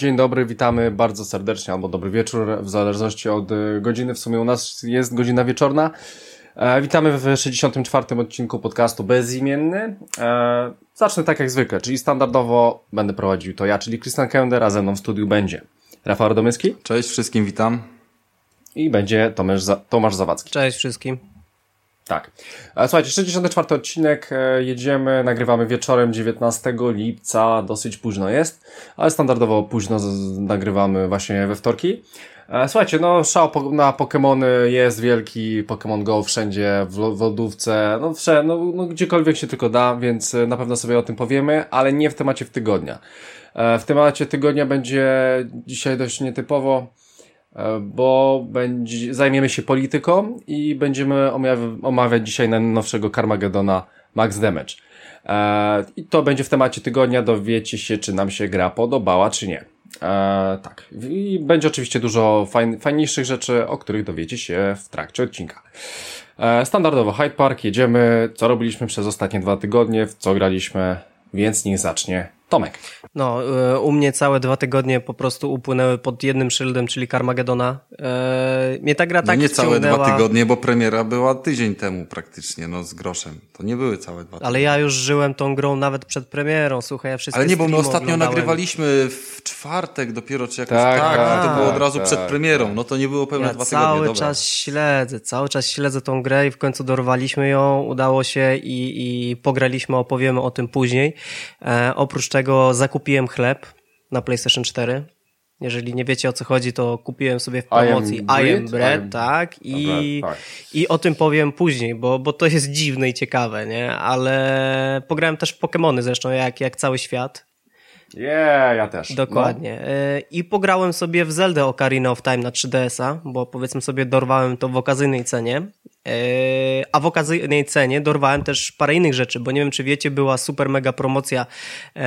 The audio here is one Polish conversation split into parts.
Dzień dobry, witamy bardzo serdecznie, albo dobry wieczór, w zależności od y, godziny. W sumie u nas jest godzina wieczorna. E, witamy w 64. odcinku podcastu Bezimienny. E, zacznę tak jak zwykle, czyli standardowo będę prowadził to ja, czyli Christian Kender, a ze mną w studiu będzie Rafał Radomyski. Cześć wszystkim, witam. I będzie Tomasz, Tomasz Zawadzki. Cześć wszystkim. Tak. E, słuchajcie, 64 odcinek, jedziemy, nagrywamy wieczorem 19 lipca, dosyć późno jest, ale standardowo późno nagrywamy właśnie we wtorki. E, słuchajcie, no szał na Pokémony jest wielki, Pokémon Go wszędzie, w lodówce, no wszędzie, no, no gdziekolwiek się tylko da, więc na pewno sobie o tym powiemy, ale nie w temacie w tygodnia. W temacie tygodnia będzie dzisiaj dość nietypowo, E, bo będzie, zajmiemy się polityką i będziemy omawiać dzisiaj najnowszego Carmagedona Max Damage. E, I to będzie w temacie tygodnia, dowiecie się, czy nam się gra podobała, czy nie. E, tak. I będzie oczywiście dużo fajn, fajniejszych rzeczy, o których dowiecie się w trakcie odcinka. E, standardowo Hyde Park, jedziemy, co robiliśmy przez ostatnie dwa tygodnie, w co graliśmy, więc niech zacznie Tomek. No, e, u mnie całe dwa tygodnie po prostu upłynęły pod jednym szyldem, czyli Carmagedona. E, mnie ta gra no tak nie całe dwa tygodnie, bo premiera była tydzień temu praktycznie, no z groszem. To nie były całe dwa tygodnie. Ale ja już żyłem tą grą nawet przed premierą, słuchaj, ja wszystkie Ale nie, bo my ostatnio oglądałem. nagrywaliśmy w czwartek dopiero, czy jakoś tak, tak, tak to było od razu tak, przed premierą, no to nie było pełne ja dwa tygodnie. cały Dobra. czas śledzę, cały czas śledzę tą grę i w końcu dorwaliśmy ją, udało się i, i pograliśmy, opowiemy o tym później. E, oprócz tego zakupiłem chleb na PlayStation 4. Jeżeli nie wiecie o co chodzi, to kupiłem sobie w promocji I am, I am bread, tak, i, bread, tak. i o tym powiem później, bo, bo to jest dziwne i ciekawe, nie? Ale pograłem też w Pokémony zresztą, jak, jak cały świat. Yeah, ja też. Dokładnie. No. I pograłem sobie w Zelda Ocarina of Time na 3DS-a, bo powiedzmy sobie dorwałem to w okazyjnej cenie. Yy, a w okazyjnej cenie dorwałem też parę innych rzeczy, bo nie wiem, czy wiecie, była super mega promocja yy,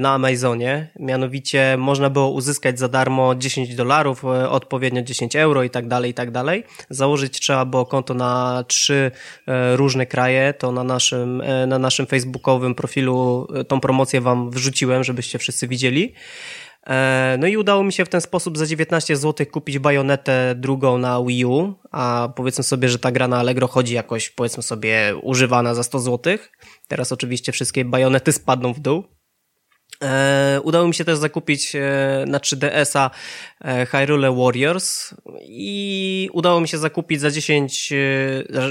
na Amazonie. Mianowicie można było uzyskać za darmo 10 dolarów, odpowiednio 10 euro i tak dalej, i tak dalej. Założyć trzeba było konto na trzy różne kraje. To na naszym, na naszym facebookowym profilu tą promocję wam wrzuciłem, żebyście wszyscy widzieli. E, no i udało mi się w ten sposób za 19 zł kupić bajonetę drugą na Wii U, a powiedzmy sobie, że ta gra na Allegro chodzi jakoś, powiedzmy sobie, używana za 100 zł. Teraz oczywiście wszystkie bajonety spadną w dół. E, udało mi się też zakupić e, na 3DS-a e, Hyrule Warriors i udało mi się zakupić za 10,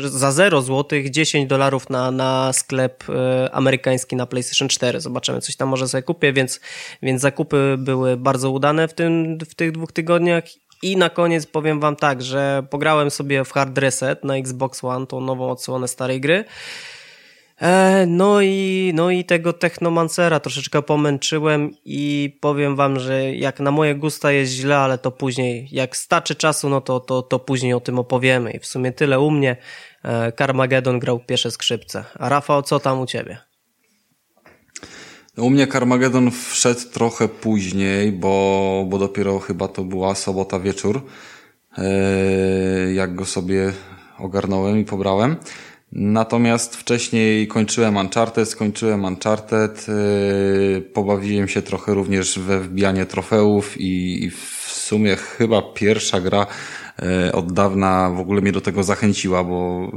za 0 zł 10 dolarów na, na sklep amerykański na PlayStation 4. Zobaczymy, coś tam może sobie kupię, więc, więc zakupy były bardzo udane w, tym, w tych dwóch tygodniach i na koniec powiem wam tak, że pograłem sobie w Hard Reset na Xbox One, tą nową odsłonę starej gry. E, no i, no i tego Technomancera troszeczkę pomęczyłem i powiem wam, że jak na moje gusta jest źle, ale to później, jak starczy czasu, no to, to, to później o tym opowiemy. I w sumie tyle u mnie. E, Carmageddon grał pierwsze skrzypce. A Rafał, co tam u ciebie? U mnie Carmageddon wszedł trochę później, bo, bo dopiero chyba to była sobota wieczór, e, jak go sobie ogarnąłem i pobrałem. Natomiast wcześniej kończyłem Uncharted, skończyłem Uncharted, yy, pobawiłem się trochę również we wbijanie trofeów i, i w sumie chyba pierwsza gra od dawna w ogóle mnie do tego zachęciła, bo,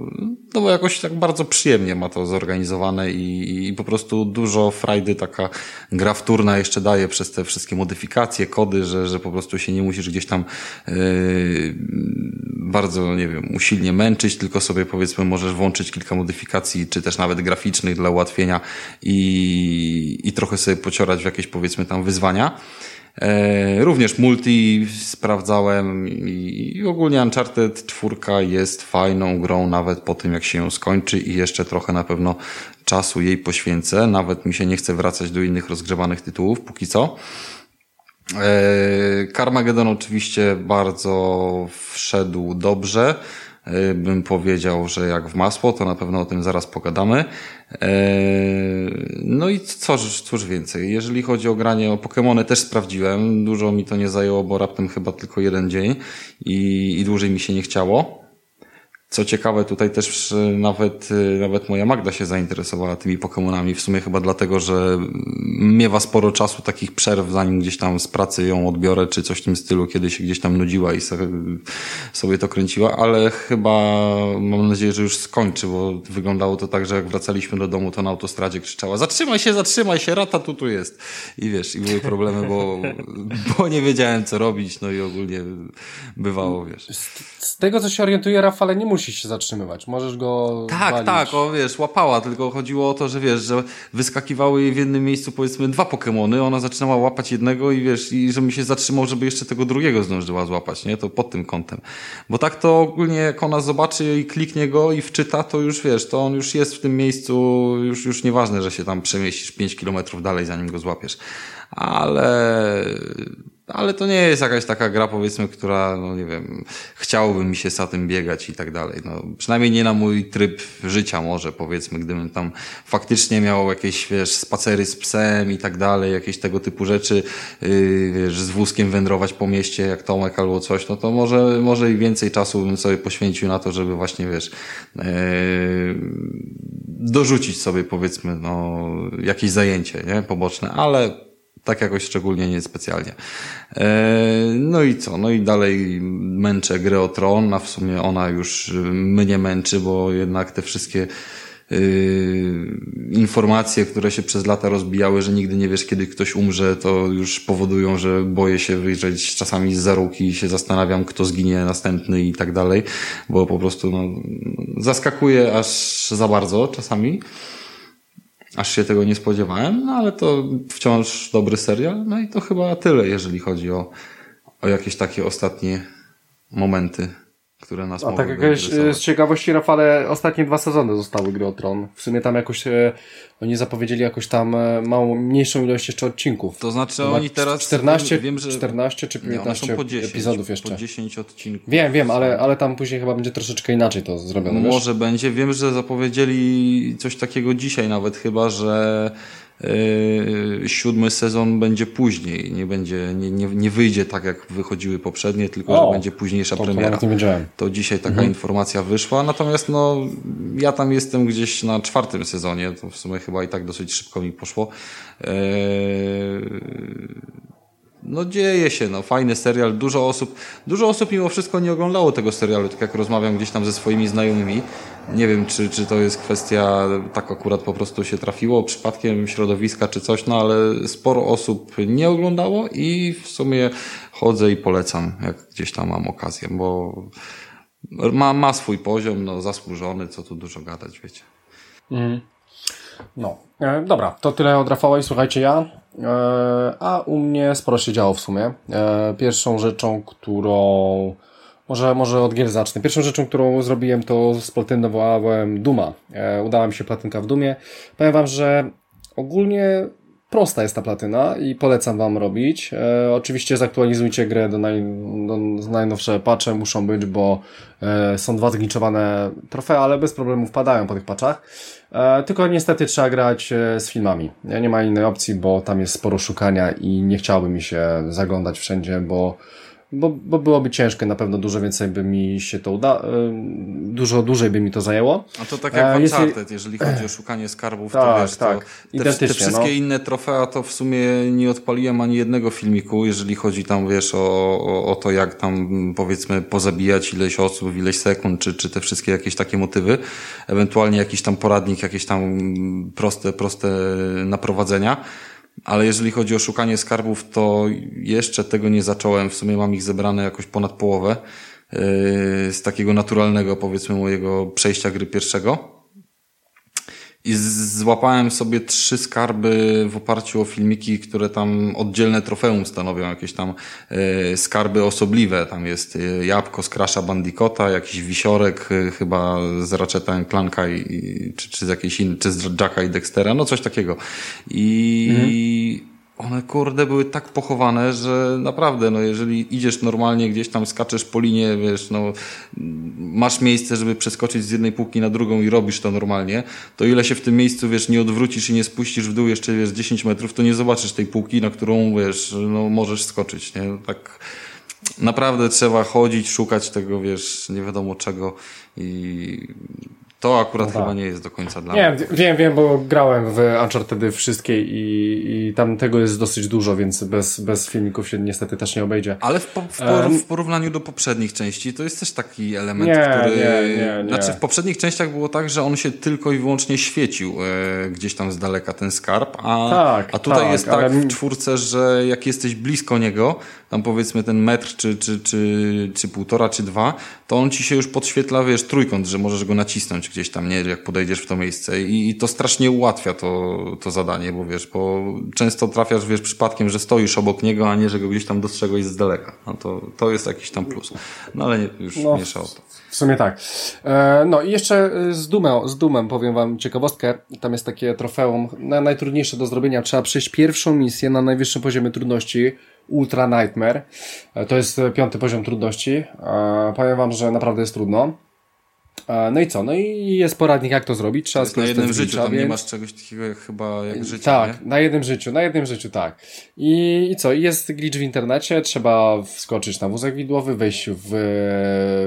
no bo jakoś tak bardzo przyjemnie ma to zorganizowane i, i po prostu dużo frajdy taka gra wtórna jeszcze daje przez te wszystkie modyfikacje, kody, że, że po prostu się nie musisz gdzieś tam yy, bardzo, nie wiem, usilnie męczyć, tylko sobie powiedzmy możesz włączyć kilka modyfikacji, czy też nawet graficznych dla ułatwienia i, i trochę sobie pociorać w jakieś powiedzmy tam wyzwania. E, również multi sprawdzałem i, ogólnie Uncharted 4 jest fajną grą nawet po tym jak się ją skończy i jeszcze trochę na pewno czasu jej poświęcę. Nawet mi się nie chce wracać do innych rozgrzebanych tytułów póki co. E, Carmageddon oczywiście bardzo wszedł dobrze. E, bym powiedział, że jak w masło, to na pewno o tym zaraz pogadamy. E, no i cóż, cóż więcej, jeżeli chodzi o granie o Pokémony też sprawdziłem, dużo mi to nie zajęło, bo raptem chyba tylko jeden dzień i, i dłużej mi się nie chciało. Co ciekawe, tutaj też nawet, nawet moja Magda się zainteresowała tymi Pokémonami. W sumie chyba dlatego, że miewa sporo czasu takich przerw, zanim gdzieś tam z pracy ją odbiorę, czy coś w tym stylu, kiedy się gdzieś tam nudziła i sobie to kręciła, ale chyba mam nadzieję, że już skończy, bo wyglądało to tak, że jak wracaliśmy do domu, to na autostradzie krzyczała zatrzymaj się, zatrzymaj się, rata tu tu jest. I wiesz, i były problemy, bo, bo nie wiedziałem co robić, no i ogólnie bywało, wiesz. Z tego, co się orientuje, Rafale nie musisz się zatrzymywać. Możesz go. Tak, walić. tak, o wiesz, łapała, tylko chodziło o to, że wiesz, że wyskakiwały jej w jednym miejscu powiedzmy dwa Pokémony, ona zaczynała łapać jednego i wiesz, i żebym się zatrzymał, żeby jeszcze tego drugiego zdążyła złapać, nie? To pod tym kątem. Bo tak to ogólnie, jak ona zobaczy i kliknie go i wczyta, to już wiesz, to on już jest w tym miejscu, już, już nieważne, że się tam przemieścisz pięć kilometrów dalej, zanim go złapiesz. Ale ale to nie jest jakaś taka gra, powiedzmy, która, no nie wiem, chciałoby mi się za tym biegać i tak dalej. No, przynajmniej nie na mój tryb życia może, powiedzmy, gdybym tam faktycznie miał jakieś, wiesz, spacery z psem i tak dalej, jakieś tego typu rzeczy, yy, wiesz, z wózkiem wędrować po mieście jak Tomek albo coś, no to może, może i więcej czasu bym sobie poświęcił na to, żeby właśnie, wiesz, yy, dorzucić sobie, powiedzmy, no, jakieś zajęcie, nie, poboczne, ale tak jakoś szczególnie niespecjalnie. E, no i co? No i dalej męczę grę o Tron, a w sumie ona już mnie męczy, bo jednak te wszystkie Yy, informacje, które się przez lata rozbijały, że nigdy nie wiesz, kiedy ktoś umrze, to już powodują, że boję się wyjrzeć czasami z zaruki i się zastanawiam, kto zginie następny i tak dalej, bo po prostu no, zaskakuje aż za bardzo czasami aż się tego nie spodziewałem, no ale to wciąż dobry serial. No i to chyba tyle, jeżeli chodzi o, o jakieś takie ostatnie momenty, które nas A tak jakaś z ciekawości, Rafale, ostatnie dwa sezony zostały gry o Tron. W sumie tam jakoś e, oni zapowiedzieli jakoś tam e, małą, mniejszą ilość jeszcze odcinków. To znaczy Chyba oni teraz... 14, wiem, że 14 czy 15 nie, po 10, epizodów jeszcze. Po 10 odcinków. Wiem, wiem, ale, ale tam później chyba będzie troszeczkę inaczej to zrobione. Może wiesz? będzie. Wiem, że zapowiedzieli coś takiego dzisiaj nawet chyba, że Yy, siódmy sezon będzie później, nie będzie, nie, nie, nie wyjdzie tak jak wychodziły poprzednie, tylko o, że będzie późniejsza to premiera. To, to dzisiaj taka mhm. informacja wyszła, natomiast no, ja tam jestem gdzieś na czwartym sezonie, to w sumie chyba i tak dosyć szybko mi poszło. Eee, no dzieje się, no fajny serial, dużo osób, dużo osób mimo wszystko nie oglądało tego serialu, tak jak rozmawiam gdzieś tam ze swoimi znajomymi. Nie wiem, czy, czy to jest kwestia, tak akurat po prostu się trafiło, przypadkiem środowiska czy coś, no ale sporo osób nie oglądało i w sumie chodzę i polecam, jak gdzieś tam mam okazję, bo ma, ma swój poziom, no zasłużony, co tu dużo gadać, wiecie. Mhm. No, e, dobra, to tyle od Rafała i słuchajcie, ja, e, a u mnie sporo się działo w sumie. E, pierwszą rzeczą, którą, może, może od gier zacznę. Pierwszą rzeczą, którą zrobiłem, to splatynowałem Duma. E, udała mi się platynka w Dumie. Powiem Wam, że ogólnie prosta jest ta platyna i polecam Wam robić. E, oczywiście zaktualizujcie grę do, naj, do najnowsze patche, muszą być, bo e, są dwa zgliczowane trofea, ale bez problemu wpadają po tych patchach. E, tylko niestety trzeba grać e, z filmami. Nie ma innej opcji, bo tam jest sporo szukania i nie chciałby mi się zaglądać wszędzie, bo bo, bo byłoby ciężkie, na pewno dużo więcej by mi się to uda, e, dużo dłużej by mi to zajęło. A to tak jak w Uncharted, jeżeli chodzi o szukanie skarbów, tak, to wiesz, tak. to te, te wszystkie no. inne trofea to w sumie nie odpaliłem ani jednego filmiku, jeżeli chodzi tam, wiesz, o, o, o to, jak tam powiedzmy pozabijać ileś osób ileś sekund, czy, czy te wszystkie jakieś takie motywy, ewentualnie jakiś tam poradnik, jakieś tam proste, proste naprowadzenia. Ale jeżeli chodzi o szukanie skarbów, to jeszcze tego nie zacząłem. W sumie mam ich zebrane jakoś ponad połowę yy, z takiego naturalnego, powiedzmy, mojego przejścia gry pierwszego. I złapałem sobie trzy skarby w oparciu o filmiki, które tam oddzielne trofeum stanowią, jakieś tam e, skarby osobliwe. Tam jest e, jabłko z Crasha Bandicota, jakiś wisiorek e, chyba z Ratcheta Clanka i, czy, czy z jakiejś innej, czy z Jacka i Dextera, no coś takiego. I mhm one kurde były tak pochowane, że naprawdę, no jeżeli idziesz normalnie gdzieś tam, skaczesz po linie, wiesz, no masz miejsce, żeby przeskoczyć z jednej półki na drugą i robisz to normalnie, to ile się w tym miejscu, wiesz, nie odwrócisz i nie spuścisz w dół jeszcze, wiesz, 10 metrów, to nie zobaczysz tej półki, na którą, wiesz, no możesz skoczyć, nie? Tak naprawdę trzeba chodzić, szukać tego, wiesz, nie wiadomo czego i to akurat no tak. chyba nie jest do końca dla nie, mnie. Nie, wiem, wiem, bo grałem w Uncharted wszystkie i, i tam tego jest dosyć dużo, więc bez, bez filmików się niestety też nie obejdzie. Ale w, po, w, por, w porównaniu do poprzednich części to jest też taki element, nie, który... Nie, nie, nie. Znaczy w poprzednich częściach było tak, że on się tylko i wyłącznie świecił e, gdzieś tam z daleka ten skarb, a, tak, a tutaj tak, jest tak ale... w czwórce, że jak jesteś blisko niego, tam powiedzmy ten metr, czy, czy, czy, czy półtora, czy dwa, to on ci się już podświetla, wiesz, trójkąt, że możesz go nacisnąć gdzieś tam, nie, jak podejdziesz w to miejsce i, i to strasznie ułatwia to, to zadanie, bo wiesz, bo często trafiasz, wiesz, przypadkiem, że stoisz obok niego, a nie, że go gdzieś tam dostrzegłeś z daleka. No to, to jest jakiś tam plus. No ale nie, już no, miesza o to. W sumie tak. E, no i jeszcze z dumą, z dumem powiem wam ciekawostkę. Tam jest takie trofeum, najtrudniejsze do zrobienia. Trzeba przejść pierwszą misję na najwyższym poziomie trudności Ultra Nightmare. E, to jest piąty poziom trudności. E, powiem Wam, że naprawdę jest trudno. No i co? No i jest poradnik, jak to zrobić. Trzeba to na jednym życiu, tam więc... nie masz czegoś takiego jak chyba jak życie, Tak, nie? na jednym życiu, na jednym życiu, tak. I, I co? Jest glitch w internecie, trzeba wskoczyć na wózek widłowy, wejść w,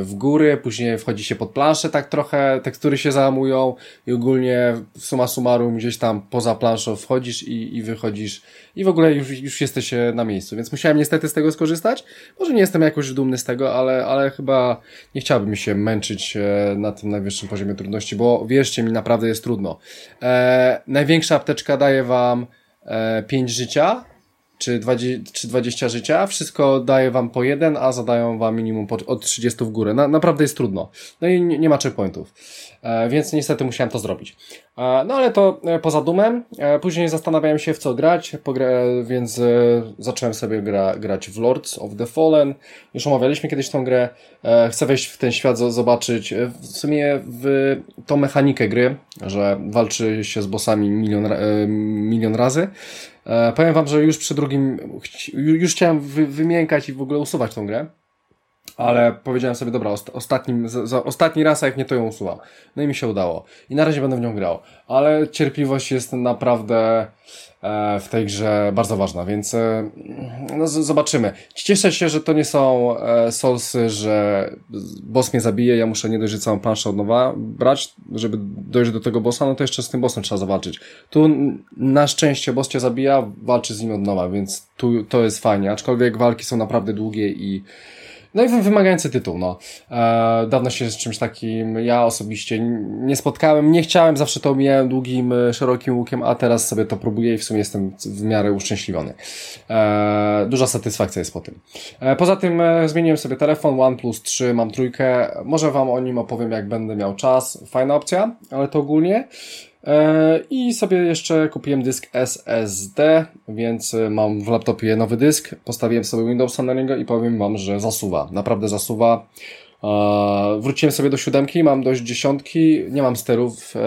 w góry, później wchodzi się pod planszę tak trochę, tekstury się załamują i ogólnie suma summarum gdzieś tam poza planszą wchodzisz i, i wychodzisz i w ogóle już, już jesteś na miejscu, więc musiałem niestety z tego skorzystać. Może nie jestem jakoś dumny z tego, ale, ale chyba nie chciałbym się męczyć e, na tym najwyższym poziomie trudności, bo wierzcie mi, naprawdę jest trudno. E, największa apteczka daje wam e, 5 życia, czy 20, czy 20 życia, wszystko daje wam po jeden, a zadają wam minimum po, od 30 w górę. Na, naprawdę jest trudno. No i nie, nie ma checkpointów. E, więc niestety musiałem to zrobić. E, no ale to e, poza dumem. E, później zastanawiałem się w co grać, więc e, zacząłem sobie gra, grać w Lords of the Fallen. Już omawialiśmy kiedyś tą grę. E, chcę wejść w ten świat, zobaczyć w sumie w tą mechanikę gry, że walczy się z bossami milion, milion razy. E, powiem wam, że już przy drugim, już chciałem wy, wymiękać i w ogóle usuwać tą grę, ale powiedziałem sobie, dobra, ostatnim, za, za, ostatni raz, a jak nie, to ją usuwam. No i mi się udało. I na razie będę w nią grał. Ale cierpliwość jest naprawdę E, w tej grze bardzo ważna, więc e, no, zobaczymy. Cieszę się, że to nie są e, solsy, że boss mnie zabije, ja muszę nie dość, że całą planszę od nowa brać, żeby dojść do tego bossa, no to jeszcze z tym bossem trzeba zawalczyć. Tu na szczęście boss cię zabija, walczy z nim od nowa, więc tu to jest fajnie, aczkolwiek walki są naprawdę długie i no i wymagający tytuł, no. E, dawno się z czymś takim ja osobiście nie spotkałem, nie chciałem, zawsze to miałem długim, e, szerokim łukiem, a teraz sobie to próbuję i w sumie jestem w miarę uszczęśliwiony. E, duża satysfakcja jest po tym. E, poza tym e, zmieniłem sobie telefon OnePlus 3, mam trójkę, może Wam o nim opowiem jak będę miał czas. Fajna opcja, ale to ogólnie. E, I sobie jeszcze kupiłem dysk SSD, więc e, mam w laptopie nowy dysk. Postawiłem sobie Windowsa na niego i powiem Wam, że zasuwa. Naprawdę zasuwa. Wróciłem sobie do siódemki, mam dość dziesiątki, nie mam sterów e,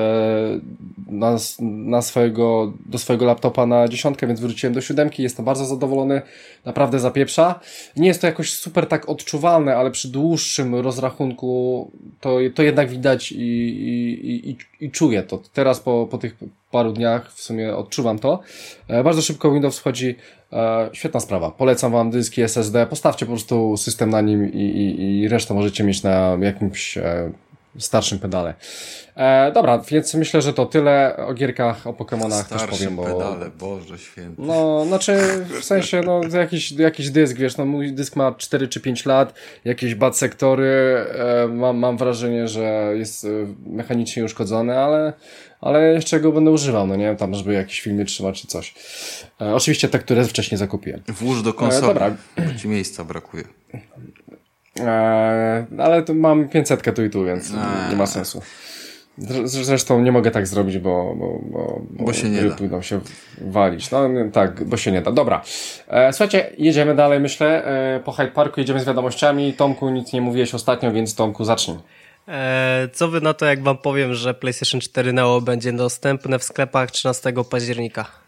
na, na swojego, do swojego laptopa na dziesiątkę, więc wróciłem do siódemki, jestem bardzo zadowolony, naprawdę zapieprza. Nie jest to jakoś super tak odczuwalne, ale przy dłuższym rozrachunku to, to jednak widać i, i, i, i czuję to. Teraz po, po tych paru dniach w sumie odczuwam to. E, bardzo szybko Windows wchodzi E, świetna sprawa. Polecam Wam dyski SSD. Postawcie po prostu system na nim i, i, i resztę możecie mieć na jakimś e, starszym pedale. E, dobra, więc myślę, że to tyle o gierkach, o Pokémonach też powiem, bo... pedale, Boże święty. No, znaczy, w sensie, no, jakiś, jakiś dysk, wiesz, no, mój dysk ma 4 czy 5 lat, jakieś bad sektory, e, mam, mam wrażenie, że jest e, mechanicznie uszkodzony, ale, ale jeszcze go będę używał, no nie, tam, żeby jakieś filmy trzymać czy coś. E, oczywiście te, które wcześniej zakupiłem. Włóż do konsoli, e, dobra. bo ci miejsca brakuje. Eee, ale tu mam 500 tu i tu, więc eee. nie ma sensu. Zresztą nie mogę tak zrobić, bo, bo, bo, bo, bo się nie da. pójdą się walić. No tak, bo się nie da. Dobra. E, słuchajcie, jedziemy dalej, myślę. E, po Hyde Parku jedziemy z wiadomościami. Tomku, nic nie mówiłeś ostatnio, więc Tomku, zacznij. E, co wy na to, jak wam powiem, że PlayStation 4 Neo będzie dostępne w sklepach 13 października?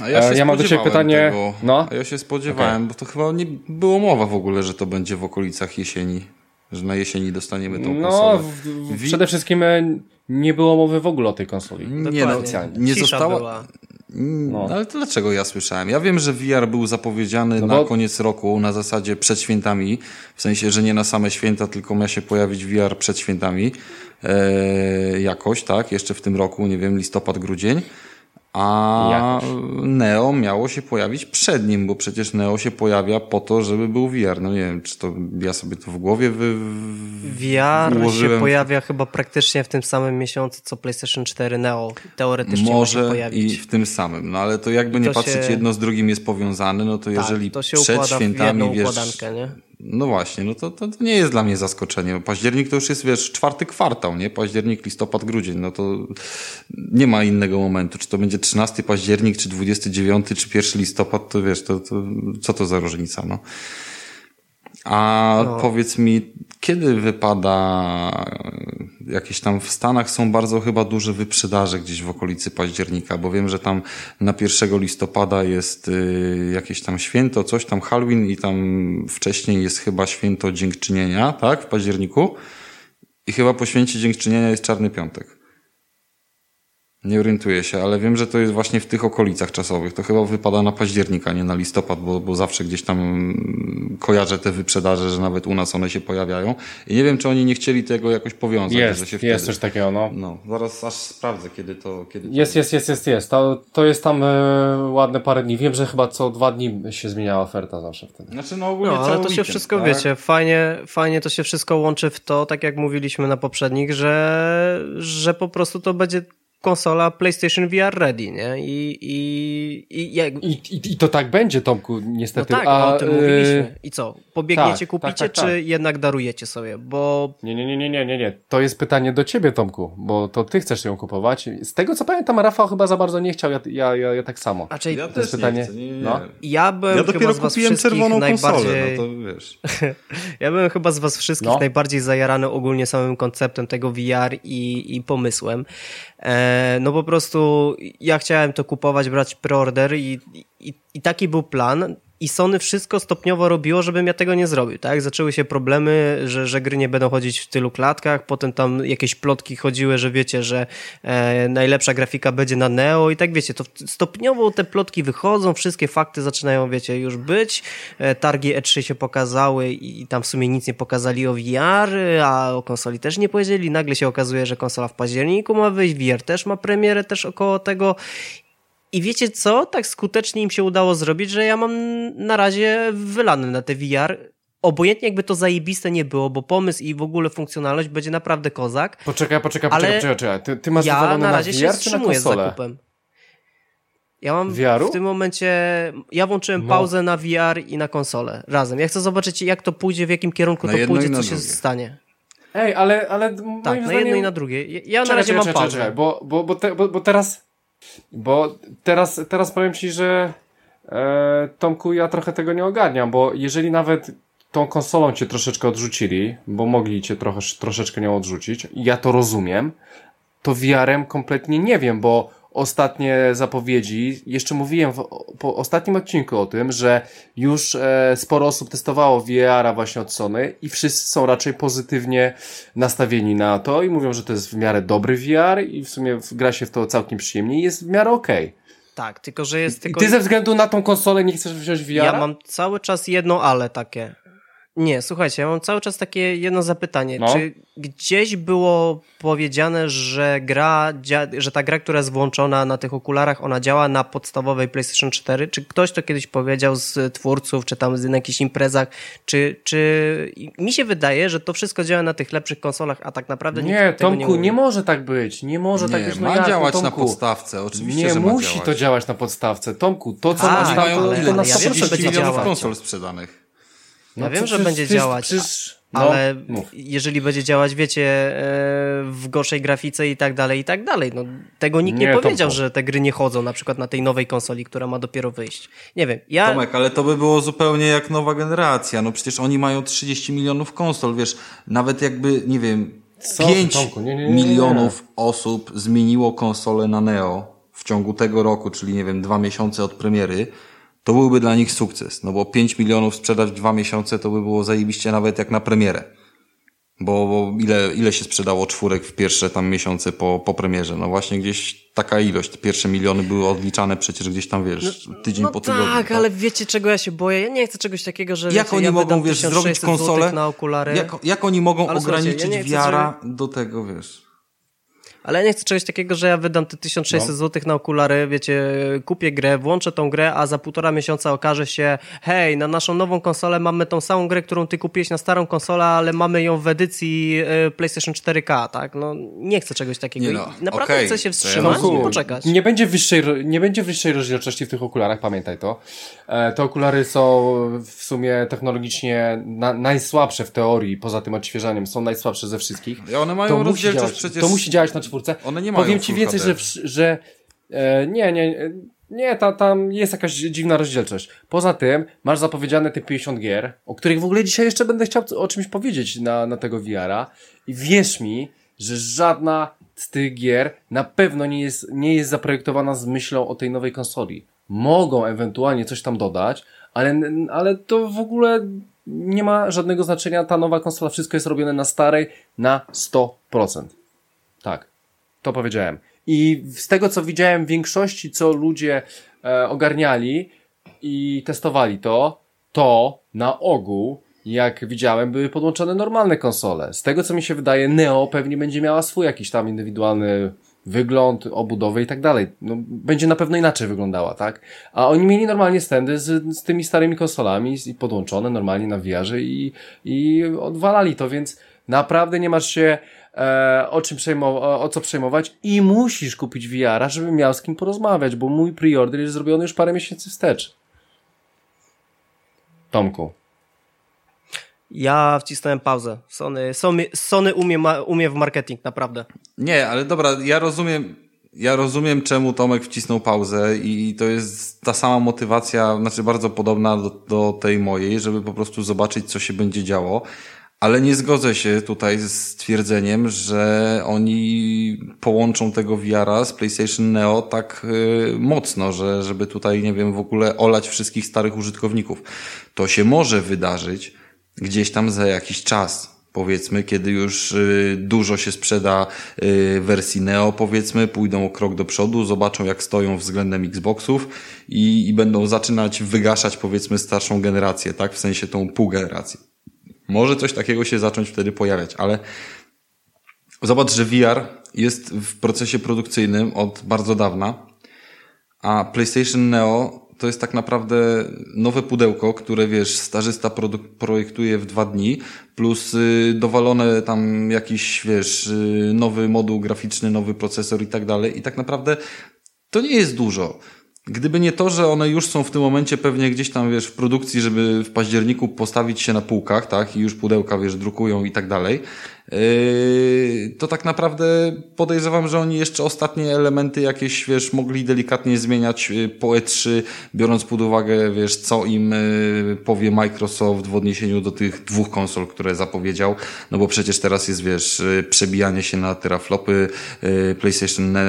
A ja, się E, ja mam do ciebie spodziewałem pytanie- Tego, no? A ja się spodziewałem, bo to chyba nie było mowa w ogóle, że to będzie w okolicach jesieni. Że na jesieni dostaniemy tą No, konsolę. w, w, Wi- przede wszystkim e, nie było mowy w ogóle o tej konsoli. Nie no, nie Cisza została... była. Mm, No. Ale to dlaczego ja słyszałem? Ja wiem, że VR był zapowiedziany No na bo- koniec roku, na zasadzie przed świętami. W sensie, że nie na same święta, tylko ma się pojawić VR przed świętami. E, jakoś, tak? Jeszcze w tym roku, nie wiem, listopad, grudzień. A. Neo miało się pojawić przed nim, bo przecież Neo się pojawia po to, żeby był VR. No nie wiem, czy to ja sobie to w głowie wy, VR ułożyłem. się pojawia chyba praktycznie w tym samym miesiącu, co PlayStation 4 Neo. Teoretycznie ma się Może pojawić. i w tym samym. No ale to jakby nie to patrzeć, się- jedno z drugim jest powiązane, no to tak, jeżeli to się przed świętami, wiesz... nie? No właśnie, no to, to, to nie jest dla mnie zaskoczenie. Październik to już jest, wiesz, czwarty kwartał, nie? Październik, listopad, grudzień, no to nie ma innego momentu. Czy to będzie 13 październik, czy 29, czy 1 listopad, to wiesz, to, to co to za różnica, no? A No. powiedz mi, kiedy wypada jakieś tam w Stanach są bardzo chyba duże wyprzedaże gdzieś w okolicy października, bo wiem, że tam na 1 listopada jest y, jakieś tam święto, coś tam Halloween i tam wcześniej jest chyba święto Dziękczynienia, tak? W październiku. I chyba po święcie Dziękczynienia jest Czarny Piątek. Nie orientuję się, ale wiem, że to jest właśnie w tych okolicach czasowych. To chyba wypada na październik, a nie na listopad, bo, bo zawsze gdzieś tam mm, kojarzę te wyprzedaże, że nawet u nas one się pojawiają. I nie wiem, czy oni nie chcieli tego jakoś powiązać. że Jest, się jest wtedy... coś takiego, no. No, zaraz aż sprawdzę, kiedy to... Kiedy to... Jest, jest, jest, jest, jest. To, to jest tam e, ładne parę dni. Wiem, że chyba co dwa dni się zmieniała oferta zawsze wtedy. Znaczy, no ogólnie No, ale to się weekend, wszystko, tak? wiecie, fajnie, fajnie to się wszystko łączy w to, tak jak mówiliśmy na poprzednich, że, że po prostu to będzie konsola PlayStation VR ready, nie? I, i, i jak, I, i, I to tak będzie, Tomku, no niestety. tak, A, o tym e, mówiliśmy. I co? Pobiegniecie, tak, kupicie, tak, tak, tak. czy jednak darujecie sobie? Bo Nie, nie, nie, nie, nie, nie, nie. To jest pytanie do ciebie, Tomku, bo to ty chcesz ją kupować. Z tego co pamiętam, Rafał chyba za bardzo nie chciał, ja, ja, ja, ja tak samo. raczej Ja To jest też pytanie. nie chcę, nie, nie. No. ja byłem Ja chyba dopiero was kupiłem czerwoną najbardziej... konsolę, no to wiesz. Ja byłem chyba z was wszystkich No. najbardziej zajarany ogólnie samym konceptem tego VR i, i pomysłem. E, no po prostu ja chciałem to kupować, brać preorder i, i, i taki był plan. I Sony wszystko stopniowo robiło, żebym ja tego nie zrobił, tak? Zaczęły się problemy, że, że gry nie będą chodzić w tylu klatkach, potem tam jakieś plotki chodziły, że wiecie, że e, najlepsza grafika będzie na Neo i tak wiecie, to stopniowo te plotki wychodzą, wszystkie fakty zaczynają, wiecie, już być, e, targi E3 się pokazały i, i tam w sumie nic nie pokazali o VR, a o konsoli też nie powiedzieli, nagle się okazuje, że konsola w październiku ma wyjść, VR też ma premierę też około tego i wiecie co? Tak skutecznie im się udało zrobić, że ja mam na razie wylany na te VR. Obojętnie jakby to zajebiste nie było, bo pomysł i w ogóle funkcjonalność będzie naprawdę kozak. Poczekaj, poczekaj, Ale poczekaj, poczekaj, poczekaj. Ty, ty masz Ja wywalone na na razie się VR czy na wstrzymuję z konsolę? zakupem. Ja mam VR-u? w tym momencie, ja włączyłem No. pauzę na VR i na konsolę razem. Ja chcę zobaczyć jak to pójdzie, w jakim kierunku Na to pójdzie, na co się drugie. stanie. Ej, ale, ale moim Tak, na zdaniem... jedno i na drugie. Ja- Ja na Czekaj, razie czekaj, mam czekaj, pauzę. czekaj, bo, bo, bo, te, bo, bo teraz... Bo teraz, teraz powiem ci, że e, Tomku, ja trochę tego nie ogarniam, bo jeżeli nawet tą konsolą cię troszeczkę odrzucili, bo mogli cię trochę, troszeczkę nią odrzucić, ja to rozumiem, to VR-em kompletnie nie wiem, bo ostatnie zapowiedzi, jeszcze mówiłem w, po ostatnim odcinku o tym, że już e, sporo osób testowało VR-a właśnie od Sony i wszyscy są raczej pozytywnie nastawieni na to i mówią, że to jest w miarę dobry VR i w sumie gra się w to całkiem przyjemnie i jest w miarę okej. Tak, tylko że jest tylko... ty ze względu na tą konsolę nie chcesz wziąć VR-a? Ja mam cały czas jedno ale takie. Nie, słuchajcie, ja mam cały czas takie jedno zapytanie. No. Czy gdzieś było powiedziane, że gra, że ta gra, która jest włączona na tych okularach, ona działa na podstawowej PlayStation 4? Czy ktoś to kiedyś powiedział z twórców, czy tam z- na jakichś imprezach? Czy, czy mi się wydaje, że to wszystko działa na tych lepszych konsolach, a tak naprawdę nikt Nie, tego Tomku, nie, nie, może tak być. Nie może tak Nie, być. No ma działać no, na Tomku? podstawce, oczywiście, Nie musi działać. to działać na podstawce. Tomku, to co Tak, masz tam, to, ale- to na ale ja wiem, że 100% będzie działać. konsol sprzedanych. Ja wiem, że będzie przecież- działać, Przecież, no, ale mów. jeżeli będzie działać, wiecie, e, w gorszej grafice i tak dalej, i tak dalej. No, tego nikt nie, Nie, powiedział, Tomku. że te gry nie chodzą, na przykład na tej nowej konsoli, która ma dopiero wyjść. Nie wiem, ja... Tomek, ale to by było zupełnie jak nowa generacja. No przecież oni mają 30 milionów konsol, wiesz, nawet jakby, nie wiem, Co? 5 Tomku, nie, nie, nie, nie. milionów osób zmieniło konsolę na Neo w ciągu tego roku, czyli nie wiem, dwa miesiące od premiery, to byłby dla nich sukces. No bo 5 milionów sprzedać w dwa miesiące to by było zajebiście nawet jak na premierę. Bo, bo ile, ile się sprzedało czwórek w pierwsze tam miesiące po, po premierze? No właśnie gdzieś taka ilość. Pierwsze miliony były odliczane przecież gdzieś tam, wiesz, tydzień no po tygodniu. Tak, ale wiecie czego ja się boję? Ja nie chcę czegoś takiego, że Jak wiecie, oni ja mogą, wiesz, 1600 zrobić konsolę? na okulary. Jak, jak oni mogą Ale ograniczyć ja chcę, wiara do tego, wiesz? Ale ja nie chcę czegoś takiego, że ja wydam te 1600 No. zł na okulary, wiecie, kupię grę, włączę tą grę, a za półtora miesiąca okaże się, hej, na naszą nową konsolę mamy tą samą grę, którą ty kupiłeś na starą konsolę, ale mamy ją w edycji e, PlayStation 4K, tak? No nie chcę czegoś takiego. Nie no, Naprawdę okej, chcę się wstrzymać rozumiem. i poczekać. Nie będzie, wyższej, nie będzie wyższej rozdzielczości w tych okularach, pamiętaj to. E, Te okulary są w sumie technologicznie na, najsłabsze w teorii, poza tym odświeżaniem, są najsłabsze ze wszystkich. I one mają to rozdzielczość działać, przecież... to musi działać na czwórce. One nie mają Powiem ci więcej, HD. że, że e, nie, nie, nie, ta, tam jest jakaś dziwna rozdzielczość. Poza tym masz zapowiedziane te 50 gier, o których w ogóle dzisiaj jeszcze będę chciał o czymś powiedzieć na, na tego VR-a i wierz mi, że żadna z tych gier na pewno nie jest, nie jest zaprojektowana z myślą o tej nowej konsoli. Mogą ewentualnie coś tam dodać, ale, ale to w ogóle nie ma żadnego znaczenia. Ta nowa konsola, wszystko jest robione na starej na 100%. Tak, to powiedziałem. I z tego, co widziałem w większości, co ludzie e, ogarniali i testowali to, to na ogół, jak widziałem, były podłączone normalne konsole. Z tego, co mi się wydaje, Neo pewnie będzie miała swój jakiś tam indywidualny wygląd, obudowę i tak dalej. No, będzie na pewno inaczej wyglądała, tak? A oni mieli normalnie stędy z, z tymi starymi konsolami i podłączone normalnie na VR-ze i, i odwalali to, więc naprawdę nie masz się e, o czym przejmować, o, o co przejmować i musisz kupić VR-a, żeby miał z kim porozmawiać, bo mój preorder jest zrobiony już parę miesięcy wstecz. Tomku. Ja wcisnąłem pauzę. Sony, Sony, Sony umie, ma, umie w marketing, naprawdę. Nie, ale dobra, ja rozumiem, ja rozumiem czemu Tomek wcisnął pauzę i to jest ta sama motywacja, znaczy bardzo podobna do, do tej mojej, żeby po prostu zobaczyć, co się będzie działo. Ale nie zgodzę się tutaj z stwierdzeniem, że oni połączą tego VR-a z PlayStation Neo tak y, mocno, że żeby tutaj, nie wiem, w ogóle olać wszystkich starych użytkowników. To się może wydarzyć gdzieś tam za jakiś czas. Powiedzmy, kiedy już y, dużo się sprzeda y, wersji Neo, powiedzmy, pójdą o krok do przodu, zobaczą jak stoją względem Xboxów i, i będą zaczynać wygaszać, powiedzmy, starszą generację, tak? W sensie tą pół generacji. Może coś takiego się zacząć wtedy pojawiać, ale zobacz, że VR jest w procesie produkcyjnym od bardzo dawna, a PlayStation Neo to jest tak naprawdę nowe pudełko, które wiesz, starzysta projektuje w dwa dni, plus y, dowalone tam jakiś, wiesz, y, nowy moduł graficzny, nowy procesor i tak dalej. I tak naprawdę to nie jest dużo. Gdyby nie to, że one już są w tym momencie pewnie gdzieś tam, wiesz, w produkcji, żeby w październiku postawić się na półkach, tak, i już pudełka, wiesz, drukują i tak dalej, yy, to tak naprawdę podejrzewam, że oni jeszcze ostatnie elementy jakieś, wiesz, mogli delikatnie zmieniać yy, po E3, biorąc pod uwagę, wiesz, co im yy, powie Microsoft w odniesieniu do tych dwóch konsol, które zapowiedział, no bo przecież teraz jest, wiesz, przebijanie się na teraflopy, PlayStation Ne-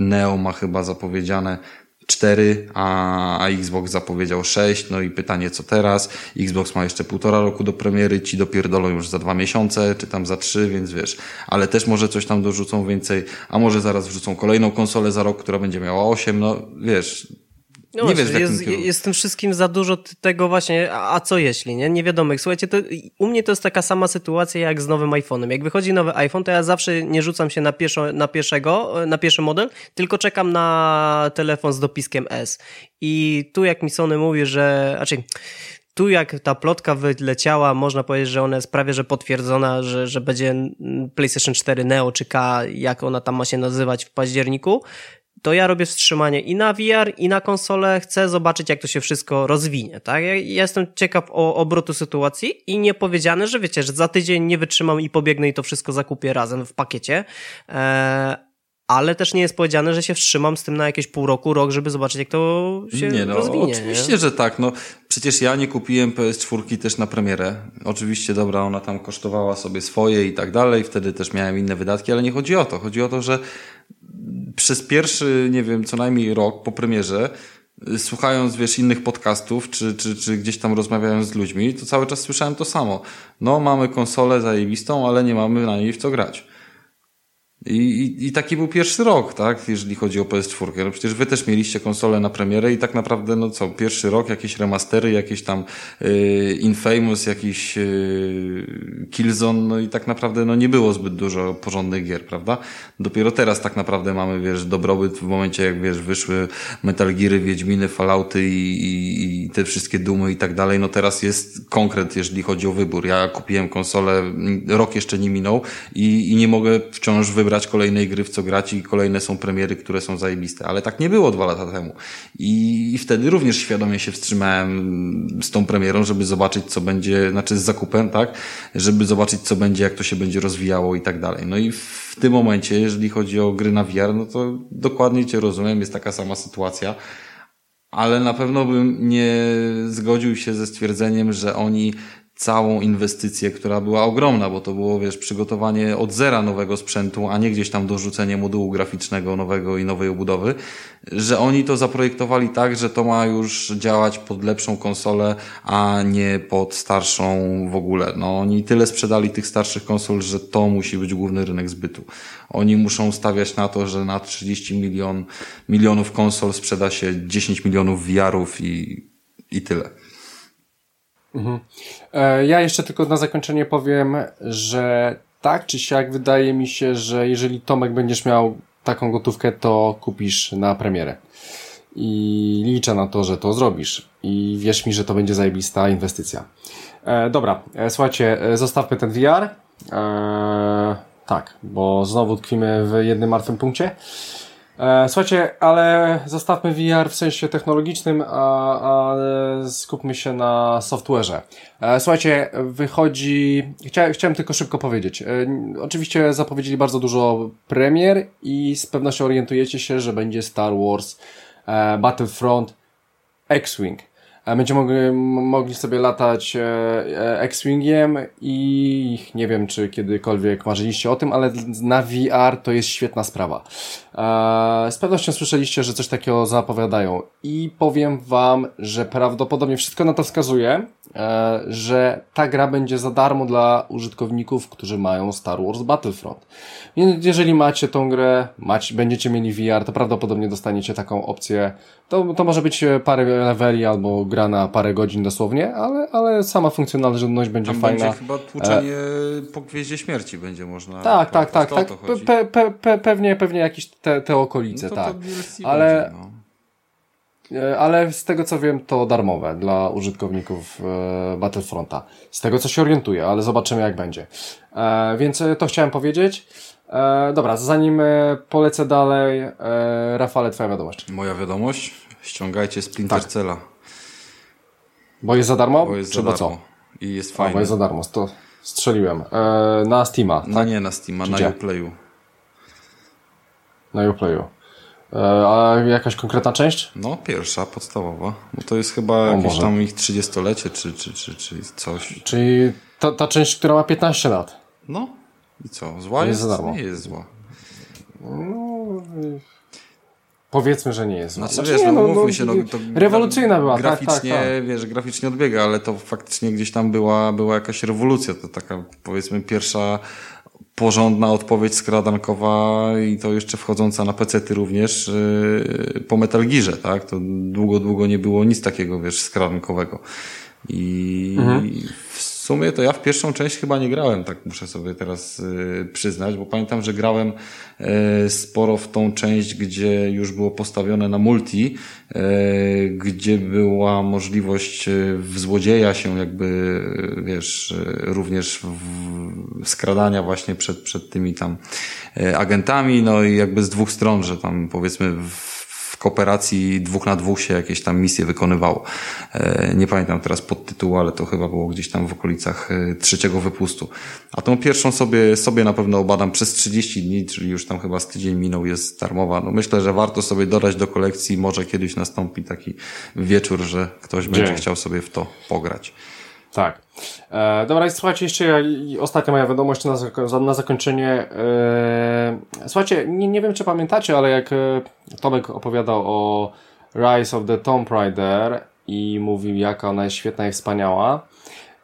Neo ma chyba zapowiedziane 4, a, Xbox zapowiedział 6, no i pytanie co teraz? Xbox ma jeszcze półtora roku do premiery, ci dopierdolą już za dwa miesiące, czy tam za trzy, więc wiesz, ale też może coś tam dorzucą więcej, a może zaraz wrzucą kolejną konsolę za rok, która będzie miała 8, no wiesz, No nie właśnie, wiesz jest, kierunku. jest tym wszystkim za dużo tego właśnie, a, a co jeśli, nie? Niewiadomych. Słuchajcie, to, u mnie to jest taka sama sytuacja jak z nowym iPhone'em. Jak wychodzi nowy iPhone, to ja zawsze nie rzucam się na, pieszo, na pierwszego, na pierwszy model, tylko czekam na telefon z dopiskiem S. I tu jak mi Sony mówi, że, znaczy, tu jak ta plotka wyleciała, można powiedzieć, że ona jest prawie że potwierdzona, że, że będzie PlayStation 4 Neo czy K, jak ona tam ma się nazywać w październiku, to ja robię wstrzymanie i na VR, i na konsolę. Chcę zobaczyć, jak to się wszystko rozwinie, tak? Ja, jestem ciekaw o obrotu sytuacji i nie powiedziane, że wiecie, że za tydzień nie wytrzymam i pobiegnę i to wszystko zakupię razem w pakiecie. Eee, ale też nie jest powiedziane, że się wstrzymam z tym na jakieś pół roku, rok, żeby zobaczyć, jak to się Nie, no rozwinie. oczywiście, nie? że tak. No, przecież ja nie kupiłem PS4 też na premierę. Oczywiście, dobra, ona tam kosztowała sobie swoje i tak dalej, wtedy też miałem inne wydatki, ale nie chodzi o to. Chodzi o to, że przez pierwszy, nie wiem, co najmniej rok po premierze, słuchając, wiesz, innych podcastów, czy, czy, czy gdzieś tam rozmawiając z ludźmi, to cały czas słyszałem to samo. No, mamy konsolę zajebistą, ale nie mamy na niej w co grać. I, i, I taki był pierwszy rok, tak, jeżeli chodzi o PS4. No przecież wy też mieliście konsolę na premierę i tak naprawdę, no co, pierwszy rok, jakieś remastery, jakieś tam y, Infamous, jakiś y, Killzone, no i tak naprawdę no nie było zbyt dużo porządnych gier, prawda? Dopiero teraz tak naprawdę mamy, wiesz, dobrobyt w momencie, jak wiesz, wyszły Metal Geary, Wiedźminy, Fallouty i, i, i te wszystkie dumy i tak dalej, no teraz jest konkret, jeżeli chodzi o wybór. Ja kupiłem konsolę, rok jeszcze nie minął i, i nie mogę wciąż wybrać wybrać kolejnej gry, w co grać i kolejne są premiery, które są zajebiste. Ale tak nie było dwa lata temu. I, i wtedy również świadomie się wstrzymałem z tą premierą, żeby zobaczyć, co będzie, znaczy z zakupem, tak? Żeby zobaczyć, co będzie, jak to się będzie rozwijało i tak dalej. No i w tym momencie, jeżeli chodzi o gry na VR, no to dokładnie Cię rozumiem, jest taka sama sytuacja ale na pewno bym nie zgodził się ze stwierdzeniem, że oni całą inwestycję, która była ogromna, bo to było, wiesz, przygotowanie od zera nowego sprzętu, a nie gdzieś tam dorzucenie modułu graficznego nowego i nowej obudowy, że oni to zaprojektowali tak, że to ma już działać pod lepszą konsolę, a nie pod starszą w ogóle. No, oni tyle sprzedali tych starszych konsol, że to musi być główny rynek zbytu. Oni muszą stawiać na to, że na 30 milion, milionów konsol sprzeda się 10 milionów VR-ów i, i tyle. Mhm. E, ja jeszcze tylko na zakończenie powiem, że tak czy siak wydaje mi się, że jeżeli Tomek będziesz miał taką gotówkę, to kupisz na premierę. I liczę na to, że to zrobisz. I wierz mi, że to będzie zajebista inwestycja. E, dobra, e, słuchajcie, e, zostawmy ten VR. E, tak, bo znowu tkwimy w jednym martwym punkcie. E, słuchajcie, ale zostawmy VR w sensie technologicznym, a, a skupmy się na software'ze. E, słuchajcie, wychodzi... Chcia, chciałem tylko szybko powiedzieć. E, oczywiście zapowiedzieli bardzo dużo premier i z pewnością orientujecie się, że będzie Star Wars Battlefront X-Wing. Będziemy mogli, mogli sobie latać X-Wingiem i nie wiem, czy kiedykolwiek marzyliście o tym, ale na VR to jest świetna sprawa. E, z pewnością słyszeliście, że coś takiego zapowiadają i powiem wam, że prawdopodobnie wszystko na to wskazuje, e, że ta gra będzie za darmo dla użytkowników, którzy mają Star Wars Battlefront. Więc jeżeli macie tą grę, macie, będziecie mieli VR, to prawdopodobnie dostaniecie taką opcję. To, to może być parę leveli albo gra na parę godzin dosłownie, ale, ale sama funkcjonalność będzie Tam fajna. Będzie chyba tłuczenie e... po Gwieździe Śmierci będzie można. Tak, tak, tak, tak. Pe, pe, pe, pewnie, pewnie jakiś te, te okolice, no to tak. To ale, będzie, no. E, ale z tego co wiem, to darmowe dla użytkowników e, Battlefronta. Z tego co się orientuję, ale zobaczymy jak będzie. E, więc to chciałem powiedzieć. dobra, zanim polecę dalej, Rafale, twoja wiadomość. Moja wiadomość? Ściągajcie Splinter tak. Cella. Bo jest za darmo? Bo jest Czy za bo darmo. co? I jest fajny. bo jest za darmo. To strzeliłem. na Steama. No tak? nie na Steama, na Uplayu. Na Uplayu. E, a jakaś konkretna część? No, pierwsza, podstawowa. No to jest chyba o, jakieś tam ich 30-lecie, czy, czy, czy, czy coś. Czyli ta, ta część, która ma 15 lat. No. I co? Zła jest? jest? Nie jest zła. No, powiedzmy, że nie jest zła. Znaczy, znaczy wiesz, nie, no, no, no się, no, to rewolucyjna była, graficznie, tak, tak, tak. wiesz, graficznie odbiega, ale to faktycznie gdzieś tam była, była jakaś rewolucja, to taka, powiedzmy, pierwsza porządna odpowiedź skradankowa i to jeszcze wchodząca na pecety również yy, po Metal Gearze, tak? To długo, długo nie było nic takiego, wiesz, skradankowego. I mhm. w sumie to ja w pierwszą część chyba nie grałem, tak muszę sobie teraz y, przyznać, bo pamiętam, że grałem y, sporo w tą część, gdzie już było postawione na multi, y, gdzie była możliwość w złodzieja się jakby, wiesz, również w, skradania właśnie przed, przed tymi tam agentami, no i jakby z dwóch stron, że tam powiedzmy w kooperacji dwóch na dwóch się jakieś tam misje wykonywało. E, nie pamiętam teraz podtytułu, ale to chyba było gdzieś tam w okolicach e, trzeciego wypustu. A tą pierwszą sobie, sobie na pewno obadam przez 30 dni, czyli już tam chyba z tydzień minął, jest darmowa. No myślę, że warto sobie dodać do kolekcji, może kiedyś nastąpi taki wieczór, że ktoś będzie chciał sobie w to pograć. Tak. E, dobra, i słuchajcie, jeszcze ostatnia moja wiadomość na, na zakończenie. E, słuchajcie, nie, nie wiem czy pamiętacie, ale jak e, Tomek opowiadał o Rise of the Tomb Raider i mówił jaka ona jest świetna i wspaniała,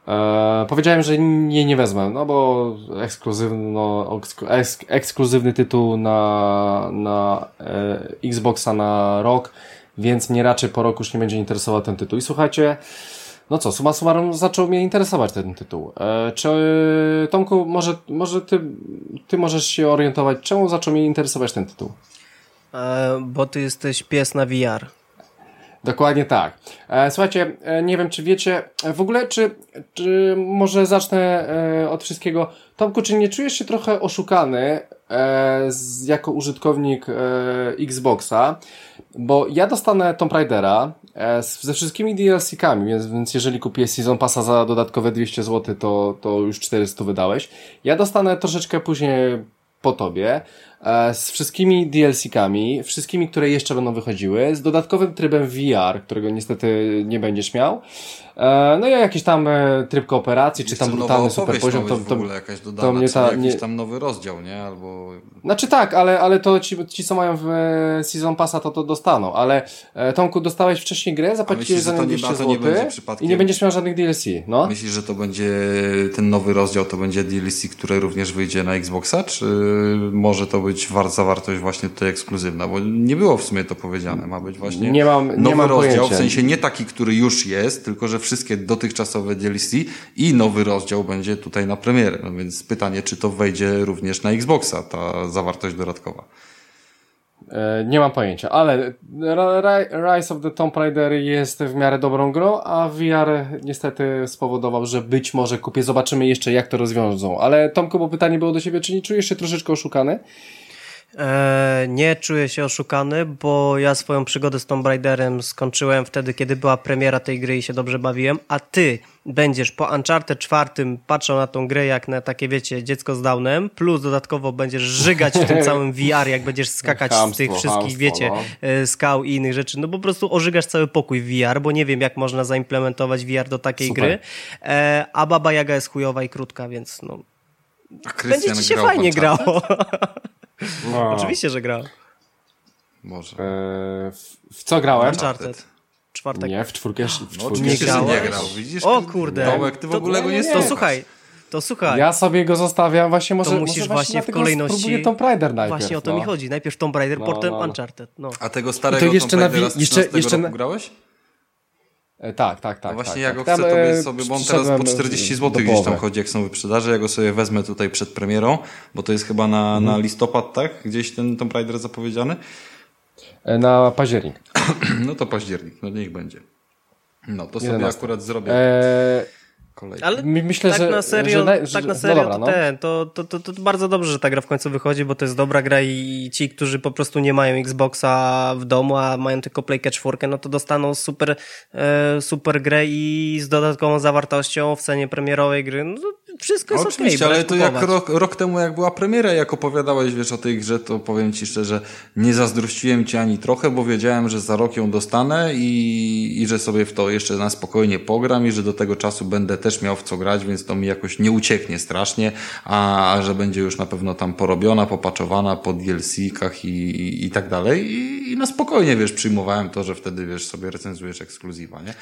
e, powiedziałem, że nie, nie wezmę, no bo ekskluzywny, no, eks, ekskluzywny tytuł na, na e, Xboxa na rok, więc mnie raczej po roku już nie będzie interesował ten tytuł. I słuchajcie, no co, suma summarum zaczął mnie interesować ten tytuł. E, czy, Tomku, może, może ty, ty możesz się orientować, czemu zaczął mnie interesować ten tytuł? E, bo ty jesteś pies na VR. Dokładnie tak. E, słuchajcie, e, nie wiem czy wiecie, e, w ogóle czy, czy może zacznę od wszystkiego. Tomku, czy nie czujesz się trochę oszukany jako użytkownik Xboxa? Bo ja dostanę Tomb Raidera ze wszystkimi DLC-kami, więc, więc jeżeli kupię Season Passa za dodatkowe 200 zł, to, to już 400 wydałeś. Ja dostanę troszeczkę później po tobie, z wszystkimi DLC-kami, wszystkimi, które jeszcze będą wychodziły, z dodatkowym trybem VR, którego niestety nie będziesz miał. E, no i jakiś tam e, tryb kooperacji, czy tam brutalny super poziom. To, to, jakaś dodana, to mnie ta, jakiś nie... tam nowy rozdział, nie? Albo... Znaczy tak, ale, ale to ci, ci, co mają w Season Passa, to to dostaną. Ale Tomku, dostałeś wcześniej grę, zapłaciłeś za nią 200 zł i nie będziesz miał żadnych DLC. No? Myślisz, że to będzie ten nowy rozdział, to będzie DLC, który również wyjdzie na Xboxa, czy może to być zawartość właśnie tutaj ekskluzywna, bo nie było w sumie to powiedziane. Ma być właśnie nie mam, nowy nie mam rozdział, pojęcia. w sensie nie taki, który już jest, tylko że wszystkie dotychczasowe DLC i nowy rozdział będzie tutaj na premierę. No więc pytanie, czy to wejdzie również na Xboxa, ta zawartość dodatkowa. E, nie mam pojęcia, ale Rise of the Tomb Raider jest w miarę dobrą grą, a VR niestety spowodował, że być może kupię. Zobaczymy jeszcze jak to rozwiążą. Ale Tomku, bo pytanie było do siebie, czy nie czujesz się troszeczkę oszukany? E, nie czuję się oszukany, bo ja swoją przygodę z Tomb Raiderem skończyłem wtedy, kiedy była premiera tej gry i się dobrze bawiłem, a ty będziesz po Uncharted czwartym patrzał na tą grę jak na takie, wiecie, dziecko z Downem, plus dodatkowo będziesz żygać w tym całym VR, jak będziesz skakać hamstwo, z tych wszystkich, hamstwo, wiecie, no. E, skał i innych rzeczy. No po prostu ożygasz cały pokój w VR, bo nie wiem, jak można zaimplementować VR do takiej Super. gry. E, a Baba Jaga jest chujowa i krótka, więc no... Będzie ci się fajnie grało. No. Oczywiście, że grał. Może. E, w, w, co grałem? Uncharted. Czwartek. Nie, w czwórkę. W no, czwórkę nie, nie grał. Widzisz? O kurde. Tomek, ty w ogóle to, go nie, nie To słuchaj, to słuchaj. Ja sobie go zostawiam, właśnie może, to musisz może właśnie, w kolejności. Spróbuję Tomb Raider najpierw. Właśnie o to no. mi chodzi. Najpierw Tomb Raider, no, potem no, no. Uncharted. No. A tego starego to jeszcze Tomb Raidera na, jeszcze, jeszcze na... grałeś? E, tak, tak, tak. No właśnie tak, ja tak. go chcę tobie e, sobie, bo on teraz po 40 zł gdzieś tam chodzi, jak są wyprzedaże. Ja go sobie wezmę tutaj przed premierą, bo to jest chyba na, mhm. na listopad, tak? Gdzieś ten Tomb Raider zapowiedziany? E, na październik. no to październik, no niech będzie. No to sobie 11. akurat zrobię. Eee kolejny. Ale myślę, tak że, na serio, że, że, tak na serio no dobra, to, no. ten, to, to, to, to, bardzo dobrze, że ta gra w końcu wychodzi, bo to jest dobra gra i ci, którzy po prostu nie mają Xboxa w domu, a mają tylko Playkę 4, no to dostaną super, e, super grę i z dodatkową zawartością w cenie premierowej gry. No, wszystko jest Oczywiście, okay, ale to jak rok, rok temu, jak była premiera, jak opowiadałeś, wiesz, o tej grze, to powiem ci szczerze, nie zazdrościłem ci ani trochę, bo wiedziałem, że za rok ją dostanę i, i że sobie w to jeszcze na spokojnie pogram i że do tego czasu będę też też miał w co grać, więc to mi jakoś nie ucieknie strasznie, a, a że będzie już na pewno tam porobiona, popaczowana po DLC-kach i, i, i tak dalej. I, I na spokojnie, wiesz, przyjmowałem to, że wtedy, wiesz, sobie recenzujesz ekskluzywa, nie?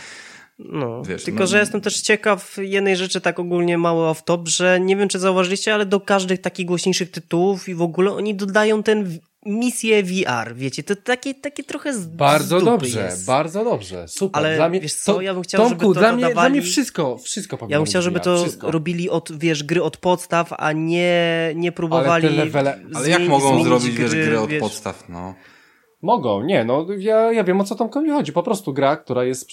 No, Wiesz, tylko no... że jestem też ciekaw jednej rzeczy, tak ogólnie mały off-top, że nie wiem, czy zauważyliście, ale do każdych takich głośniejszych tytułów i w ogóle oni dodają ten misję VR, wiecie, to takie, takie trochę z Bardzo dobrze, jest. bardzo dobrze, super. Ale dla mnie, wiesz co, to, ja bym chciał, Tomku, żeby to dla mnie, dodawali... dla mnie wszystko, wszystko Ja bym chciał, żeby to wszystko. robili od, wiesz, gry od podstaw, a nie, nie próbowali Ale, levele... Ale jak mogą zrobić, gry, wiesz, gry od wiesz... podstaw, no? Mogą, nie, no ja, ja wiem o co tam chodzi. Po prostu gra, która jest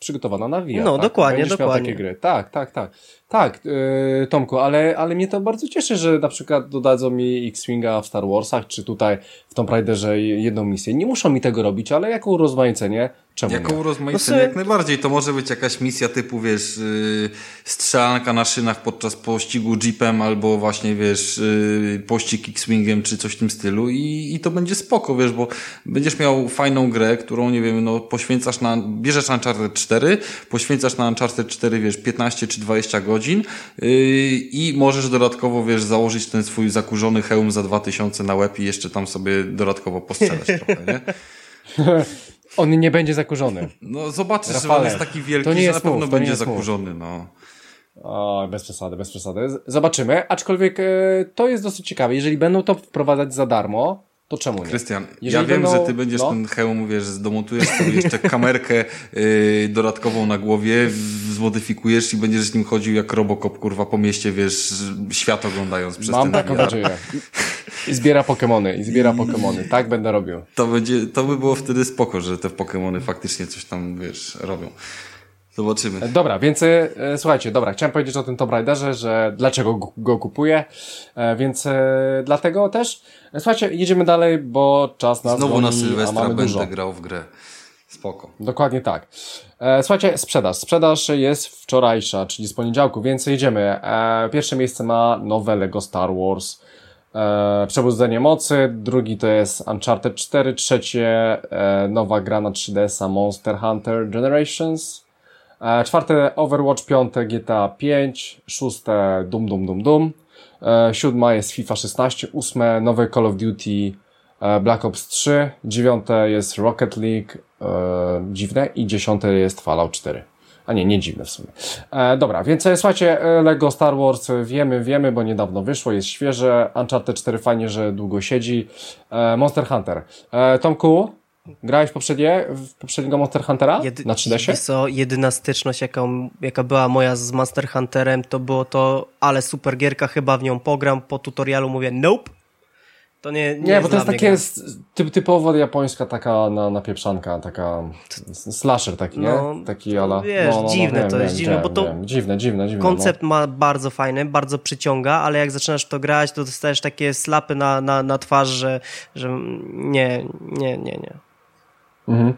przygotowana na VR. No, tak? dokładnie, Będziesz dokładnie. takie gry. Tak, tak, tak. Tak, yy, Tomku, ale, ale mnie to bardzo cieszy, że na przykład dodadzą mi X-Winga w Star Warsach, czy tutaj w Tomb Raiderze jedną misję. Nie muszą mi tego robić, ale jako urozmaicenie Czemu jako nie? urozmaicenie No jak najbardziej. To może być jakaś misja typu, wiesz, yy, strzelanka na szynach podczas pościgu jeepem albo właśnie, wiesz, yy, pościg X-Wingiem czy coś w tym stylu i, i to będzie spoko, wiesz, bo będziesz miał fajną grę, którą, nie wiem, no poświęcasz na, bierzesz Uncharted 4, poświęcasz na Uncharted 4, wiesz, 15 czy 20 godzin yy, i możesz dodatkowo, wiesz, założyć ten swój zakurzony hełm za 2000 na łeb i jeszcze tam sobie dodatkowo postrzelać trochę, nie? On nie będzie zakurzony. No zobaczysz, że on Rafale, jest taki wielki, to nie że jest na pewno będzie jest zakurzony, no. O, bez przesady, bez przesady. Zobaczymy, aczkolwiek e, to jest dosyć ciekawe. Jeżeli będą to wprowadzać za darmo, to czemu nie? Krystian, ja wiem, będą- że ty będziesz no. ten hełm, wiesz, zdomontujesz sobie jeszcze kamerkę yy, dodatkową na głowie, zmodyfikujesz i będziesz z nim chodził jak Robocop, kurwa, po mieście, wiesz, świat oglądając przez Mam ten taką nadzieję. I zbiera Pokemony, i zbiera Pokemony. Tak będę robił. To będzie, to by było wtedy spoko, że te Pokemony faktycznie coś tam, wiesz, robią. Zobaczymy. Dobra, więc e, słuchajcie, dobra, chciałem powiedzieć o tym Tomb Raiderze, że dlaczego go, go kupuję, e, więc e, dlatego też. E, słuchajcie, jedziemy dalej, bo czas nas Znowu goni, na a Sylwestra mamy będę dużo. grał w grę. Spoko. Dokładnie tak. E, słuchajcie, sprzedaż. Sprzedaż jest wczorajsza, czyli z poniedziałku, więc jedziemy. E, pierwsze miejsce ma nowe Lego Star Wars. E, Przebudzenie mocy, drugi to jest Uncharted 4, trzecie e, nowa gra na 3DS-a Monster Hunter Generations, e, czwarte Overwatch, piąte GTA 5, szóste Dum Dum Dum Dum, e, siódma jest FIFA 16, ósme nowe Call of Duty e, Black Ops 3, dziewiąte jest Rocket League, e, dziwne, i dziesiąte jest Fallout 4. A nie, nie dziwne w sumie. E, dobra, więc e, słuchajcie, e, Lego Star Wars e, wiemy, wiemy, bo niedawno wyszło, jest świeże. Uncharted 4 fajnie, że długo siedzi. E, Monster Hunter. E, Tomku, grałeś poprzednie, w poprzedniego Monster Huntera Jedy- na 3DS-ie? Wiesz co, jedyna styczność, jaka, jaka była moja z Master Hunterem, to było to, ale super gierka, chyba w nią pogram, po tutorialu mówię nope. To nie, nie, Nie, bo to jest takie typ, typowo japońska taka na, napieprzanka, taka slasher taki, nie? No, taki ala. wiesz, no, no, no, dziwne wiem, to jest, wiem, dziwne, wiem, bo to-. Dziwne, dziwne, dziwne. Koncept no. ma bardzo fajny, bardzo przyciąga, ale jak zaczynasz to grać, to dostajesz takie slapy na, na, na twarz, że, że nie, nie, nie, nie. Mhm.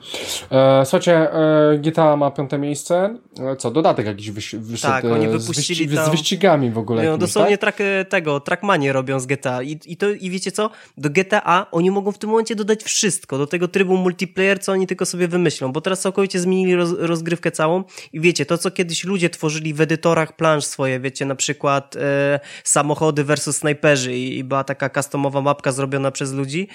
E, słuchajcie, e, GTA ma piąte miejsce. E, co, dodatek jakiś wyś, wyszedł Tak, oni wypuścili z, wyści- tam- z wyścigami w ogóle. No, jakimiś, dosłownie tak? trak, tego, trackmanie robią z GTA I, i, to, i wiecie co? Do GTA oni mogą w tym momencie dodać wszystko, do tego trybu multiplayer, co oni tylko sobie wymyślą, bo teraz całkowicie zmienili roz, rozgrywkę całą i wiecie, to co kiedyś ludzie tworzyli w edytorach plansz swoje, wiecie, na przykład samochody versus snajperzy i, i była taka customowa mapka zrobiona przez ludzi,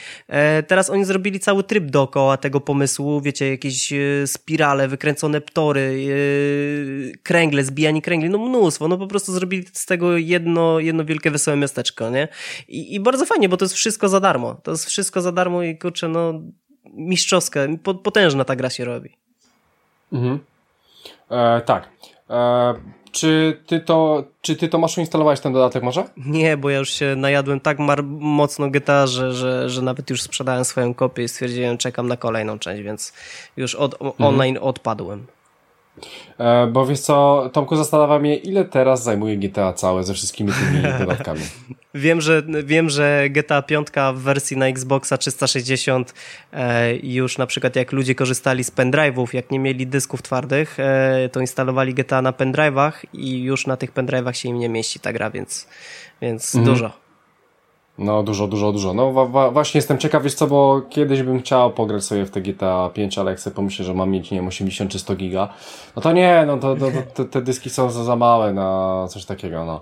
teraz oni zrobili cały tryb dookoła tego pomysłu, wiecie, jakieś e, spirale, wykręcone ptory, e, kręgle, zbijanie kręgli, no mnóstwo, no po prostu zrobili z tego jedno, jedno wielkie wesołe miasteczko, nie? I, I bardzo fajnie, bo to jest wszystko za darmo. To jest wszystko za darmo i kurczę, no mistrzowska, po- potężna ta gra się robi. Mhm. E, tak. E, czy ty to, czy ty to masz uinstalować ten dodatek może? Nie, bo ja już się najadłem tak mocno GTA, że, że, że nawet już sprzedałem swoją kopię i stwierdziłem, czekam na kolejną część, więc już od, o- online odpadłem. E, bo wiesz co, Tomku zastanawia mnie, ile teraz zajmuje GTA całe ze wszystkimi tymi dodatkami. Wiem, że, wiem, że GTA 5 w wersji na Xboxa 360 e, już na przykład jak ludzie korzystali z pendrive'ów, jak nie mieli dysków twardych, e, to instalowali GTA na pendrive'ach i już na tych pendrive'ach się im nie mieści ta gra, więc, więc dużo. No, dużo, dużo, dużo. No, wa- wa- właśnie jestem ciekaw, wiesz co, bo kiedyś bym chciał pograć sobie w te GTA 5, ale jak sobie pomyślę, że mam mieć, nie wiem, 80 czy 100 giga, no to nie, no to, to, to te, te dyski są za, za małe na coś takiego, no.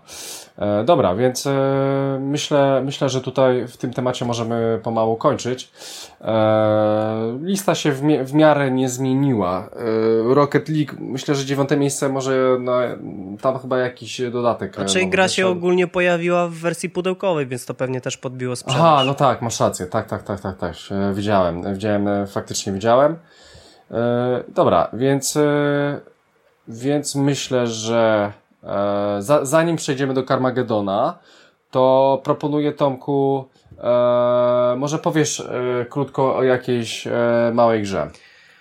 E, dobra, więc e, myślę, myślę, że tutaj w tym temacie możemy pomału kończyć. E, lista się w, mi- w miarę nie zmieniła. E, Rocket League, myślę, że dziewiąte miejsce może, no, tam chyba jakiś dodatek. Znaczy gra się ogólnie pojawiła w wersji pudełkowej, więc to pewnie też podbiło sprzedaż. Aha, no tak, masz rację. Tak, tak, tak, tak, tak. Widziałem, widziałem, faktycznie widziałem. Dobra, więc, więc myślę, że za, zanim przejdziemy do Carmagedona, to proponuję Tomku, e, może powiesz e, krótko o jakiejś e, małej grze,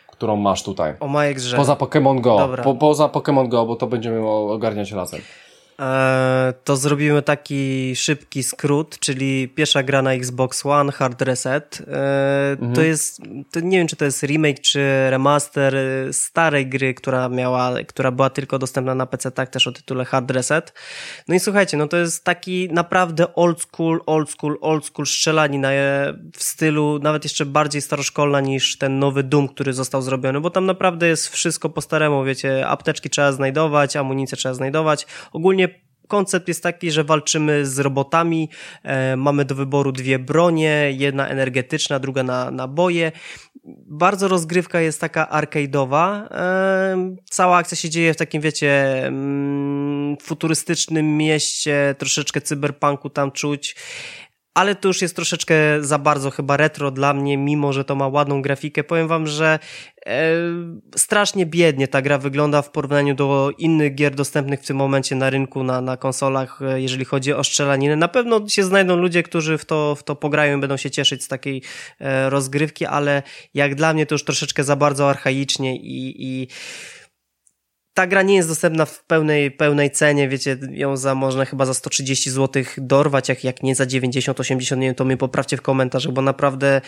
którą masz tutaj. O mojej grze. Poza Pokémon Go. Dobra. Po, poza Pokémon Go, bo to będziemy ogarniać razem. E, to zrobimy taki szybki skrót, czyli pierwsza gra na Xbox One, Hard Reset. E, mhm. To jest, to nie wiem czy to jest remake czy remaster starej gry, która miała, która była tylko dostępna na PC, tak też o tytule Hard Reset. No i słuchajcie, no to jest taki naprawdę old school, old school, old school strzelanina w stylu nawet jeszcze bardziej staroszkolna niż ten nowy Doom, który został zrobiony, bo tam naprawdę jest wszystko po staremu, wiecie, apteczki trzeba znajdować, amunicję trzeba znajdować. Ogólnie koncept jest taki, że walczymy z robotami, e, mamy do wyboru dwie bronie, jedna energetyczna, druga na naboje. Bardzo rozgrywka jest taka arcade'owa. E, cała akcja się dzieje w takim, wiecie, mm, futurystycznym mieście, troszeczkę cyberpunku tam czuć ale to już jest troszeczkę za bardzo chyba retro dla mnie, mimo że to ma ładną grafikę. Powiem wam, że e, strasznie biednie ta gra wygląda w porównaniu do innych gier dostępnych w tym momencie na rynku, na, na konsolach, e, jeżeli chodzi o strzelaninę. Na pewno się znajdą ludzie, którzy w to, w to pograją i będą się cieszyć z takiej e, rozgrywki, ale jak dla mnie to już troszeczkę za bardzo archaicznie i, i ta gra nie jest dostępna w pełnej, pełnej cenie, wiecie, ją za można chyba za 130 zł dorwać, jak, jak nie za 90, 80, nie wiem, to mnie poprawcie w komentarzach, bo naprawdę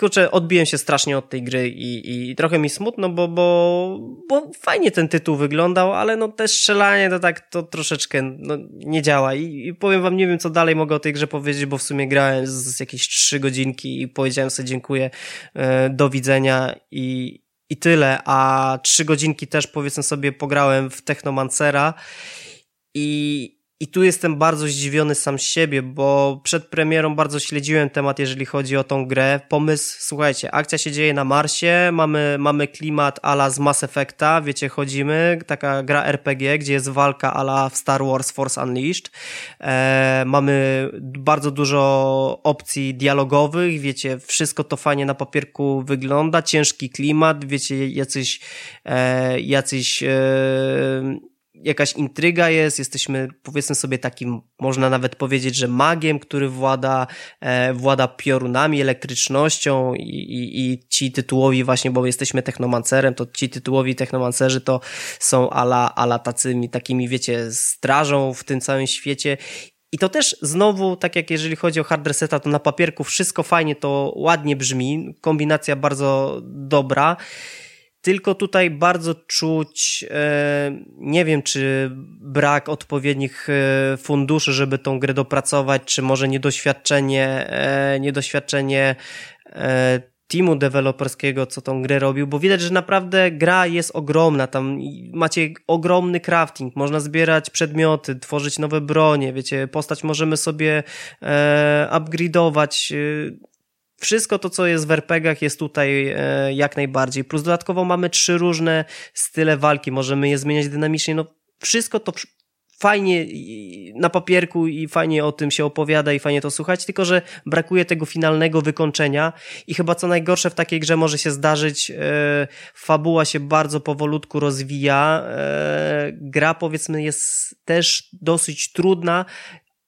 kurczę, odbiłem się strasznie od tej gry i, i trochę mi smutno, bo, bo, bo fajnie ten tytuł wyglądał, ale no te strzelanie to tak to troszeczkę no, nie działa. I, i powiem wam, nie wiem co dalej mogę o tej grze powiedzieć, bo w sumie grałem z, z jakieś trzy godzinki i powiedziałem sobie dziękuję, e, do widzenia i, i tyle, a trzy godzinki też powiedzmy sobie pograłem w Technomancera i, i tu jestem bardzo zdziwiony sam siebie, bo przed premierą bardzo śledziłem temat, jeżeli chodzi o tą grę. Pomysł, słuchajcie, akcja się dzieje na Marsie, mamy, mamy klimat ala z Mass Effecta, wiecie, chodzimy, taka gra RPG, gdzie jest walka ala w Star Wars Force Unleashed. E, mamy bardzo dużo opcji dialogowych, wiecie, wszystko to fajnie na papierku wygląda, ciężki klimat, wiecie, jacyś, e, jacyś e, jakaś intryga jest, jesteśmy powiedzmy sobie takim, można nawet powiedzieć, że magiem, który włada, e, włada piorunami, elektrycznością i, i, i ci tytułowi właśnie, bo jesteśmy technomancerem, to ci tytułowi technomancerzy to są ala, ala tacymi, takimi wiecie, strażą w tym całym świecie i to też znowu, tak jak jeżeli chodzi o hard reseta, to na papierku wszystko fajnie, to ładnie brzmi, kombinacja bardzo dobra. Tylko tutaj bardzo czuć, e, nie wiem, czy brak odpowiednich e, funduszy, żeby tą grę dopracować, czy może niedoświadczenie, e, niedoświadczenie teamu deweloperskiego, co tą grę robił, bo widać, że naprawdę gra jest ogromna, tam macie ogromny crafting, można zbierać przedmioty, tworzyć nowe bronie, wiecie, postać możemy sobie e, upgrade'ować, wszystko to, co jest w RPGach jest tutaj e, jak najbardziej. Plus dodatkowo mamy trzy różne style walki, możemy je zmieniać dynamicznie. No, wszystko to fajnie na papierku i fajnie o tym się opowiada i fajnie to słuchać, tylko że brakuje tego finalnego wykończenia i chyba co najgorsze w takiej grze może się zdarzyć, e, fabuła się bardzo powolutku rozwija, e, gra powiedzmy jest też dosyć trudna,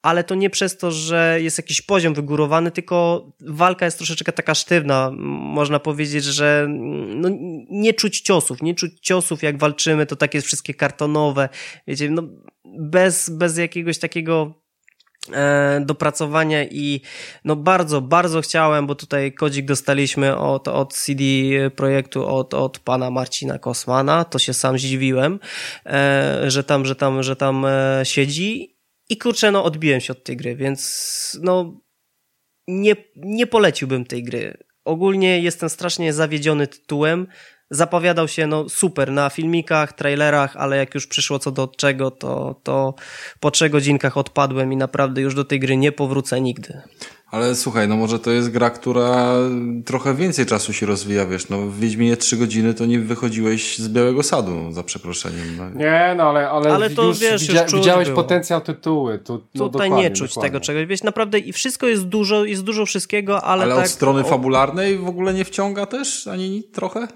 ale to nie przez to, że jest jakiś poziom wygórowany, tylko walka jest troszeczkę taka sztywna. Można powiedzieć, że no, nie czuć ciosów, nie czuć ciosów jak walczymy, to takie wszystkie kartonowe, wiecie, no, bez, bez jakiegoś takiego e, dopracowania i no bardzo, bardzo chciałem, bo tutaj kodzik dostaliśmy od, od CD projektu, od, od pana Marcina Kosmana, to się sam zdziwiłem, e, że tam, że tam, że tam e, siedzi i kurczę, no odbiłem się od tej gry, więc no nie, nie poleciłbym tej gry. Ogólnie jestem strasznie zawiedziony tytułem. Zapowiadał się no super na filmikach, trailerach, ale jak już przyszło co do czego, to, to po trzech godzinkach odpadłem i naprawdę już do tej gry nie powrócę nigdy. Ale słuchaj, no może to jest gra, która trochę więcej czasu się rozwija, wiesz, no w Wiedźminie 3 godziny to nie wychodziłeś z Białego Sadu, za przeproszeniem. No. Nie, no ale, ale, ale to, już, wiesz, widzia, już widziałeś było. potencjał tytuły. Tu, no, Tutaj nie czuć dokładnie. tego czegoś, wiesz, naprawdę i wszystko jest dużo, jest dużo wszystkiego, ale Ale tak, od strony fabularnej w ogóle nie wciąga też, ani trochę?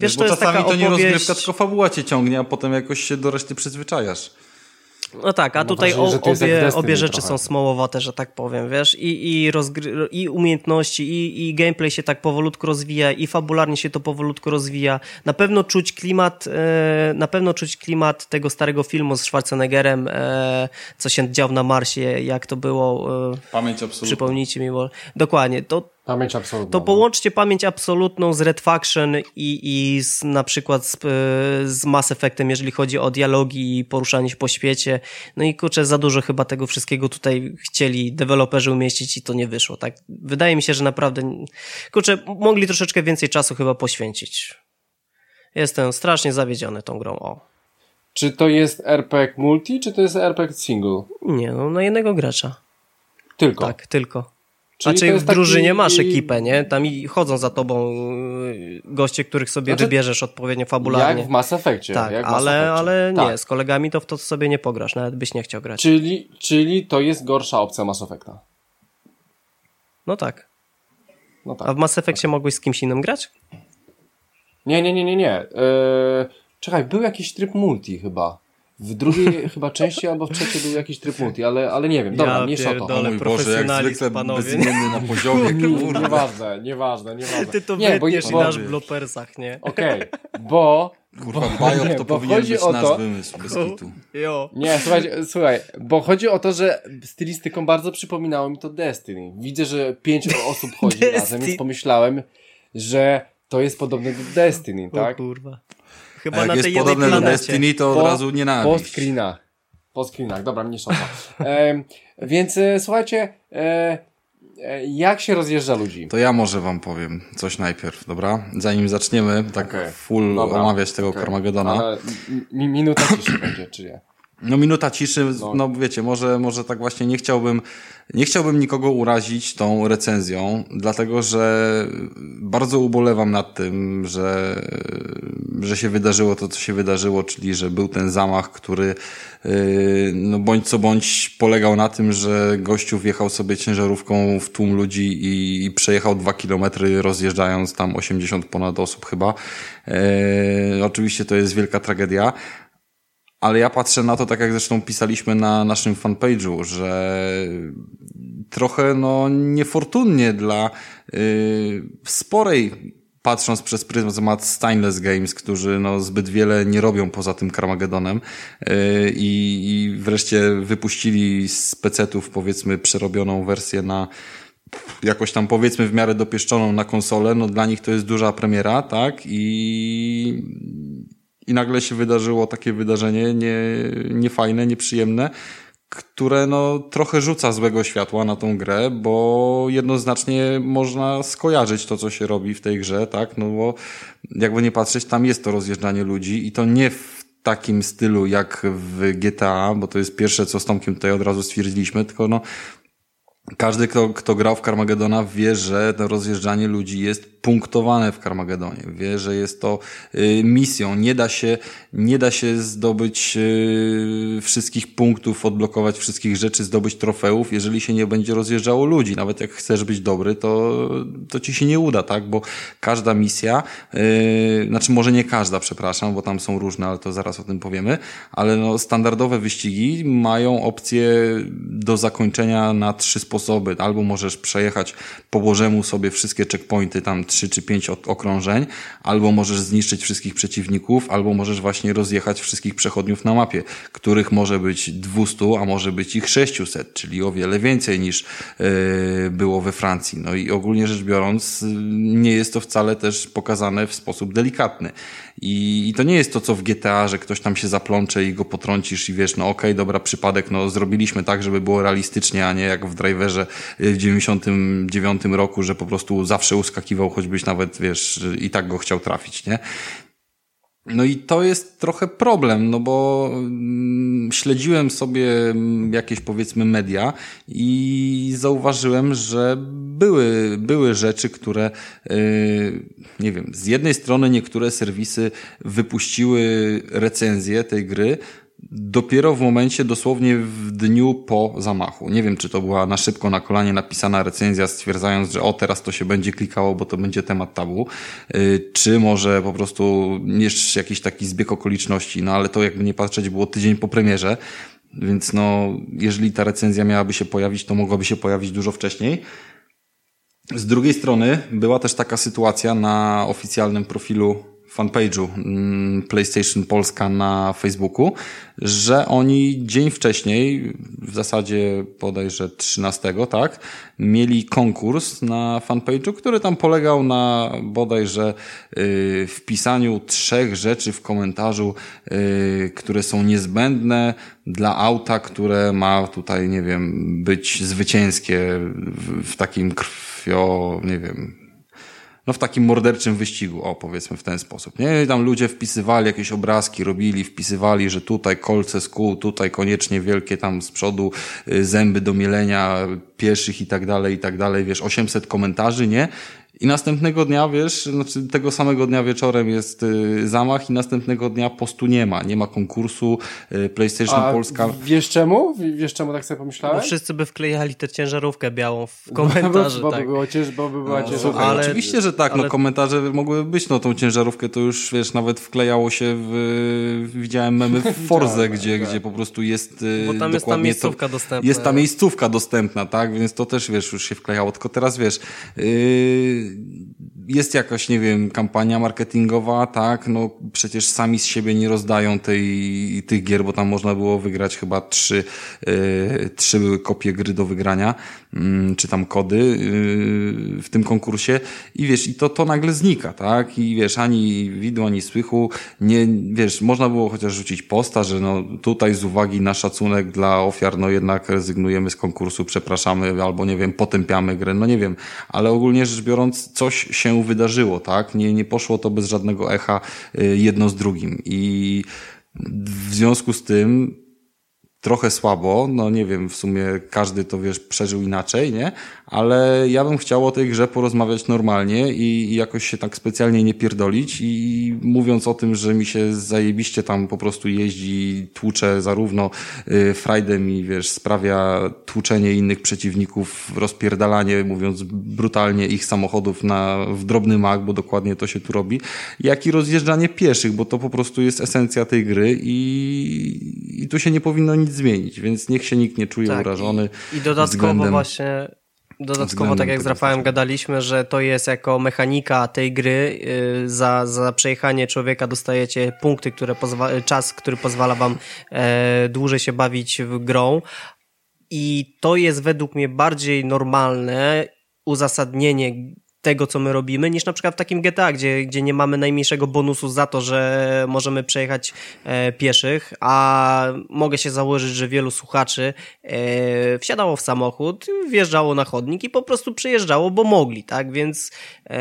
Wiesz, bo to czasami to nie rozgrywka, tylko fabuła cię ciągnie, a potem jakoś się do reszty przyzwyczajasz. No tak, a Mam tutaj jak obie, obie rzeczy trochę. są smołowate, że tak powiem, wiesz, i, i, rozgry- i umiejętności, i, i gameplay się tak powolutku rozwija, i fabularnie się to powolutku rozwija. Na pewno czuć klimat, e, na pewno czuć klimat tego starego filmu z Schwarzeneggerem, e, co się działo na Marsie, jak to było, e, Pamięć absolutna. przypomnijcie mi, bo dokładnie, to, Pamięć absolutna. to no. połączcie pamięć absolutną z Red Faction i, i z, na przykład z, e, z Mass Effectem, jeżeli chodzi o dialogi i poruszanie się po świecie. No i kurczę, za dużo chyba tego wszystkiego tutaj chcieli deweloperzy umieścić i to nie wyszło. Tak, wydaje mi się, że naprawdę, kurczę, mogli troszeczkę więcej czasu chyba poświęcić. Jestem strasznie zawiedziony tą grą. O. Czy to jest RPG multi, czy to jest RPG single? Nie, no na jednego gracza. Tylko. Tak, tylko. Czyli znaczy w drużynie taki- masz ekipę, nie? Tam i chodzą za tobą y, goście, których sobie Znaczy, wybierzesz odpowiednio fabularnie. Jak w Mass Effectie. tak, jak w Mass ale, Effectie. ale nie, Tak. z kolegami to w to sobie nie pograsz, nawet byś nie chciał grać. Czyli, czyli to jest gorsza opcja Mass Effecta. No tak. No tak. A w Mass Effectie mogłeś z kimś innym grać? Nie, nie, nie, nie, nie. Eee, czekaj, był jakiś tryb multi chyba. W drugiej chyba części albo w trzeciej był jakiś tryb multi, ale, ale nie wiem. Dobra, Ja nie o to. O mój Boże, jak profesjonalizm, zwykle panowie. bezimienny na poziomie, Nie, kurwa. nieważne, nieważne, nieważne. Ty to nie, bo, i bo, dasz w blopersach, nie? Okej, bo... Kurwa, bo, Bajok nie, to bo powinien chodzi być o nasz to, wymysł, bez kitu. Jo. Nie, słuchaj, słuchaj, bo chodzi o to, że stylistyką bardzo przypominało mi to Destiny. Widzę, że pięć osób chodzi razem, więc pomyślałem, że to jest podobne do Destiny, O tak? kurwa. A Chyba jak na jest tej jednej podobne do planecie. Destiny, to od Po- razu Po nienawiść. screenach. Po screenach, dobra, mnie szota. Em, więc e, słuchajcie, e, e, jak się rozjeżdża ludzi? To ja może wam powiem coś najpierw, dobra? Zanim zaczniemy tak Okej. full Dobra, omawiać tego okej. Carmagedona. Ale mi, minuta ciszy będzie, czy nie? No minuta ciszy, No. no, wiecie, może, może tak właśnie nie chciałbym, nie chciałbym nikogo urazić tą recenzją, dlatego że bardzo ubolewam nad tym, że, że się wydarzyło to, co się wydarzyło, czyli że był ten zamach, który yy, no bądź co bądź polegał na tym, że gościu wjechał sobie ciężarówką w tłum ludzi i, i przejechał dwa kilometry rozjeżdżając tam 80 ponad osób chyba. Yy, oczywiście to jest wielka tragedia. Ale ja patrzę na to, tak jak zresztą pisaliśmy na naszym fanpage'u, że trochę no niefortunnie dla y, sporej, patrząc przez pryzmat Stainless Games, którzy no zbyt wiele nie robią poza tym Carmagedonem y, i, wreszcie wypuścili z PC-ów powiedzmy przerobioną wersję na jakoś tam powiedzmy w miarę dopieszczoną na konsolę, no dla nich to jest duża premiera, tak? I i nagle się wydarzyło takie wydarzenie nie, niefajne, nieprzyjemne, które no trochę rzuca złego światła na tą grę, bo jednoznacznie można skojarzyć to, co się robi w tej grze, tak? No bo jakby nie patrzeć, tam jest to rozjeżdżanie ludzi i to nie w takim stylu jak w GTA, bo to jest pierwsze, co z Tomkiem tutaj od razu stwierdziliśmy, tylko no każdy, kto, kto grał w Carmagedona wie, że to rozjeżdżanie ludzi jest punktowane w Carmagedonie. Wie, że jest to y, misją. Nie da się, nie da się zdobyć y, wszystkich punktów, odblokować wszystkich rzeczy, zdobyć trofeów, jeżeli się nie będzie rozjeżdżało ludzi. Nawet jak chcesz być dobry, to, to ci się nie uda, tak? Bo każda misja, y, znaczy może nie każda, przepraszam, bo tam są różne, ale to zaraz o tym powiemy, ale no, standardowe wyścigi mają opcję do zakończenia na trzy sposoby. Albo możesz przejechać po Bożemu sobie wszystkie checkpointy, tam trzy czy pięć od- okrążeń, albo możesz zniszczyć wszystkich przeciwników, albo możesz właśnie rozjechać wszystkich przechodniów na mapie, których może być 200, a może być ich 600, czyli o wiele więcej niż yy, było we Francji. No i ogólnie rzecz biorąc, nie jest to wcale też pokazane w sposób delikatny. I, I to nie jest to, co w GTA, że ktoś tam się zaplącze i go potrącisz i wiesz, no okej, dobra, przypadek, no zrobiliśmy tak, żeby było realistycznie, a nie jak w Driverze y, w 99 roku, że po prostu zawsze uskakiwał, choćbyś nawet, wiesz, i tak go chciał trafić, nie? No i to jest trochę problem, no bo mm, śledziłem sobie mm, jakieś powiedzmy media i zauważyłem, że były, były rzeczy, które yy, nie wiem, z jednej strony niektóre serwisy wypuściły recenzję tej gry, dopiero w momencie, dosłownie w dniu po zamachu. Nie wiem, czy to była na szybko, na kolanie napisana recenzja, stwierdzając, że o, teraz to się będzie klikało, bo to będzie temat tabu, yy, czy może po prostu jeszcze jakiś taki zbieg okoliczności, no ale to jakby nie patrzeć było tydzień po premierze, Więc no, jeżeli ta recenzja miałaby się pojawić, to mogłaby się pojawić dużo wcześniej. Z drugiej strony była też taka sytuacja na oficjalnym profilu fanpage'u mm, PlayStation Polska na Facebooku, że oni dzień wcześniej, w zasadzie bodajże 13, tak, mieli konkurs na fanpage'u, który tam polegał na bodajże yy, wpisaniu trzech rzeczy w komentarzu, yy, które są niezbędne dla auta, które ma tutaj, nie wiem, być zwycięskie w, w takim krwio, nie wiem, no w takim morderczym wyścigu, o powiedzmy w ten sposób. Nie? I tam ludzie wpisywali jakieś obrazki, robili, wpisywali, że tutaj kolce z kół, tutaj koniecznie wielkie tam z przodu y, zęby do mielenia pieszych i tak dalej, i tak dalej, wiesz, 800 komentarzy, nie? I następnego dnia, wiesz, znaczy tego samego dnia wieczorem jest y, zamach i następnego dnia postu nie ma. Nie ma konkursu y, PlayStation A Polska. Wiesz czemu? Wiesz czemu tak sobie pomyślałem? Bo wszyscy by wklejali tę ciężarówkę białą w komentarze. bo, tak. by było cięż, bo by była No, ciężarówka. ale- oczywiście, że tak, no ale- komentarze mogłyby być, no tą ciężarówkę to już, wiesz, nawet wklejało się w, widziałem memy w Forze, gdzie, gdzie po prostu jest y, Bo tam jest ta dokładnie miejscówka to, dostępna. Jest ta miejscówka dostępna, tak, więc to też, wiesz, już się wklejało, tylko teraz, wiesz, yy, 嗯。Jest jakaś, nie wiem, kampania marketingowa, tak, no przecież sami z siebie nie rozdają tej, tych gier, bo tam można było wygrać chyba trzy, yy, trzy były kopie gry do wygrania, yy, czy tam kody yy, w tym konkursie. I wiesz, i to, to nagle znika, tak, i wiesz, ani widu, ani słychu, nie, wiesz, można było chociaż rzucić posta, że no tutaj z uwagi na szacunek dla ofiar, no jednak rezygnujemy z konkursu, przepraszamy, albo nie wiem, potępiamy grę, no nie wiem, ale ogólnie rzecz biorąc, coś się wydarzyło, tak? Nie, nie poszło to bez żadnego echa y, jedno z drugim. I w związku z tym trochę słabo, no nie wiem, w sumie każdy to wiesz, przeżył inaczej, nie? Ale ja bym chciał o tej grze porozmawiać normalnie i, jakoś się tak specjalnie nie pierdolić i mówiąc o tym, że mi się zajebiście tam po prostu jeździ, tłucze zarówno y, frajdem i wiesz, sprawia tłuczenie innych przeciwników, rozpierdalanie, mówiąc brutalnie ich samochodów na, w drobny mak, bo dokładnie to się tu robi, jak i rozjeżdżanie pieszych, bo to po prostu jest esencja tej gry i, i tu się nie powinno nic zmienić, więc niech się nikt nie czuje Tak, urażony. I, i dodatkowo względem- właśnie. Dodatkowo, tak jak z Rafałem gadaliśmy, że to jest jako mechanika tej gry. yy, Za, za przejechanie człowieka dostajecie punkty, które czas, który pozwala wam e, dłużej się bawić w grą. I to jest według mnie bardziej normalne uzasadnienie tego, co my robimy, niż na przykład w takim GTA, gdzie, gdzie nie mamy najmniejszego bonusu za to, że możemy przejechać e, pieszych, a mogę się założyć, że wielu słuchaczy e, wsiadało w samochód, wjeżdżało na chodnik i po prostu przejeżdżało, bo mogli, tak? Więc e,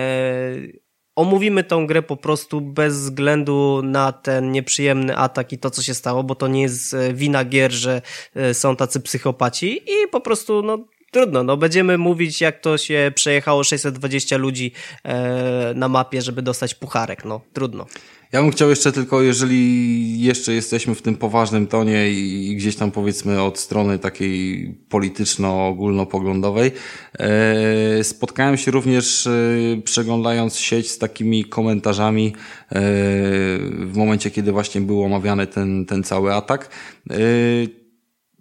omówimy tą grę po prostu bez względu na ten nieprzyjemny atak i to, co się stało, bo to nie jest e, wina gier, że e, są tacy psychopaci i po prostu, no, trudno, no, będziemy mówić, jak to się przejechało 620 ludzi e, na mapie, żeby dostać pucharek, no, trudno. Ja bym chciał jeszcze tylko, jeżeli jeszcze jesteśmy w tym poważnym tonie i, gdzieś tam powiedzmy od strony takiej polityczno-ogólnopoglądowej, e, spotkałem się również e, przeglądając sieć z takimi komentarzami e, w momencie, kiedy właśnie był omawiany ten, ten cały atak.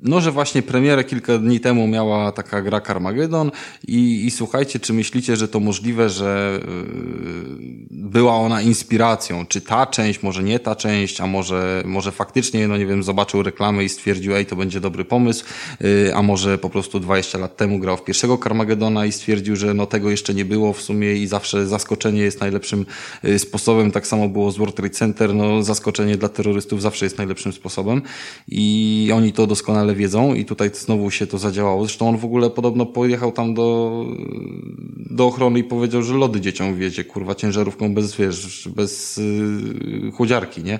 No, że właśnie premierę kilka dni temu miała taka gra Carmageddon i, i słuchajcie, czy myślicie, że to możliwe, że yy, była ona inspiracją? Czy ta część, może nie ta część, a może, może faktycznie, no nie wiem, zobaczył reklamę i stwierdził, ej, to będzie dobry pomysł, yy, a może po prostu 20 lat temu grał w pierwszego Carmageddona i stwierdził, że no tego jeszcze nie było w sumie i zawsze zaskoczenie jest najlepszym yy, sposobem. Tak samo było z World Trade Center, no zaskoczenie dla terrorystów zawsze jest najlepszym sposobem i oni to doskonale wiedzą i tutaj znowu się to zadziałało. Zresztą on w ogóle podobno pojechał tam do, do ochrony i powiedział, że lody dzieciom wiezie, kurwa, ciężarówką bez, wiesz, bez yy, chłodziarki, nie?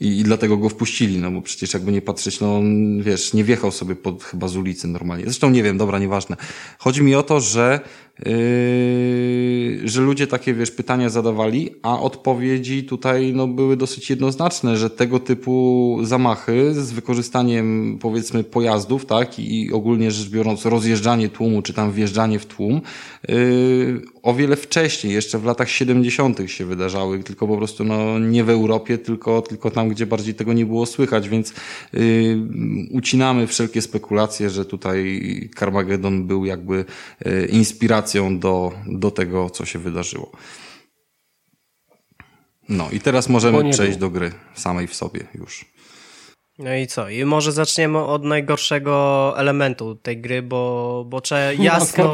I, I dlatego go wpuścili, no bo przecież jakby nie patrzeć, no on, wiesz, nie wjechał sobie pod, chyba z ulicy normalnie. Zresztą nie wiem, dobra, nieważne. Chodzi mi o to, że, yy, że ludzie takie, wiesz, pytania zadawali, a odpowiedzi tutaj, no, były dosyć jednoznaczne, że tego typu zamachy z wykorzystaniem, powiedzmy, pojazdów, tak, i ogólnie rzecz biorąc rozjeżdżanie tłumu, czy tam wjeżdżanie w tłum, yy, o wiele wcześniej, jeszcze w latach 70. się wydarzały, tylko po prostu no, nie w Europie, tylko, tylko tam, gdzie bardziej tego nie było słychać, więc yy, ucinamy wszelkie spekulacje, że tutaj Carmageddon był jakby yy, inspiracją do, do tego, co się wydarzyło. No i teraz możemy przejść do gry samej w sobie już. No i co? I może zaczniemy od najgorszego elementu tej gry, bo, bo trzeba jasno,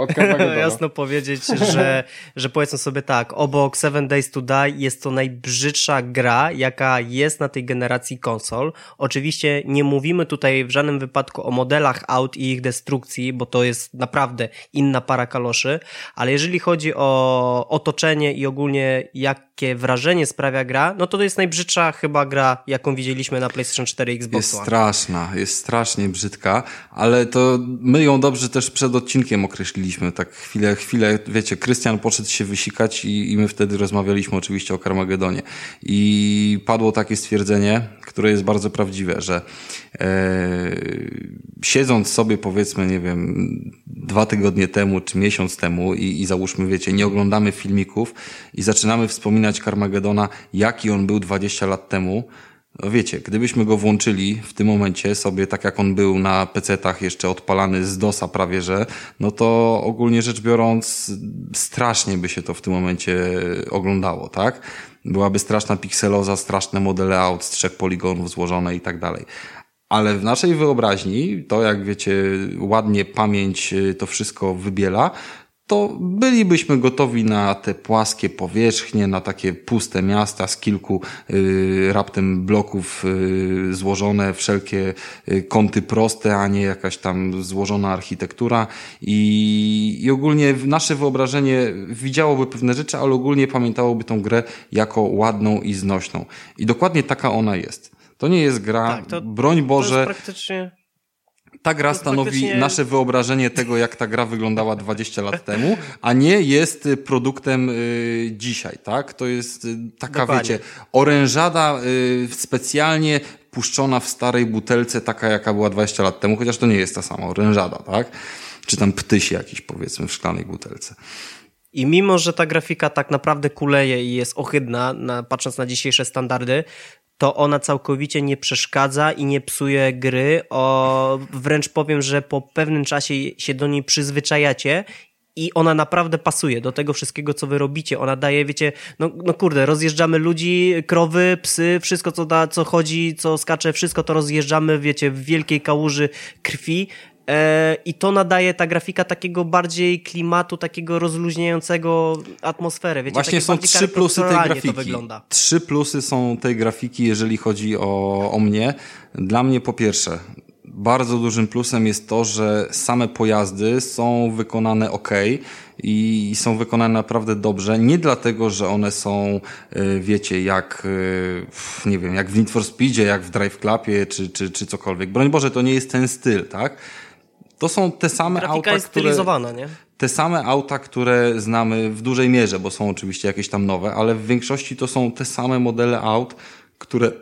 od jasno powiedzieć, że, że powiedzmy sobie tak, obok Seven Days to Die jest to najbrzydsza gra, jaka jest na tej generacji konsol. Oczywiście nie mówimy tutaj w żadnym wypadku o modelach aut i ich destrukcji, bo to jest naprawdę inna para kaloszy, ale jeżeli chodzi o otoczenie i ogólnie jakie wrażenie sprawia gra, no to to jest najbrzydsza chyba gra, jaką widzieliśmy na PlayStation 4 Xbox Jest One. straszna, jest strasznie brzydka, ale to my ją dobrze też przed odcinkiem określiliśmy. Tak chwilę, chwilę, wiecie, Krystian poszedł się wysikać i, i my wtedy rozmawialiśmy oczywiście o Carmagedonie. I padło takie stwierdzenie, które jest bardzo prawdziwe, że e, siedząc sobie powiedzmy, nie wiem, dwa tygodnie temu czy miesiąc temu i, i załóżmy, wiecie, nie oglądamy filmików i zaczynamy wspominać Carmagedona, jaki on był 20 lat temu, no wiecie, gdybyśmy go włączyli w tym momencie sobie tak jak on był na PC-tach jeszcze odpalany z DOSa prawie że, no to ogólnie rzecz biorąc strasznie by się to w tym momencie oglądało, tak? Byłaby straszna pikseloza, straszne modele aut z trzech poligonów złożone i tak dalej. Ale w naszej wyobraźni, to jak wiecie, ładnie pamięć to wszystko wybiela, to bylibyśmy gotowi na te płaskie powierzchnie, na takie puste miasta z kilku y, raptem bloków y, złożone, wszelkie y, kąty proste, a nie jakaś tam złożona architektura i, i ogólnie nasze wyobrażenie widziałoby pewne rzeczy, ale ogólnie pamiętałoby tą grę jako ładną i znośną. I dokładnie taka ona jest. To nie jest gra, tak, to, broń Boże. To jest praktycznie ta gra stanowi nasze wyobrażenie tego, jak ta gra wyglądała 20 lat temu, a nie jest y, produktem y, dzisiaj, tak? To jest y, taka, Dokładnie. wiecie, orężada y, specjalnie puszczona w starej butelce, taka jaka była 20 lat temu, chociaż to nie jest ta sama orężada, tak? Czy tam ptyś jakiś, powiedzmy, w szklanej butelce. I mimo, że ta grafika tak naprawdę kuleje i jest ohydna, na, patrząc na dzisiejsze standardy, to ona całkowicie nie przeszkadza i nie psuje gry. O, wręcz powiem, że po pewnym czasie się do niej przyzwyczajacie i ona naprawdę pasuje do tego wszystkiego, co wy robicie. Ona daje, wiecie, no, no kurde, rozjeżdżamy ludzi, krowy, psy, wszystko, co da, co chodzi, co skacze, wszystko to rozjeżdżamy, wiecie, w wielkiej kałuży krwi. E, I to nadaje ta grafika takiego bardziej klimatu, takiego rozluźniającego atmosferę. Wiecie, Właśnie są trzy plusy tej grafiki. Trzy plusy są tej grafiki, jeżeli chodzi o, o mnie. Dla mnie po pierwsze, bardzo dużym plusem jest to, że same pojazdy są wykonane ok i są wykonane naprawdę dobrze. Nie dlatego, że one są, e, wiecie, jak, e, nie wiem, jak w Need for Speedzie, jak w Drive Clubie, czy, czy, czy cokolwiek. Broń Boże, to nie jest ten styl, tak? To są te same Grafika auta, jest stylizowana, które, nie? Te same auta, które znamy w dużej mierze, bo są oczywiście jakieś tam nowe, ale w większości to są te same modele aut, które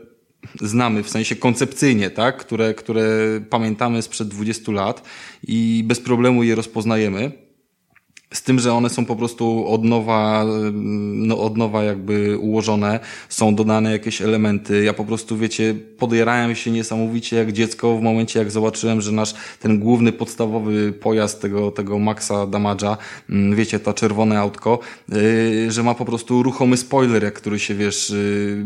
znamy w sensie koncepcyjnie, tak? Które, które pamiętamy sprzed 20 lat i bez problemu je rozpoznajemy. Z tym, że one są po prostu od nowa, no od nowa jakby ułożone, są dodane jakieś elementy. Ja po prostu, wiecie, podjarałem się niesamowicie jak dziecko w momencie, jak zobaczyłem, że nasz ten główny, podstawowy pojazd tego, tego Maxa Damage'a, mm, wiecie, ta czerwone autko, yy, że ma po prostu ruchomy spoiler, jak który się, wiesz, yy,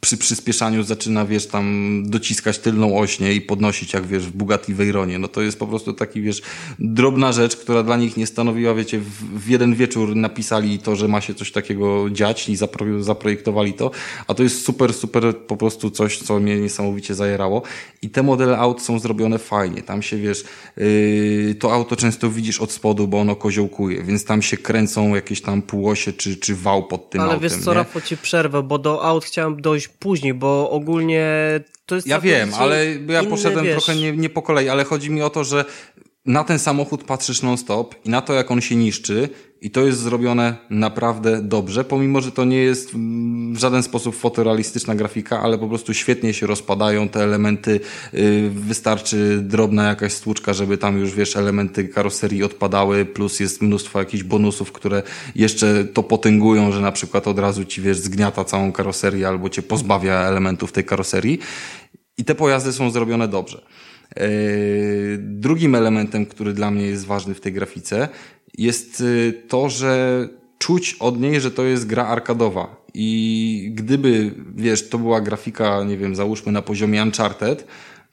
przy przyspieszaniu zaczyna, wiesz, tam dociskać tylną ośnię i podnosić, jak wiesz, w Bugatti Veyronie. No to jest po prostu taki, wiesz, drobna rzecz, która dla nich nie stanowiła, wiecie, w jeden wieczór napisali to, że ma się coś takiego dziać i zapro, zaprojektowali to, a to jest super, super po prostu coś, co mnie niesamowicie zajerało. I te modele aut są zrobione fajnie, tam się wiesz, yy, to auto często widzisz od spodu, bo ono koziołkuje, więc tam się kręcą jakieś tam półosie czy, czy wał pod tym Ale autem. Ale wiesz co, Rafał, ci przerwę, bo do aut chciałem dojść później, bo ogólnie to jest... Ja wiem, ale ja poszedłem wiesz... trochę nie, nie po kolei, ale chodzi mi o to, że na ten samochód patrzysz non-stop i na to, jak on się niszczy, i to jest zrobione naprawdę dobrze, pomimo, że to nie jest w żaden sposób fotorealistyczna grafika, ale po prostu świetnie się rozpadają te elementy. Y, wystarczy drobna jakaś stłuczka, żeby tam już, wiesz, elementy karoserii odpadały, plus jest mnóstwo jakichś bonusów, które jeszcze to potęgują, że na przykład od razu ci, wiesz, zgniata całą karoserię albo cię pozbawia elementów tej karoserii. I te pojazdy są zrobione dobrze. E, drugim elementem, który dla mnie jest ważny w tej grafice, jest y, to, że czuć od niej, że to jest gra arkadowa. I gdyby, wiesz, to była grafika, nie wiem, załóżmy na poziomie Uncharted,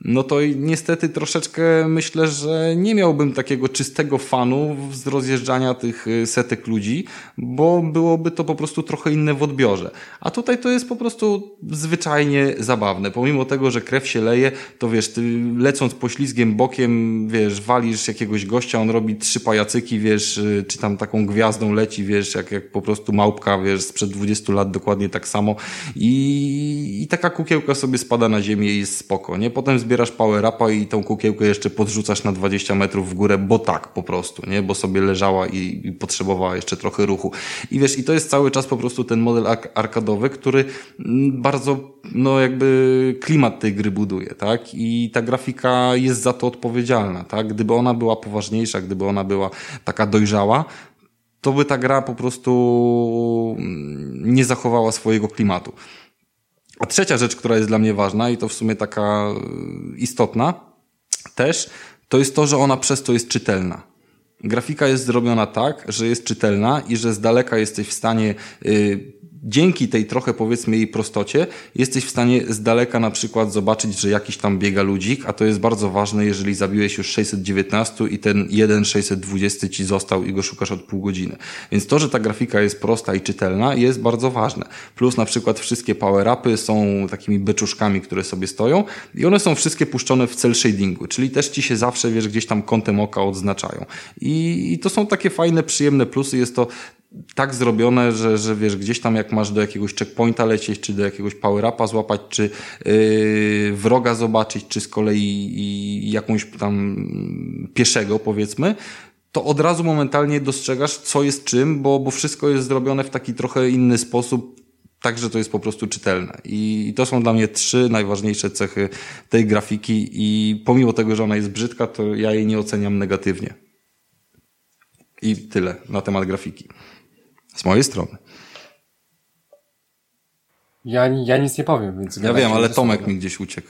no to niestety troszeczkę myślę, że nie miałbym takiego czystego fanu z rozjeżdżania tych y, setek ludzi, bo byłoby to po prostu trochę inne w odbiorze. A tutaj to jest po prostu zwyczajnie zabawne. Pomimo tego, że krew się leje, to wiesz, ty lecąc poślizgiem bokiem, wiesz, walisz jakiegoś gościa, on robi trzy pajacyki, wiesz, y, czy tam taką gwiazdą leci, wiesz, jak, jak po prostu małpka, wiesz, sprzed 20 lat dokładnie tak samo i, i taka kukiełka sobie spada na ziemię i jest spoko, nie? Potem zbierasz power upa i tą kukiełkę jeszcze podrzucasz na 20 metrów w górę, bo tak po prostu, nie? Bo sobie leżała i, i potrzebowała jeszcze trochę ruchu. I wiesz, i to jest cały czas po prostu ten model arkadowy, który mm, bardzo, no jakby klimat tej gry buduje, tak? I ta grafika jest za to odpowiedzialna, tak? Gdyby ona była poważniejsza, gdyby ona była taka dojrzała, to by ta gra po prostu mm, nie zachowała swojego klimatu. A trzecia rzecz, która jest dla mnie ważna i to w sumie taka e, istotna też, to jest to, że ona przez to jest czytelna. Grafika jest zrobiona tak, że jest czytelna i że z daleka jesteś w stanie y, dzięki tej trochę powiedzmy jej prostocie jesteś w stanie z daleka na przykład zobaczyć, że jakiś tam biega ludzik, a to jest bardzo ważne, jeżeli zabiłeś już 619 i ten jeden 620 ci został i go szukasz od pół godziny. Więc to, że ta grafika jest prosta i czytelna jest bardzo ważne. Plus na przykład wszystkie power-upy są takimi beczuszkami, które sobie stoją i one są wszystkie puszczone w cel shadingu, czyli też ci się zawsze, wiesz, gdzieś tam kątem oka odznaczają. I, i to są takie fajne, przyjemne plusy. Jest to tak zrobione, że, że wiesz, gdzieś tam jak masz do jakiegoś checkpointa lecieć, czy do jakiegoś power-upa złapać, czy yy, wroga zobaczyć, czy z kolei jakąś tam pieszego powiedzmy, to od razu momentalnie dostrzegasz, co jest czym, bo, bo wszystko jest zrobione w taki trochę inny sposób, tak, że to jest po prostu czytelne. I, I to są dla mnie trzy najważniejsze cechy tej grafiki i pomimo tego, że ona jest brzydka, to ja jej nie oceniam negatywnie. I tyle na temat grafiki. Z mojej strony. Ja, ja nic nie powiem, więc... Ja wiem, ale Tomek mi gdzieś uciekł.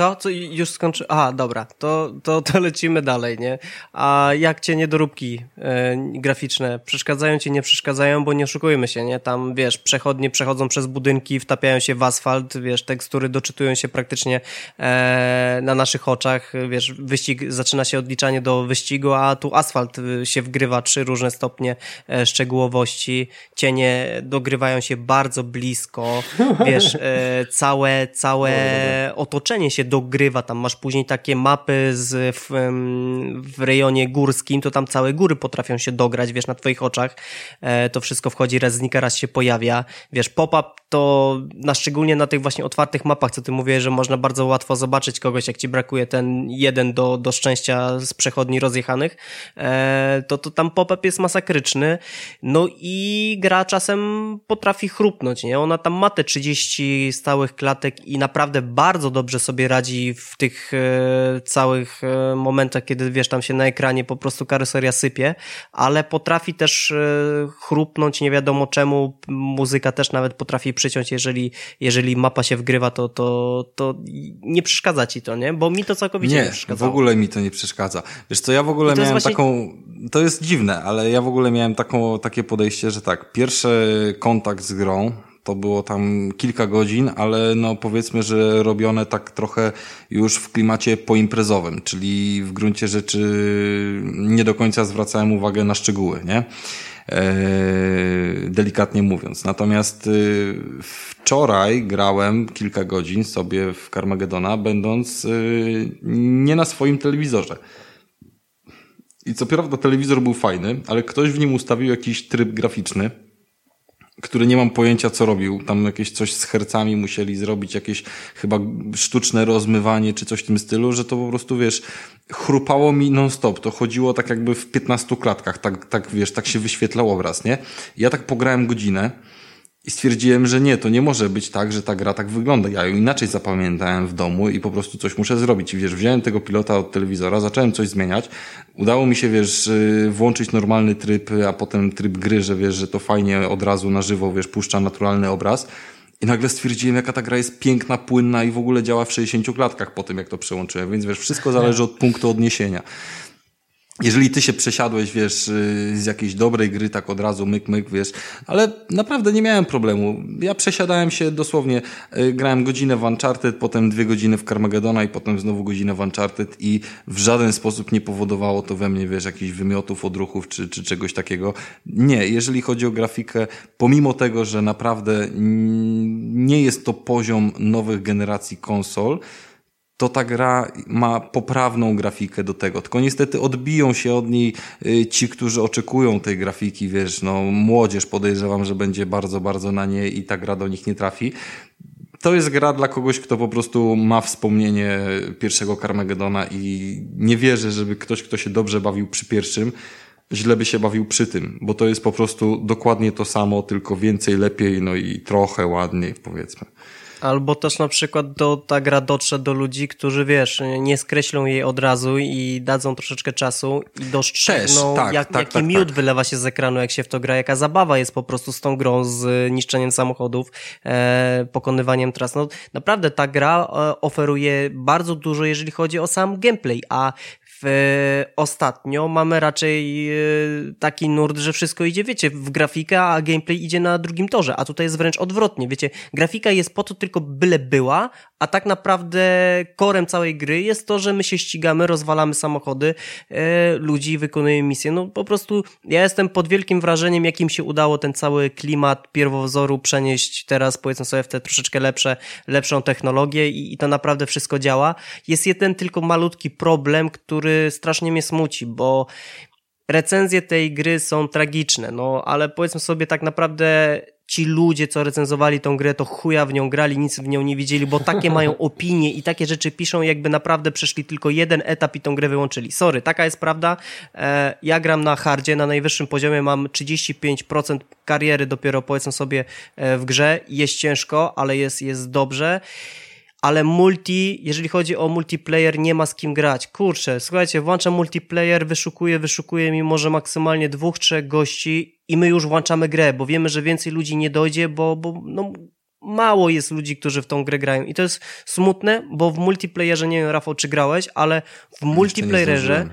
Co? Co już skończy? Aha, dobra, to, to, to lecimy dalej, nie? A jak cię niedoróbki e, graficzne przeszkadzają ci, nie przeszkadzają, bo nie oszukujmy się, nie? Tam, wiesz, przechodnie przechodzą przez budynki, wtapiają się w asfalt, wiesz, tekstury doczytują się praktycznie e, na naszych oczach, wiesz, wyścig, zaczyna się odliczanie do wyścigu, a tu asfalt y, się wgrywa, trzy różne stopnie e, szczegółowości, cienie dogrywają się bardzo blisko, wiesz, e, całe, całe otoczenie się dogrywa, tam. Masz później takie mapy z, w, w rejonie górskim, to tam całe góry potrafią się dograć, wiesz, na twoich oczach, e, to wszystko wchodzi, raz znika, raz się pojawia, wiesz, pop-up to na szczególnie na tych właśnie otwartych mapach, co ty mówiłeś, że można bardzo łatwo zobaczyć kogoś, jak ci brakuje ten jeden do, do szczęścia z przechodni rozjechanych, e, to, to tam pop-up jest masakryczny, no i gra czasem potrafi chrupnąć, nie? Ona tam ma te 30 stałych klatek i naprawdę bardzo dobrze sobie radzi w tych e, całych e, momentach, kiedy wiesz, tam się na ekranie po prostu karoseria sypie, ale potrafi też e, chrupnąć nie wiadomo czemu, muzyka też nawet potrafi przyciąć, jeżeli, jeżeli mapa się wgrywa, to, to, to nie przeszkadza ci to, nie? Bo mi to całkowicie nie, nie przeszkadza. w ogóle mi to nie przeszkadza. Wiesz co, ja w ogóle miałem właśnie... taką, to jest dziwne, ale ja w ogóle miałem taką, takie podejście, że tak, pierwszy kontakt z grą, to było tam kilka godzin, ale no powiedzmy, że robione tak trochę już w klimacie poimprezowym, czyli w gruncie rzeczy nie do końca zwracałem uwagę na szczegóły, nie? Eee, delikatnie mówiąc. Natomiast y, wczoraj grałem kilka godzin sobie w Carmagedona, będąc y, nie na swoim telewizorze. I co prawda telewizor był fajny, ale ktoś w nim ustawił jakiś tryb graficzny, który nie mam pojęcia co robił. Tam jakieś coś z hercami musieli zrobić, jakieś chyba sztuczne rozmywanie czy coś w tym stylu, że to po prostu wiesz, chrupało mi non-stop. To chodziło tak jakby w 15 klatkach, tak, tak wiesz, tak się wyświetlał obraz, nie? Ja tak pograłem godzinę i stwierdziłem, że nie, to nie może być tak, że ta gra tak wygląda. Ja ją inaczej zapamiętałem w domu i po prostu coś muszę zrobić. I wiesz, wziąłem tego pilota od telewizora, zacząłem coś zmieniać. Udało mi się, wiesz, y, włączyć normalny tryb, a potem tryb gry, że wiesz, że to fajnie od razu na żywo, wiesz, puszcza naturalny obraz. I nagle stwierdziłem, jaka ta gra jest piękna, płynna i w ogóle działa w 60 klatkach po tym, jak to przełączyłem. Więc wiesz, wszystko zależy od punktu odniesienia jeżeli ty się przesiadłeś, wiesz, y, z jakiejś dobrej gry, tak od razu myk, myk, wiesz, ale naprawdę nie miałem problemu. Ja przesiadałem się dosłownie, y, grałem godzinę w Uncharted, potem dwie godziny w Carmagedona i potem znowu godzinę w Uncharted i w żaden sposób nie powodowało to we mnie, wiesz, jakichś wymiotów, odruchów czy, czy czegoś takiego. Nie, jeżeli chodzi o grafikę, pomimo tego, że naprawdę nie jest to poziom nowych generacji konsol, to ta gra ma poprawną grafikę do tego. Tylko niestety odbiją się od niej y, ci, którzy oczekują tej grafiki, wiesz, no młodzież podejrzewam, że będzie bardzo, bardzo na nie i ta gra do nich nie trafi. To jest gra dla kogoś, kto po prostu ma wspomnienie pierwszego Carmagedona i nie wierzy, żeby ktoś, kto się dobrze bawił przy pierwszym, źle by się bawił przy tym, bo to jest po prostu dokładnie to samo, tylko więcej, lepiej, no i trochę ładniej, powiedzmy. Albo też na przykład do, ta gra dotrze do ludzi, którzy wiesz, nie skreślą jej od razu i dadzą troszeczkę czasu i dostrzegną, tak, jak, tak, jaki tak, miód tak. wylewa się z ekranu, jak się w to gra, jaka zabawa jest po prostu z tą grą, z niszczeniem samochodów, e, pokonywaniem tras. No, naprawdę ta gra e, oferuje bardzo dużo, jeżeli chodzi o sam gameplay, a w, ostatnio mamy raczej e, taki nurt, że wszystko idzie, wiecie, w grafikę, a gameplay idzie na drugim torze, a tutaj jest wręcz odwrotnie, wiecie, grafika jest po to tylko byle była, a tak naprawdę korem całej gry jest to, że my się ścigamy, rozwalamy samochody e, ludzi, wykonujemy misje. No po prostu ja jestem pod wielkim wrażeniem, jakim się udało ten cały klimat pierwowzoru przenieść teraz powiedzmy sobie w te troszeczkę lepsze, lepszą technologię i, i to naprawdę wszystko działa. Jest jeden tylko malutki problem, który strasznie mnie smuci, bo recenzje tej gry są tragiczne, no ale powiedzmy sobie tak naprawdę ci ludzie, co recenzowali tą grę, to chuja w nią grali, nic w nią nie widzieli, bo takie mają opinie i takie rzeczy piszą, jakby naprawdę przeszli tylko jeden etap i tą grę wyłączyli. Sorry, taka jest prawda. E, ja gram na hardzie, na najwyższym poziomie mam 35% kariery dopiero powiedzmy sobie e, w grze. Jest ciężko, ale jest, jest dobrze ale multi, jeżeli chodzi o multiplayer, nie ma z kim grać. Kurczę, słuchajcie, włączam multiplayer, wyszukuję, wyszukuję mi może maksymalnie dwóch, trzech gości i my już włączamy grę, bo wiemy, że więcej ludzi nie dojdzie, bo, bo no, mało jest ludzi, którzy w tą grę grają. I to jest smutne, bo w multiplayerze, nie wiem Rafał, czy grałeś, ale w multiplayerze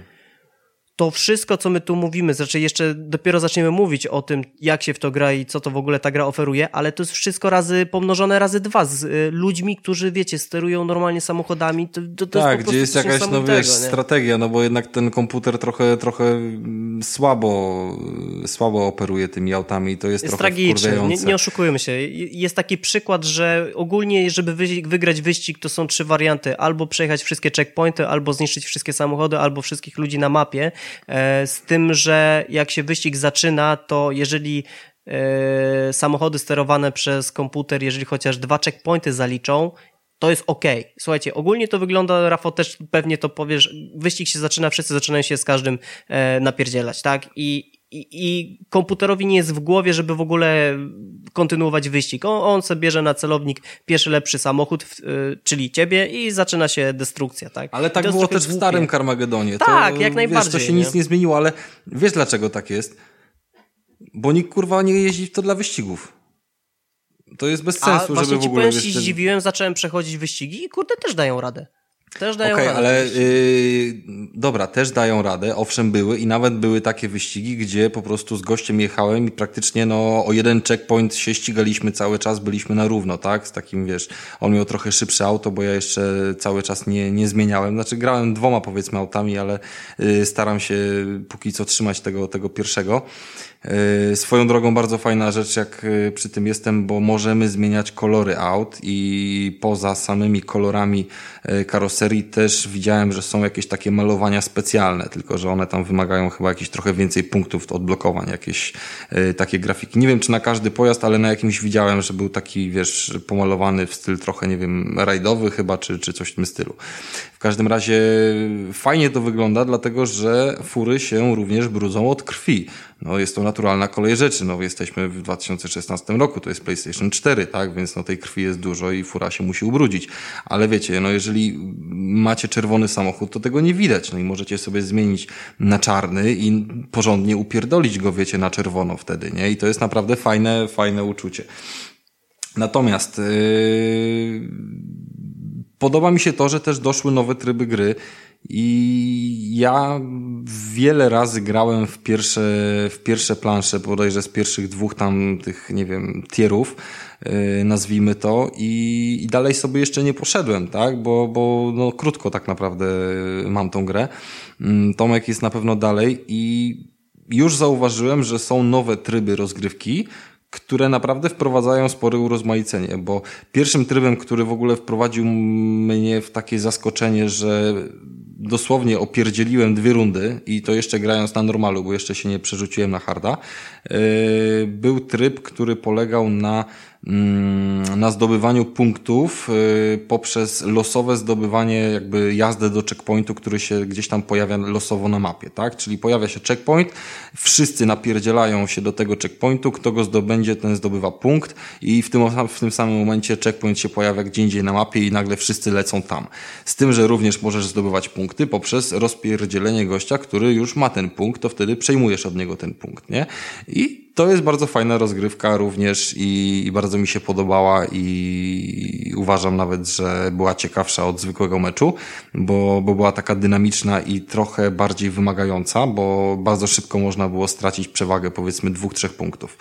to wszystko, co my tu mówimy, znaczy jeszcze dopiero zaczniemy mówić o tym, jak się w to gra i co to w ogóle ta gra oferuje, ale to jest wszystko razy pomnożone razy dwa z y, ludźmi, którzy, wiecie, sterują normalnie samochodami. To, to, to tak, jest gdzie jest jakaś, no wiesz, strategia, no bo jednak ten komputer trochę, trochę mm, słabo, słabo operuje tymi autami i to jest, jest trochę tragiczne. Nie, nie oszukujmy się. Jest taki przykład, że ogólnie, żeby wygrać wyścig, to są trzy warianty. Albo przejechać wszystkie checkpointy, albo zniszczyć wszystkie samochody, albo wszystkich ludzi na mapie. E, z tym, że jak się wyścig zaczyna, to jeżeli e, samochody sterowane przez komputer, jeżeli chociaż dwa checkpointy zaliczą, to jest ok. Słuchajcie, ogólnie to wygląda, Rafał też pewnie to powiesz, wyścig się zaczyna, wszyscy zaczynają się z każdym e, napierdzielać, tak? I, i, I, komputerowi nie jest w głowie, żeby w ogóle kontynuować wyścig. On, on sobie bierze na celownik pierwszy lepszy samochód, y, czyli ciebie i zaczyna się destrukcja, tak? Ale tak było też w starym Carmagedonie. Tak, to, jak najbardziej. Wiesz, to się nie? nic nie zmieniło, ale wiesz dlaczego tak jest? Bo nikt kurwa nie jeździ w to dla wyścigów. To jest bez sensu, A, żeby w ogóle... Właśnie ci się zdziwiłem, zacząłem przechodzić wyścigi i kurde też dają radę. Też dają okay, radę. ale yy, dobra, też dają radę. Owszem, były i nawet były takie wyścigi, gdzie po prostu z gościem jechałem i praktycznie no, o jeden checkpoint się ścigaliśmy cały czas, byliśmy na równo, tak? Z takim, wiesz, on miał trochę szybsze auto, bo ja jeszcze cały czas nie, nie zmieniałem. Znaczy, grałem dwoma, powiedzmy, autami, ale yy, staram się póki co trzymać tego, tego pierwszego. Yy, swoją drogą bardzo fajna rzecz, jak yy, przy tym jestem, bo możemy zmieniać kolory aut i poza samymi kolorami yy, karoserii też widziałem, że są jakieś takie malowania specjalne, tylko że one tam wymagają chyba jakieś trochę więcej punktów odblokowań, jakieś takie grafiki. Nie wiem, czy na każdy pojazd, ale na jakimś widziałem, że był taki, wiesz, pomalowany w styl trochę, nie wiem, rajdowy chyba, czy, czy coś w tym stylu. W każdym razie fajnie to wygląda, dlatego że fury się również brudzą od krwi. No jest to naturalna kolej rzeczy, no jesteśmy w 2016 roku, to jest PlayStation 4, tak, więc no tej krwi jest dużo i fura się musi ubrudzić. Ale wiecie, no jeżeli macie czerwony samochód, to tego nie widać, no i możecie sobie zmienić na czarny i porządnie upierdolić go, wiecie, na czerwono wtedy, nie? I to jest naprawdę fajne, fajne uczucie. Natomiast yy, podoba mi się to, że też doszły nowe tryby gry i ja wiele razy grałem w pierwsze, w pierwsze plansze, bodajże z pierwszych dwóch tam tych, nie wiem, tierów, yy, nazwijmy to, i, i dalej sobie jeszcze nie poszedłem, tak, bo, bo no, krótko tak naprawdę mam tą grę. Yy, Tomek jest na pewno dalej i już zauważyłem, że są nowe tryby rozgrywki, które naprawdę wprowadzają spore urozmaicenie, bo pierwszym trybem, który w ogóle wprowadził mnie w takie zaskoczenie, że dosłownie opierdzieliłem dwie rundy i to jeszcze grając na normalu, bo jeszcze się nie przerzuciłem na harda, yy, był tryb, który polegał na na zdobywaniu punktów y, poprzez losowe zdobywanie jakby jazdę do checkpointu, który się gdzieś tam pojawia losowo na mapie, tak? Czyli pojawia się checkpoint, wszyscy napierdzielają się do tego checkpointu, kto go zdobędzie, ten zdobywa punkt i w tym, w tym samym momencie checkpoint się pojawia gdzie indziej na mapie i nagle wszyscy lecą tam. Z tym, że również możesz zdobywać punkty poprzez rozpierdzielenie gościa, który już ma ten punkt, to wtedy przejmujesz od niego ten punkt, nie? I to jest bardzo fajna rozgrywka również i, i, bardzo mi się podobała i uważam nawet, że była ciekawsza od zwykłego meczu, bo, bo była taka dynamiczna i trochę bardziej wymagająca, bo bardzo szybko można było stracić przewagę powiedzmy dwóch, trzech punktów.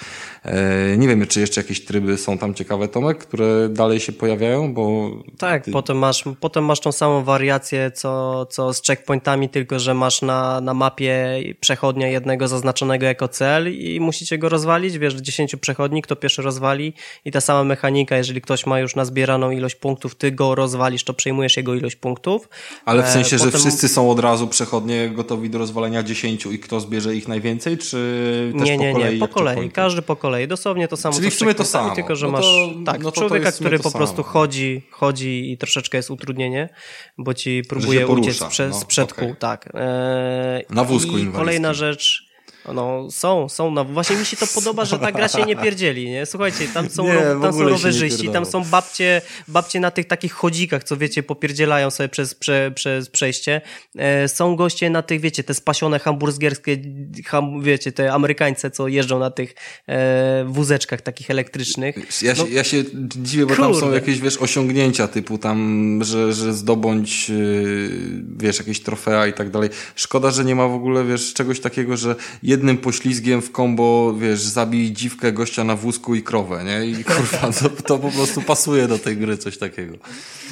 E, nie wiem, czy jeszcze jakieś tryby są tam ciekawe, Tomek, które dalej się pojawiają, bo... Tak, ty... potem, masz, potem masz tą samą wariację, co, co z checkpointami, tylko że masz na, na mapie przechodnia jednego zaznaczonego jako cel i musicie go rozwalić, wiesz, 10 przechodni, kto pierwszy rozwali i ta sama mechanika, jeżeli ktoś ma już nazbieraną ilość punktów, ty go rozwalisz, to przejmujesz jego ilość punktów. Ale w sensie, e, Potem... że wszyscy są od razu przechodnie gotowi do rozwalenia 10 i kto zbierze ich najwięcej, czy też nie, nie, po kolei? Nie, po kolei, każdy po kolei, dosłownie to samo. Czyli w sumie to samo. Tylko, że no masz tak, no to człowieka, to który po prostu samo. chodzi, chodzi i troszeczkę jest utrudnienie, bo ci próbuje uciec przez, no, przed okay. kół, tak. Eee, Na wózku I kolejna rzecz, no, są, są. No, właśnie mi się to podoba, że ta gra się nie pierdzieli, nie? Słuchajcie, tam są, nie, tam są rowerzyści, tam są babcie, babcie na tych takich chodzikach, co wiecie, popierdzielają sobie przez, prze, przez przejście. E, są goście na tych, wiecie, te spasione hamburgerskie, ham, wiecie, te Amerykańce, co jeżdżą na tych e, wózeczkach takich elektrycznych. Ja, no, się, ja się dziwię, bo kurde. tam są jakieś, wiesz, osiągnięcia typu tam, że, że zdobądź, yy, wiesz, jakieś trofea i tak dalej. Szkoda, że nie ma w ogóle, wiesz, czegoś takiego, że jednym poślizgiem w kombo, wiesz, zabij dziwkę, gościa na wózku i krowę, nie? I kurwa, to, to po prostu pasuje do tej gry coś takiego.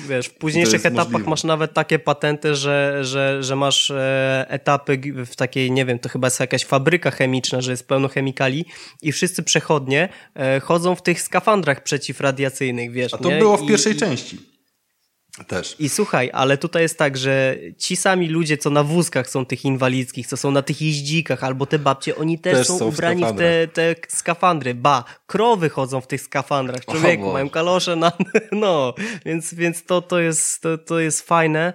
Wiesz, w późniejszych etapach możliwe. masz nawet takie patenty, że, że, że masz e, etapy w takiej, nie wiem, to chyba jest jakaś fabryka chemiczna, że jest pełno chemikali i wszyscy przechodnie e, chodzą w tych skafandrach przeciwradiacyjnych, wiesz, A to nie? było w pierwszej I, części. Też. I słuchaj, ale tutaj jest tak, że ci sami ludzie, co na wózkach są tych inwalidzkich, co są na tych jeździkach, albo te babcie, oni też, też są, są ubrani w, w te, te skafandry. Ba, krowy chodzą w tych skafandrach. Człowieku, mają kalosze na... No, więc, więc to, to, jest, to, to jest fajne.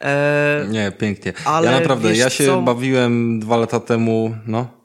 E... Nie, pięknie. Ale ja naprawdę, ja się co... bawiłem dwa lata temu, no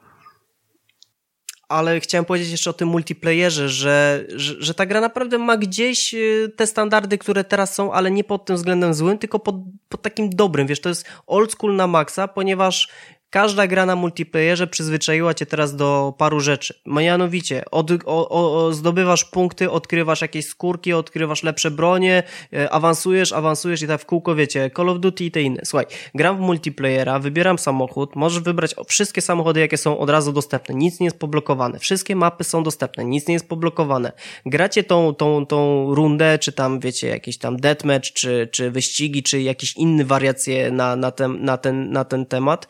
ale chciałem powiedzieć jeszcze o tym multiplayerze, że, że, że, ta gra naprawdę ma gdzieś y, te standardy, które teraz są, ale nie pod tym względem złym, tylko pod, pod takim dobrym. Wiesz, to jest old school na maksa, ponieważ Każda gra na multiplayerze przyzwyczaiła cię teraz do paru rzeczy. Mianowicie, od, o, o, zdobywasz punkty, odkrywasz jakieś skórki, odkrywasz lepsze bronie, e, awansujesz, awansujesz i tak w kółko, wiecie, Call of Duty i te inne. Słuchaj, gram w multiplayera, wybieram samochód, możesz wybrać wszystkie samochody, jakie są od razu dostępne. Nic nie jest poblokowane. Wszystkie mapy są dostępne, nic nie jest poblokowane. Gracie tą, tą, tą rundę, czy tam, wiecie, jakieś tam deathmatch, czy, czy wyścigi, czy jakieś inne wariacje na, na, ten, na, ten, na ten temat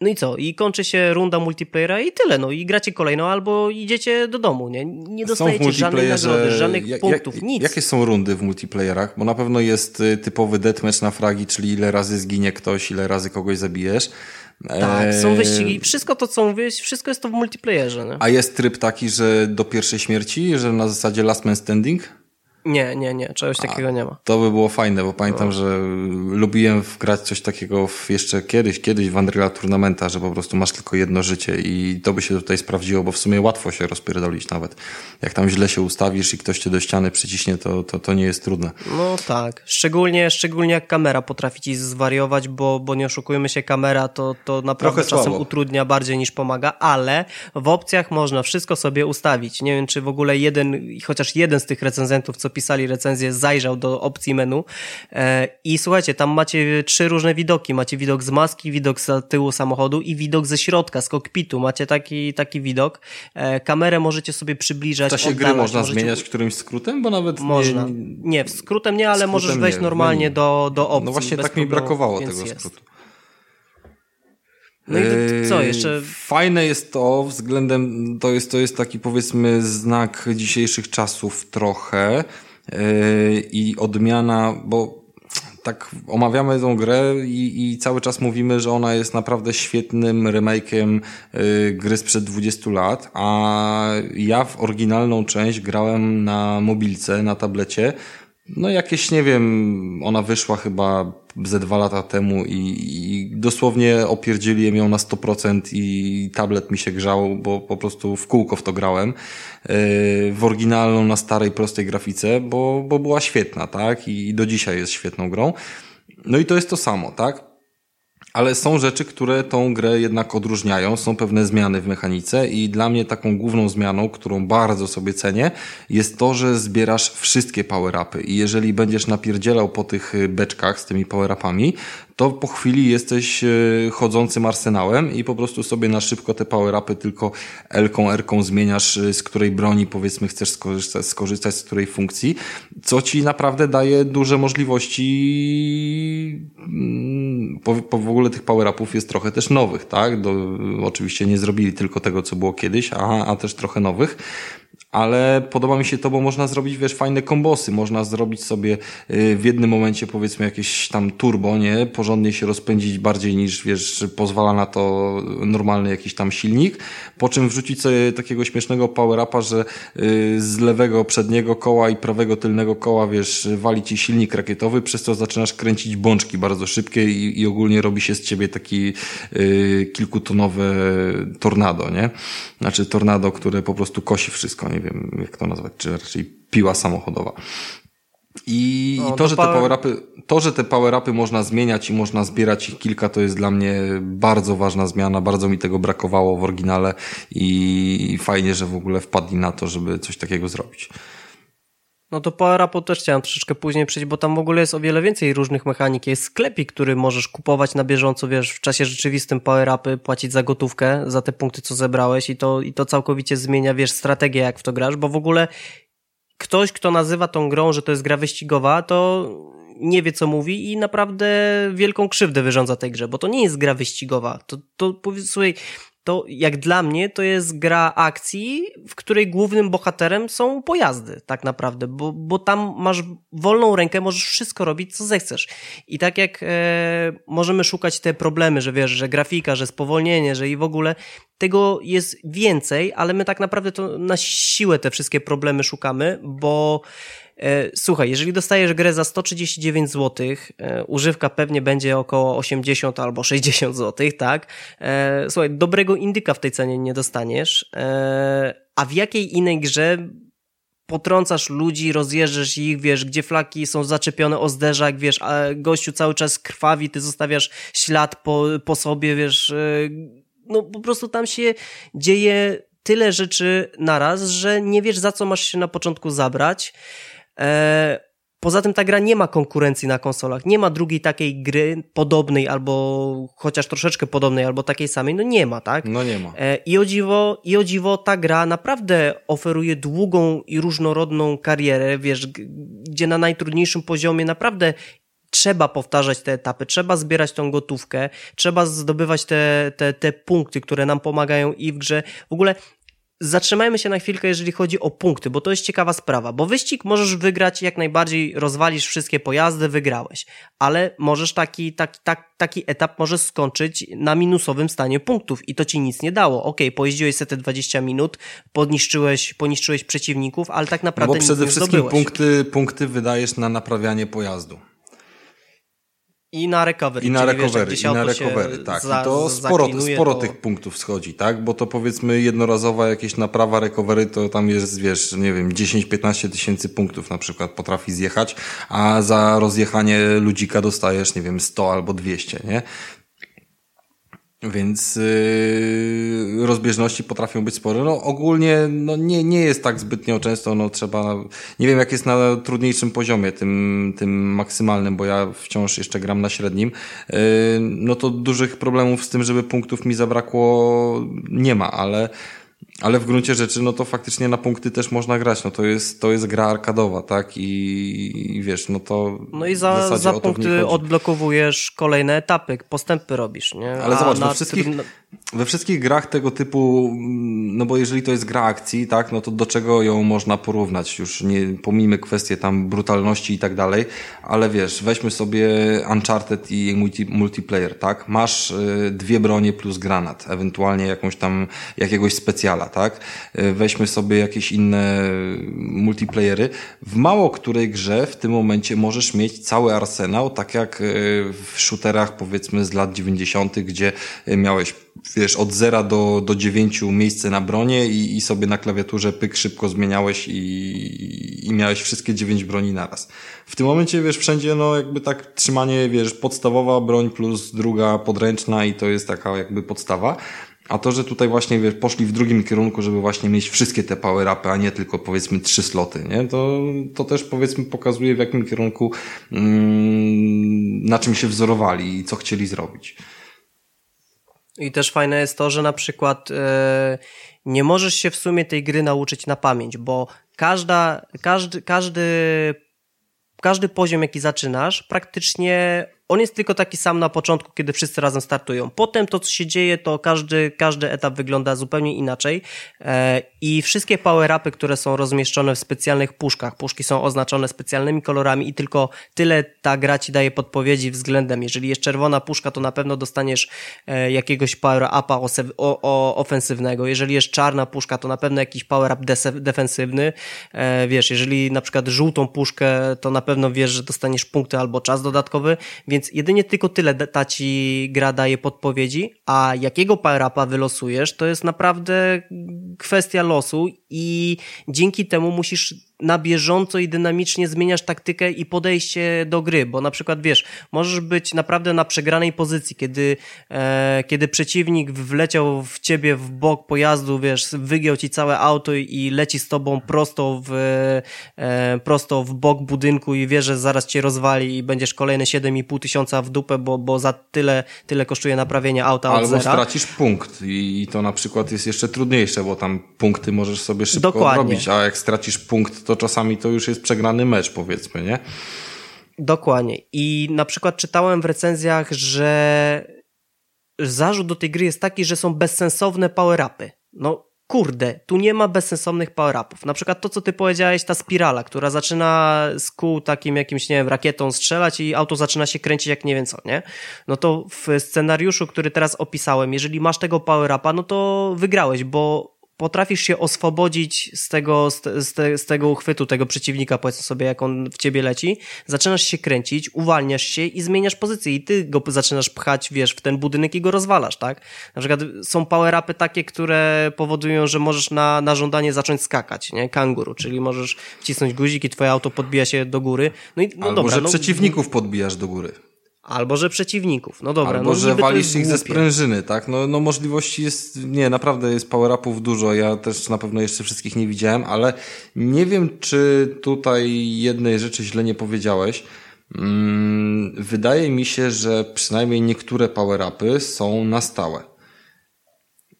no i co? I kończy się runda multiplayera i tyle. No i gracie kolejną albo idziecie do domu, nie? Nie dostajecie żadnej nagrody, żadnych jak, punktów, jak, nic. Jakie są rundy w multiplayerach? Bo na pewno jest y, typowy deathmatch na fragi, czyli ile razy zginie ktoś, ile razy kogoś zabijesz. Tak, są wyścigi. Wszystko to, co mówisz, wszystko jest to w multiplayerze. Nie? A jest tryb taki, że do pierwszej śmierci, że na zasadzie last man standing? Nie, nie, nie, czegoś takiego nie ma. To by było fajne, bo pamiętam, no. że lubiłem wgrać coś takiego w jeszcze kiedyś, kiedyś w Unreal Tournamenta, że po prostu masz tylko jedno życie i to by się tutaj sprawdziło, bo w sumie łatwo się rozpierdolić nawet. Jak tam źle się ustawisz i ktoś cię do ściany przyciśnie, to, to, to nie jest trudne. No tak, szczególnie, szczególnie jak kamera potrafi ci zwariować, bo, bo nie oszukujmy się, kamera to, to naprawdę Trochę czasem słabo. utrudnia bardziej niż pomaga, ale w opcjach można wszystko sobie ustawić. Nie wiem, czy w ogóle jeden, chociaż jeden z tych recenzentów, co pisali recenzję, zajrzał do opcji menu e, i słuchajcie, tam macie trzy różne widoki. Macie widok z maski, widok z tyłu samochodu i widok ze środka, z kokpitu. Macie taki, taki widok. E, kamerę możecie sobie przybliżać, W czasie oddalać. gry można możecie... zmieniać którymś skrótem? Bo nawet można. Nie, nie w skrótem nie, ale skrótem możesz wejść nie, normalnie do, do opcji. No właśnie tak mi brakowało tego jest. skrótu. No i co jeszcze? Fajne jest to względem, to jest, to jest taki powiedzmy znak dzisiejszych czasów trochę, Yy, i odmiana, bo tak omawiamy tą grę i, i, cały czas mówimy, że ona jest naprawdę świetnym remake'iem yy, gry sprzed 20 lat, a ja w oryginalną część grałem na mobilce, na tablecie. No jakieś, nie wiem, ona wyszła chyba ze dwa lata temu i, i dosłownie opierdzieliłem ją na 100% i tablet mi się grzał, bo po prostu w kółko w to grałem. Yy, w oryginalną na starej, prostej grafice, bo, bo była świetna, tak? I do dzisiaj jest świetną grą. No i to jest to samo, tak? Ale są rzeczy, które tą grę jednak odróżniają, są pewne zmiany w mechanice i dla mnie taką główną zmianą, którą bardzo sobie cenię, jest to, że zbierasz wszystkie power-upy. I jeżeli będziesz napierdzielał po tych beczkach z tymi power-upami, to po chwili jesteś e, chodzącym arsenałem i po prostu sobie na szybko te power-upy tylko L-ką, R-ką zmieniasz, e, z której broni powiedzmy chcesz skorzystać, skorzystać z której funkcji, co ci naprawdę daje duże możliwości mm, po, po w ogóle tych power-upów jest trochę też nowych, tak? Do, oczywiście nie zrobili tylko tego, co było kiedyś, a, a też trochę nowych ale podoba mi się to, bo można zrobić, wiesz, fajne kombosy. Można zrobić sobie y, w jednym momencie, powiedzmy, jakieś tam turbo, nie? Porządnie się rozpędzić bardziej niż, wiesz, pozwala na to normalny jakiś tam silnik. Po czym wrzucić sobie takiego śmiesznego power-upa, że y, z lewego przedniego koła i prawego tylnego koła, wiesz, wali ci silnik rakietowy, przez co zaczynasz kręcić bączki bardzo szybkie i, i ogólnie robi się z ciebie taki y, kilkutonowe tornado, nie? Znaczy tornado, które po prostu kosi wszystko, nie wiem jak to nazwać, czy raczej piła samochodowa. I, no, to, że te power-upy, to, że te power-upy można zmieniać i można zbierać ich kilka, to jest dla mnie bardzo ważna zmiana. Bardzo mi tego brakowało w oryginale i fajnie, że w ogóle wpadli na to, żeby coś takiego zrobić. No to Power Upu też chciałem troszeczkę później przejść, bo tam w ogóle jest o wiele więcej różnych mechanik. Jest sklepik, który możesz kupować na bieżąco, wiesz, w czasie rzeczywistym Power Upy, płacić za gotówkę, za te punkty, co zebrałeś i to, i to całkowicie zmienia, wiesz, strategię, jak w to grasz, bo w ogóle ktoś, kto nazywa tą grą, że to jest gra wyścigowa, to nie wie, co mówi i naprawdę wielką krzywdę wyrządza tej grze, bo to nie jest gra wyścigowa. To, to słuchaj, to jak dla mnie to jest gra akcji, w której głównym bohaterem są pojazdy, tak naprawdę, bo, bo tam masz wolną rękę, możesz wszystko robić, co zechcesz. I tak jak e, możemy szukać te problemy, że wiesz, że grafika, że spowolnienie, że i w ogóle tego jest więcej, ale my tak naprawdę to na siłę te wszystkie problemy szukamy, bo słuchaj, jeżeli dostajesz grę za 139 zł, e, używka pewnie będzie około 80 albo 60 zł, tak? E, słuchaj, dobrego indyka w tej cenie nie dostaniesz, a w jakiej innej grze potrącasz ludzi, rozjeżdżasz ich, wiesz, gdzie flaki są zaczepione o zderzak, wiesz, a gościu cały czas krwawi, ty zostawiasz ślad po, po sobie, wiesz, no po prostu tam się dzieje tyle rzeczy naraz, że nie wiesz za co masz się na początku zabrać. E, poza tym ta gra nie ma konkurencji na konsolach. Nie ma drugiej takiej gry podobnej albo chociaż troszeczkę podobnej albo takiej samej. No nie ma, tak? No nie ma. E, I o dziwo, i o dziwo ta gra naprawdę oferuje długą i różnorodną karierę, wiesz, gdzie na najtrudniejszym poziomie naprawdę trzeba powtarzać te etapy, trzeba zbierać tą gotówkę, trzeba zdobywać te, te, te punkty, które nam pomagają i w grze. W ogóle Zatrzymajmy się na chwilkę, jeżeli chodzi o punkty, bo to jest ciekawa sprawa, bo wyścig możesz wygrać jak najbardziej, rozwalisz wszystkie pojazdy, wygrałeś, ale możesz taki, taki, taki, taki etap możesz skończyć na minusowym stanie punktów i to ci nic nie dało. Ok, pojeździłeś te 20 minut, podniszczyłeś, poniszczyłeś przeciwników, ale tak naprawdę no bo przede wszystkim zdobyłeś. punkty, punkty wydajesz na naprawianie pojazdu. I na recovery. I na recovery, wiesz, i na recovery, tak. Za, I to sporo, sporo to... tych punktów schodzi, tak? Bo to powiedzmy jednorazowa jakieś naprawa recovery, to tam jest, wiesz, nie wiem, 10-15 tysięcy punktów na przykład potrafi zjechać, a za rozjechanie ludzika dostajesz, nie wiem, 100 albo 200, nie? Więc yy, rozbieżności potrafią być spore. No ogólnie no, nie, nie jest tak zbytnio często, no trzeba, nie wiem jak jest na trudniejszym poziomie, tym, tym maksymalnym, bo ja wciąż jeszcze gram na średnim, yy, no to dużych problemów z tym, żeby punktów mi zabrakło nie ma, ale ale w gruncie rzeczy, no to faktycznie na punkty też można grać. No to jest, to jest gra arkadowa, tak? I, i wiesz, no to. No i za, za punkty odblokowujesz kolejne etapy, postępy robisz, nie? Ale A zobacz, we wszystkich, we wszystkich grach tego typu, no bo jeżeli to jest gra akcji, tak, no to do czego ją można porównać? Już nie pomijmy kwestie tam brutalności i tak dalej, ale wiesz, weźmy sobie Uncharted i multi, multiplayer, tak? Masz y, dwie bronie plus granat, ewentualnie jakąś tam, jakiegoś specjala, tak? Y, weźmy sobie jakieś inne multiplayery. W mało której grze w tym momencie możesz mieć cały arsenał, tak jak y, w shooterach powiedzmy z lat 90., gdzie miałeś wiesz, od zera do, do dziewięciu miejsce na bronie i, i sobie na klawiaturze pyk szybko zmieniałeś i, i miałeś wszystkie dziewięć broni naraz. W tym momencie, wiesz, wszędzie, no jakby tak trzymanie, wiesz, podstawowa broń plus druga podręczna i to jest taka jakby podstawa. A to, że tutaj właśnie wiesz, poszli w drugim kierunku, żeby właśnie mieć wszystkie te power-upy, a nie tylko powiedzmy trzy sloty, nie? To, to też powiedzmy pokazuje w jakim kierunku, mm, na czym się wzorowali i co chcieli zrobić. I też fajne jest to, że na przykład e, nie możesz się w sumie tej gry nauczyć na pamięć, bo każda, każdy, każdy, każdy poziom, jaki zaczynasz, praktycznie on jest tylko taki sam na początku, kiedy wszyscy razem startują. Potem to, co się dzieje, to każdy, każdy etap wygląda zupełnie inaczej. E, i wszystkie power-upy, które są rozmieszczone w specjalnych puszkach, puszki są oznaczone specjalnymi kolorami i tylko tyle ta gra ci daje podpowiedzi względem, jeżeli jest czerwona puszka, to na pewno dostaniesz e, jakiegoś power-upa ofensywnego, jeżeli jest czarna puszka, to na pewno jakiś power-up defensywny, e, wiesz, jeżeli na przykład żółtą puszkę, to na pewno wiesz, że dostaniesz punkty albo czas dodatkowy, więc więc jedynie tylko tyle ta ci gra daje podpowiedzi, a jakiego power-upa wylosujesz, to jest naprawdę kwestia losu i dzięki temu musisz na bieżąco i dynamicznie zmieniasz taktykę i podejście do gry, bo na przykład wiesz, możesz być naprawdę na przegranej pozycji, kiedy, e, kiedy przeciwnik wleciał w ciebie w bok pojazdu, wiesz, wygiął ci całe auto i leci z tobą prosto w, e, prosto w bok budynku i wie, że zaraz cię rozwali i będziesz kolejne 7,5 tysiąca w dupę, bo, bo za tyle, tyle kosztuje naprawienie auta Albo od zera. stracisz punkt i to na przykład jest jeszcze trudniejsze, bo tam punkty możesz sobie szybko Dokładnie. odrobić, a jak stracisz punkt, to czasami to już jest przegrany mecz, powiedzmy, nie? Dokładnie. I na przykład czytałem w recenzjach, że zarzut do tej gry jest taki, że są bezsensowne power-upy. No kurde, tu nie ma bezsensownych power-upów. Na przykład to, co ty powiedziałeś, ta spirala, która zaczyna z kół takim jakimś, nie wiem, rakietą strzelać i auto zaczyna się kręcić jak nie wiem co, nie? No to w scenariuszu, który teraz opisałem, jeżeli masz tego power-upa, no to wygrałeś, bo potrafisz się oswobodzić z tego, z, z, z, tego uchwytu tego przeciwnika, powiedzmy sobie, jak on w ciebie leci, zaczynasz się kręcić, uwalniasz się i zmieniasz pozycję i ty go zaczynasz pchać, wiesz, w ten budynek i go rozwalasz, tak? Na przykład są power-upy takie, które powodują, że możesz na, na żądanie zacząć skakać, nie? Kanguru, czyli możesz wcisnąć guzik i twoje auto podbija się do góry. No i, no Albo, dobra, że no, przeciwników podbijasz do góry. Albo że przeciwników. No dobra, Albo no że walisz ich ze sprężyny, tak? No, no możliwości jest, nie, naprawdę jest power-upów dużo. Ja też na pewno jeszcze wszystkich nie widziałem, ale nie wiem, czy tutaj jednej rzeczy źle nie powiedziałeś. Mm, wydaje mi się, że przynajmniej niektóre power-upy są na stałe.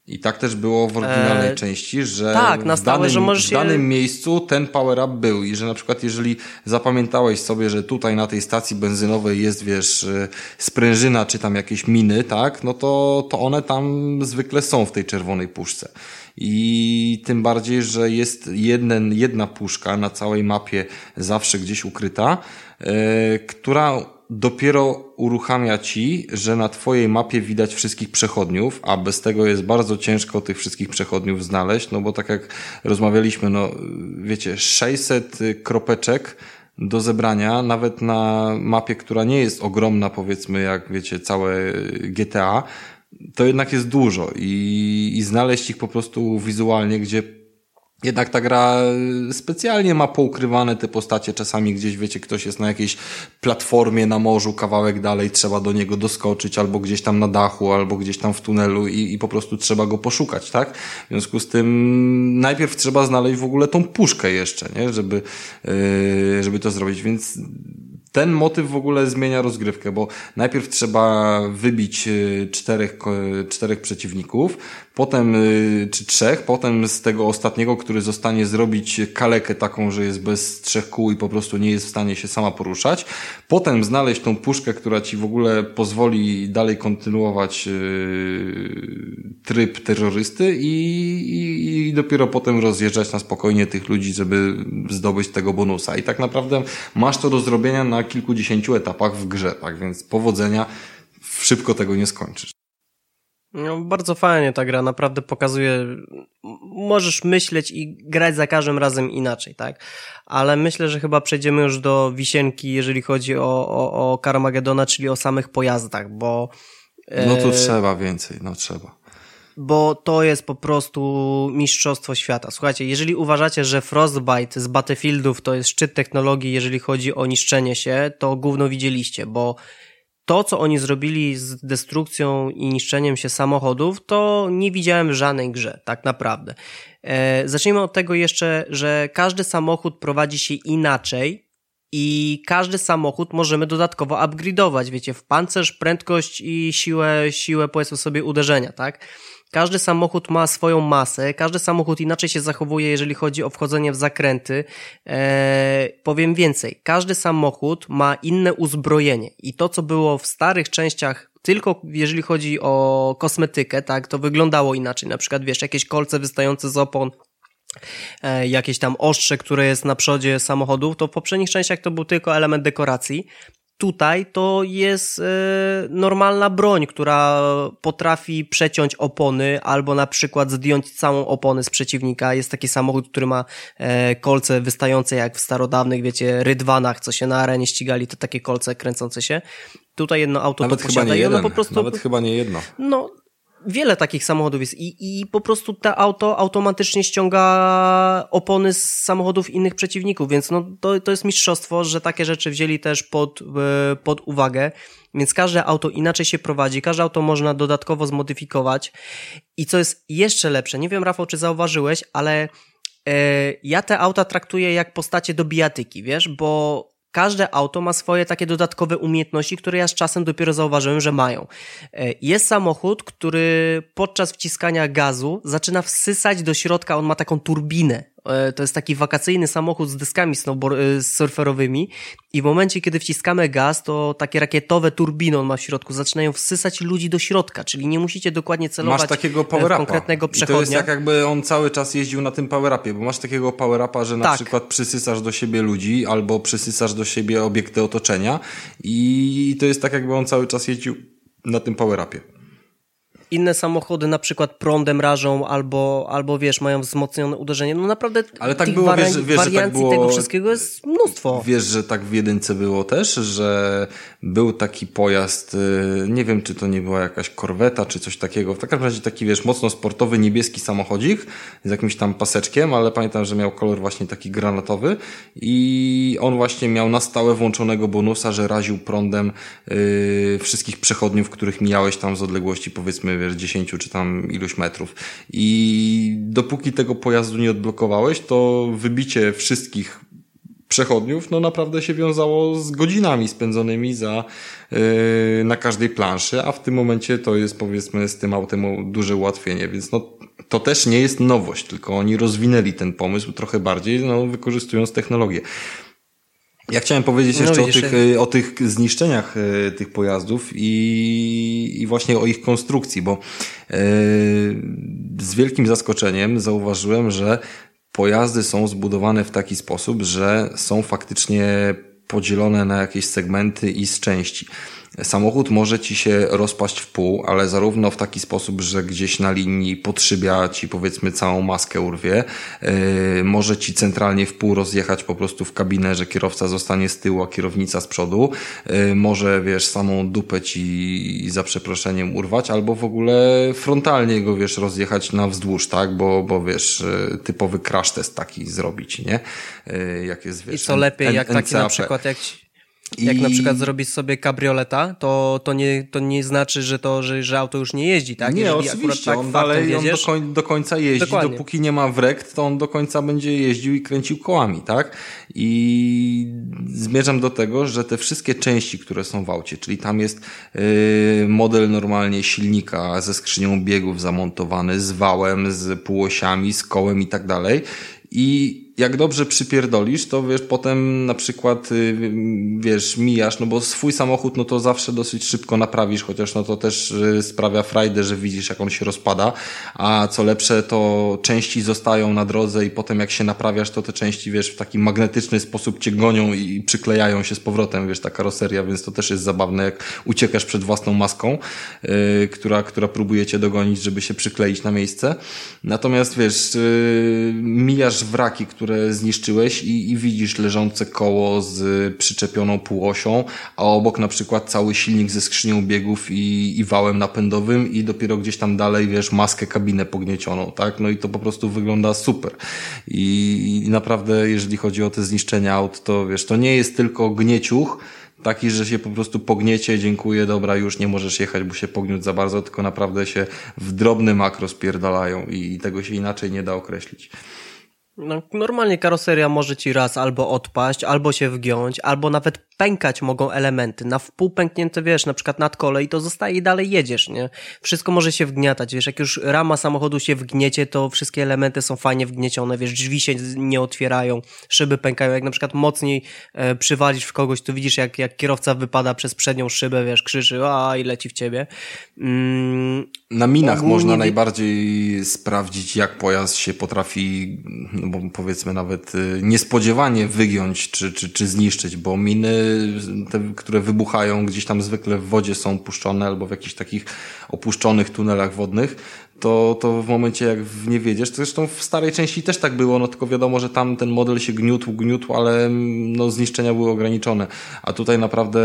I tak też było w oryginalnej eee, części, że, tak, na stałe, w danym, że możesz w danym miejscu ten power up był i że na przykład jeżeli zapamiętałeś sobie, że tutaj na tej stacji benzynowej jest, wiesz, y, sprężyna czy tam jakieś miny, tak, no to, to one tam zwykle są w tej czerwonej puszce. I tym bardziej, że jest jeden, jedna puszka na całej mapie zawsze gdzieś ukryta, yy, która dopiero uruchamia ci, że na twojej mapie widać wszystkich przechodniów, a bez tego jest bardzo ciężko tych wszystkich przechodniów znaleźć, no bo tak jak rozmawialiśmy, no wiecie, 600 kropeczek do zebrania, nawet na mapie, która nie jest ogromna, powiedzmy, jak wiecie, całe GTA, to jednak jest dużo i, i znaleźć ich po prostu wizualnie, gdzie jednak ta gra specjalnie ma poukrywane te postacie. Czasami gdzieś, wiecie, ktoś jest na jakiejś platformie na morzu, kawałek dalej, trzeba do niego doskoczyć, albo gdzieś tam na dachu, albo gdzieś tam w tunelu i, i po prostu trzeba go poszukać, tak? W związku z tym najpierw trzeba znaleźć w ogóle tą puszkę jeszcze, nie? Żeby, yy, żeby to zrobić, więc ten motyw w ogóle zmienia rozgrywkę, bo najpierw trzeba wybić y, czterech, czterech przeciwników, potem, y, czy trzech, potem z tego ostatniego, który zostanie zrobić kalekę taką, że jest bez trzech kół i po prostu nie jest w stanie się sama poruszać, potem znaleźć tą puszkę, która ci w ogóle pozwoli dalej kontynuować yy, tryb terrorysty i, i, i dopiero potem rozjeżdżać na spokojnie tych ludzi, żeby zdobyć tego bonusa. I tak naprawdę masz to do zrobienia na kilkudziesięciu etapach w grze, tak więc powodzenia, szybko tego nie skończysz. No, bardzo fajnie ta gra, naprawdę pokazuje, możesz myśleć i grać za każdym razem inaczej, tak? Ale myślę, że chyba przejdziemy już do wisienki, jeżeli chodzi o, o, o Carmagedona, czyli o samych pojazdach, bo... No tu e... trzeba więcej, no trzeba bo to jest po prostu mistrzostwo świata. Słuchajcie, jeżeli uważacie, że Frostbite z Battlefieldów to jest szczyt technologii, jeżeli chodzi o niszczenie się, to gówno widzieliście, bo to, co oni zrobili z destrukcją i niszczeniem się samochodów, to nie widziałem w żadnej grze, tak naprawdę. E, zacznijmy od tego jeszcze, że każdy samochód prowadzi się inaczej i każdy samochód możemy dodatkowo upgrade'ować, wiecie, w pancerz, prędkość i siłę, siłę powiedzmy sobie uderzenia, tak? Każdy samochód ma swoją masę, każdy samochód inaczej się zachowuje, jeżeli chodzi o wchodzenie w zakręty. Eee, powiem więcej, każdy samochód ma inne uzbrojenie i to, co było w starych częściach tylko jeżeli chodzi o kosmetykę, tak, to wyglądało inaczej. Na przykład, wiesz, jakieś kolce wystające z opon, e, jakieś tam ostrze, które jest na przodzie samochodów, to w poprzednich częściach to był tylko element dekoracji. Tutaj to jest e, normalna broń, która potrafi przeciąć opony albo na przykład zdjąć całą oponę z przeciwnika. Jest taki samochód, który ma e, kolce wystające jak w starodawnych, wiecie, rydwanach, co się na arenie ścigali, to takie kolce kręcące się. Tutaj jedno auto Nawet to chyba nie jeden. po prostu... Nawet chyba nie jedno. No, wiele takich samochodów jest i, i po prostu to auto automatycznie ściąga opony z samochodów innych przeciwników, więc no to, to jest mistrzostwo, że takie rzeczy wzięli też pod, e, pod uwagę, więc każde auto inaczej się prowadzi, każde auto można dodatkowo zmodyfikować. I co jest jeszcze lepsze, nie wiem Rafał czy zauważyłeś, ale e, ja te auta traktuję jak postacie do bijatyki, wiesz, bo każde auto ma swoje takie dodatkowe umiejętności, które ja z czasem dopiero zauważyłem, że mają. E, jest samochód, który podczas wciskania gazu zaczyna wsysać do środka, on ma taką turbinę. E, to jest taki wakacyjny samochód z dyskami e, surferowymi i w momencie, kiedy wciskamy gaz, to takie rakietowe turbiny on ma w środku, zaczynają wsysać ludzi do środka, czyli nie musicie dokładnie celować masz takiego power w konkretnego przechodnia. I to jest jak jakby on cały czas jeździł na tym power-upie, bo masz takiego power-upa, że na tak. przykład przysysasz do siebie ludzi albo przysysasz do siebie obiekty otoczenia i to jest tak jakby on cały czas jeździł na tym power-upie inne samochody na przykład prądem rażą albo, albo wiesz, mają wzmocnione uderzenie. No naprawdę Ale tak było, wiesz, wiesz, wariancji tak było, tego wszystkiego jest mnóstwo. Wiesz, że tak w jedynce było też, że był taki pojazd, y, nie wiem, czy to nie była jakaś korweta, czy coś takiego. W takim razie taki, wiesz, mocno sportowy, niebieski samochodzik z jakimś tam paseczkiem, ale pamiętam, że miał kolor właśnie taki granatowy i on właśnie miał na stałe włączonego bonusa, że raził prądem yy, wszystkich przechodniów, których mijałeś tam z odległości powiedzmy wiesz, 10 czy tam iluś metrów. I dopóki tego pojazdu nie odblokowałeś, to wybicie wszystkich przechodniów, no naprawdę się wiązało z godzinami spędzonymi za, yy, na każdej planszy, a w tym momencie to jest powiedzmy z tym autem duże ułatwienie, więc no to też nie jest nowość, tylko oni rozwinęli ten pomysł trochę bardziej, no wykorzystując technologię. Ja chciałem powiedzieć no jeszcze no, o, tych, o tych zniszczeniach e, tych pojazdów i, i właśnie o ich konstrukcji, bo yy, z wielkim zaskoczeniem zauważyłem, że pojazdy są zbudowane w taki sposób, że są faktycznie podzielone na jakieś segmenty i z części. Samochód może ci się rozpaść w pół, ale zarówno w taki sposób, że gdzieś na linii podszybia ci powiedzmy całą maskę urwie, yy, może ci centralnie w pół rozjechać po prostu w kabinę, że kierowca zostanie z tyłu, a kierownica z przodu, yy, może wiesz, samą dupę ci za przeproszeniem urwać, albo w ogóle frontalnie go wiesz, rozjechać na wzdłuż, tak, bo, bo wiesz, yy, typowy crash test taki zrobić, nie? Yy, jak jest, wiesz, I co lepiej, jak taki na przykład, jak jak I... na przykład zrobisz sobie kabrioleta, to, to, nie, to nie znaczy, że to, że, że auto już nie jeździ, tak? Nie, Jeżeli oczywiście, tak on dalej on do, koń, do, końca jeździ, Dokładnie. dopóki nie ma wrekt, to on do końca będzie jeździł i kręcił kołami, tak? I zmierzam do tego, że te wszystkie części, które są w aucie, czyli tam jest yy, model normalnie silnika ze skrzynią biegów zamontowany, z wałem, z półosiami, z kołem i tak dalej i jak dobrze przypierdolisz, to wiesz, potem na przykład, y, wiesz, mijasz, no bo swój samochód, no to zawsze dosyć szybko naprawisz, chociaż no to też y, sprawia frajdę, że widzisz, jak on się rozpada, a co lepsze, to części zostają na drodze i potem jak się naprawiasz, to te części, wiesz, w taki magnetyczny sposób cię gonią i przyklejają się z powrotem, wiesz, ta karoseria, więc to też jest zabawne, jak uciekasz przed własną maską, yy, która, która próbuje cię dogonić, żeby się przykleić na miejsce. Natomiast, wiesz, yy, mijasz wraki, które które zniszczyłeś i, i widzisz leżące koło z przyczepioną półosią, a obok na przykład cały silnik ze skrzynią biegów i, i wałem napędowym i dopiero gdzieś tam dalej, wiesz, maskę kabinę pogniecioną, tak? No i to po prostu wygląda super. I, i naprawdę, jeżeli chodzi o te zniszczenia aut, to wiesz, to nie jest tylko gnieciuch, taki, że się po prostu pogniecie, dziękuję, dobra, już nie możesz jechać, bo się pogniótł za bardzo, tylko naprawdę się w drobny makro spierdalają i tego się inaczej nie da określić. No, normalnie karoseria może ci raz albo odpaść, albo się wgiąć, albo nawet pękać mogą elementy. Na wpół pęknięte, wiesz, na przykład nad kole i to zostaje i dalej jedziesz, nie? Wszystko może się wgniatać, wiesz, jak już rama samochodu się wgniecie, to wszystkie elementy są fajnie wgniecione, wiesz, drzwi się nie otwierają, szyby pękają, jak na przykład mocniej e, przywalisz w kogoś, to widzisz jak, jak kierowca wypada przez przednią szybę, wiesz, krzyczy, a i leci w ciebie. Mm, na minach można najbardziej sprawdzić, jak pojazd się potrafi, powiedzmy nawet y, niespodziewanie wygiąć czy, czy, czy zniszczyć, bo miny, te, które wybuchają gdzieś tam zwykle w wodzie są puszczone albo w jakichś takich opuszczonych tunelach wodnych, to, to w momencie jak w nie wiedziesz, to zresztą w starej części też tak było, no tylko wiadomo, że tam ten model się gniótł, gniótł, ale no zniszczenia były ograniczone. A tutaj naprawdę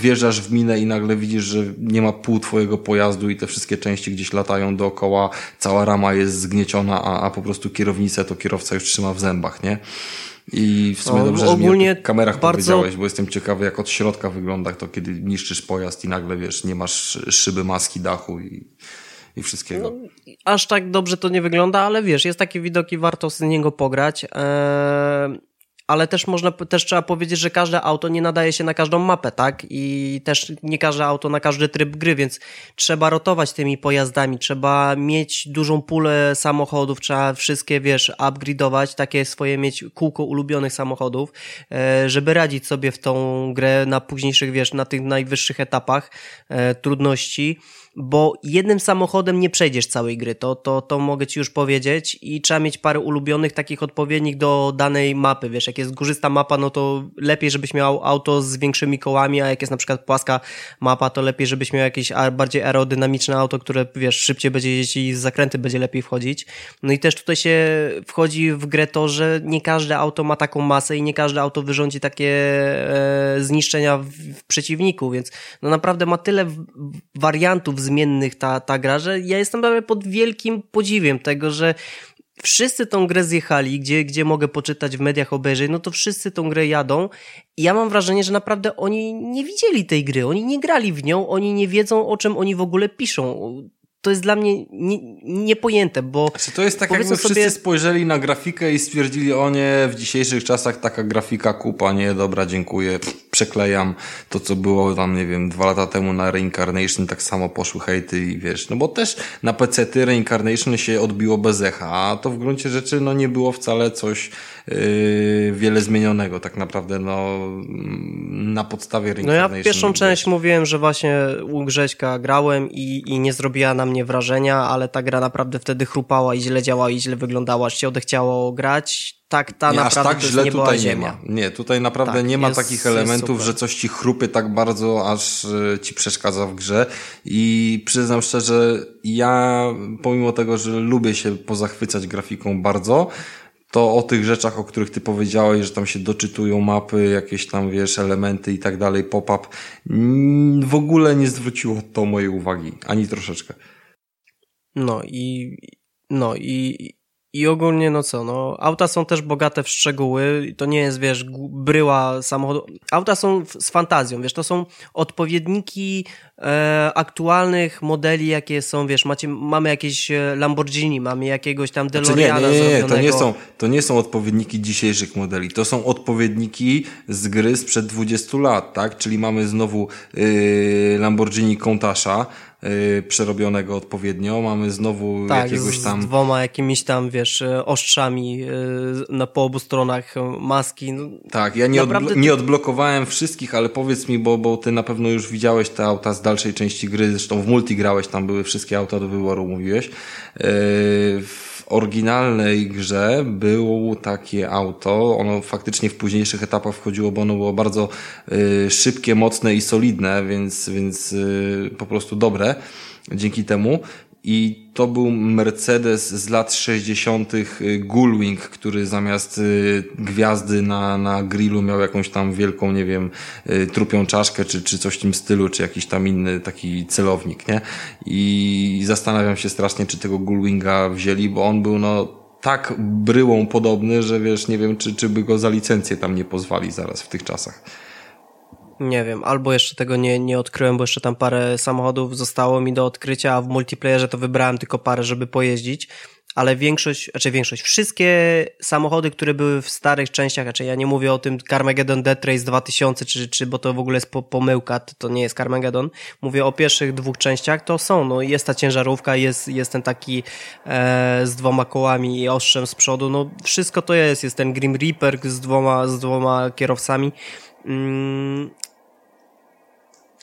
wjeżdżasz w minę i nagle widzisz, że nie ma pół twojego pojazdu i te wszystkie części gdzieś latają dookoła, cała rama jest zgnieciona, a, a po prostu kierownicę to kierowca już trzyma w zębach, nie? I w sumie no, dobrze, że mi o kamerach bardzo... powiedziałeś, bo jestem ciekawy, jak od środka wygląda to, kiedy niszczysz pojazd i nagle, wiesz, nie masz szyby, maski, dachu i i wszystkiego. No, aż tak dobrze to nie wygląda, ale wiesz, jest taki widok i warto z niego pograć. Eee, ale też można, też trzeba powiedzieć, że każde auto nie nadaje się na każdą mapę, tak? I też nie każde auto na każdy tryb gry, więc trzeba rotować tymi pojazdami, trzeba mieć dużą pulę samochodów, trzeba wszystkie, wiesz, upgrade'ować, takie swoje mieć kółko ulubionych samochodów, e, żeby radzić sobie w tą grę na późniejszych, wiesz, na tych najwyższych etapach e, trudności bo jednym samochodem nie przejdziesz całej gry, to, to, to mogę ci już powiedzieć i trzeba mieć parę ulubionych takich odpowiednich do danej mapy, wiesz, jak jest górzysta mapa, no to lepiej, żebyś miał auto z większymi kołami, a jak jest na przykład płaska mapa, to lepiej, żebyś miał jakieś bardziej aerodynamiczne auto, które, wiesz, szybciej będzie jeździć i z zakręty będzie lepiej wchodzić. No i też tutaj się wchodzi w grę to, że nie każde auto ma taką masę i nie każde auto wyrządzi takie e, zniszczenia w, w przeciwniku, więc no naprawdę ma tyle wariantów zmiennych ta, ta gra, że ja jestem pod wielkim podziwiem tego, że wszyscy tą grę zjechali, gdzie, gdzie mogę poczytać w mediach, obejrzeć, no to wszyscy tą grę jadą. I ja mam wrażenie, że naprawdę oni nie widzieli tej gry, oni nie grali w nią, oni nie wiedzą o czym oni w ogóle piszą to jest dla mnie nie, niepojęte, bo... Znaczy, to jest tak, jakby sobie... wszyscy spojrzeli na grafikę i stwierdzili, o nie, w dzisiejszych czasach taka grafika kupa, nie, dobra, dziękuję, przeklejam to, co było tam, nie wiem, dwa lata temu na Reincarnation, tak samo poszły hejty i wiesz, no bo też na PC-ty Reincarnation się odbiło bez echa, a to w gruncie rzeczy, no nie było wcale coś wiele zmienionego, tak naprawdę, no na podstawie Reincarnation. No ja pierwszą część mówiłem, że właśnie u Grześka grałem i, i nie zrobiła na mnie wrażenia, ale ta gra naprawdę wtedy chrupała i źle działała i źle wyglądała, aż się odechciało grać. Tak, ta nie, naprawdę tak źle nie tutaj. Nie, ma. nie, tutaj naprawdę tak, nie ma jest, takich elementów, że coś ci chrupy tak bardzo, aż e, ci przeszkadza w grze. I przyznam szczerze, ja pomimo tego, że lubię się pozachwycać grafiką bardzo, to o tych rzeczach, o których ty powiedziałeś, że tam się doczytują mapy, jakieś tam, wiesz, elementy i tak dalej, pop-up, w ogóle nie zwróciło to mojej uwagi, ani troszeczkę. No i, no i, i ogólnie, no co, no, auta są też bogate w szczegóły, to nie jest, wiesz, bryła samochodu. Auta są z fantazją, wiesz, to są odpowiedniki e, aktualnych modeli, jakie są, wiesz, macie, mamy jakieś e, Lamborghini, mamy jakiegoś tam DeLoreana znaczy nie, nie, nie, nie, to nie są, to nie są odpowiedniki dzisiejszych modeli, to są odpowiedniki z gry sprzed 20 lat, tak? Czyli mamy znowu y, Lamborghini Countach'a, yy, przerobionego odpowiednio. Mamy znowu tak, jakiegoś tam... z dwoma jakimiś tam, wiesz, e, ostrzami yy, na po obu stronach maski. No, tak, ja nie, naprawdę... odblo nie odblokowałem wszystkich, ale powiedz mi, bo, bo ty na pewno już widziałeś te auta z dalszej części gry, zresztą w multi grałeś, tam były wszystkie auta do wyboru, mówiłeś. Yy, oryginalnej grze było takie auto, ono faktycznie w późniejszych etapach wchodziło, bo ono było bardzo y, szybkie, mocne i solidne, więc, więc y, po prostu dobre dzięki temu. I to był Mercedes z lat 60. Gullwing, który zamiast y, gwiazdy na, na grillu miał jakąś tam wielką, nie wiem, y, trupią czaszkę, czy, czy coś w tym stylu, czy jakiś tam inny taki celownik, nie? I zastanawiam się strasznie, czy tego Gullwinga wzięli, bo on był, no, tak bryłą podobny, że wiesz, nie wiem, czy, czy by go za licencję tam nie pozwali zaraz w tych czasach. Nie wiem, albo jeszcze tego nie, nie odkryłem, bo jeszcze tam parę samochodów zostało mi do odkrycia, a w multiplayerze to wybrałem tylko parę, żeby pojeździć. Ale większość, znaczy większość, wszystkie samochody, które były w starych częściach, znaczy ja nie mówię o tym Carmageddon Death Race 2000, czy, czy bo to w ogóle jest po, pomyłka, to, to nie jest Carmageddon. Mówię o pierwszych dwóch częściach, to są, no jest ta ciężarówka, jest, jest ten taki e, z dwoma kołami i ostrzem z przodu, no wszystko to jest, jest ten Grim Reaper z dwoma, z dwoma kierowcami. Mm,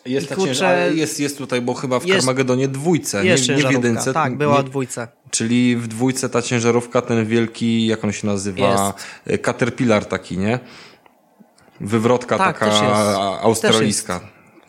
jest, ta kurczę, cięż... jest, jest tutaj, bo chyba w jest, Carmagedonie dwójce, nie, nie w jedynce. Tak, była nie, dwójce. Czyli w dwójce ta ciężarówka, ten wielki, jak on się nazywa? Jest. Caterpillar taki, nie? Wywrotka tak, taka australijska.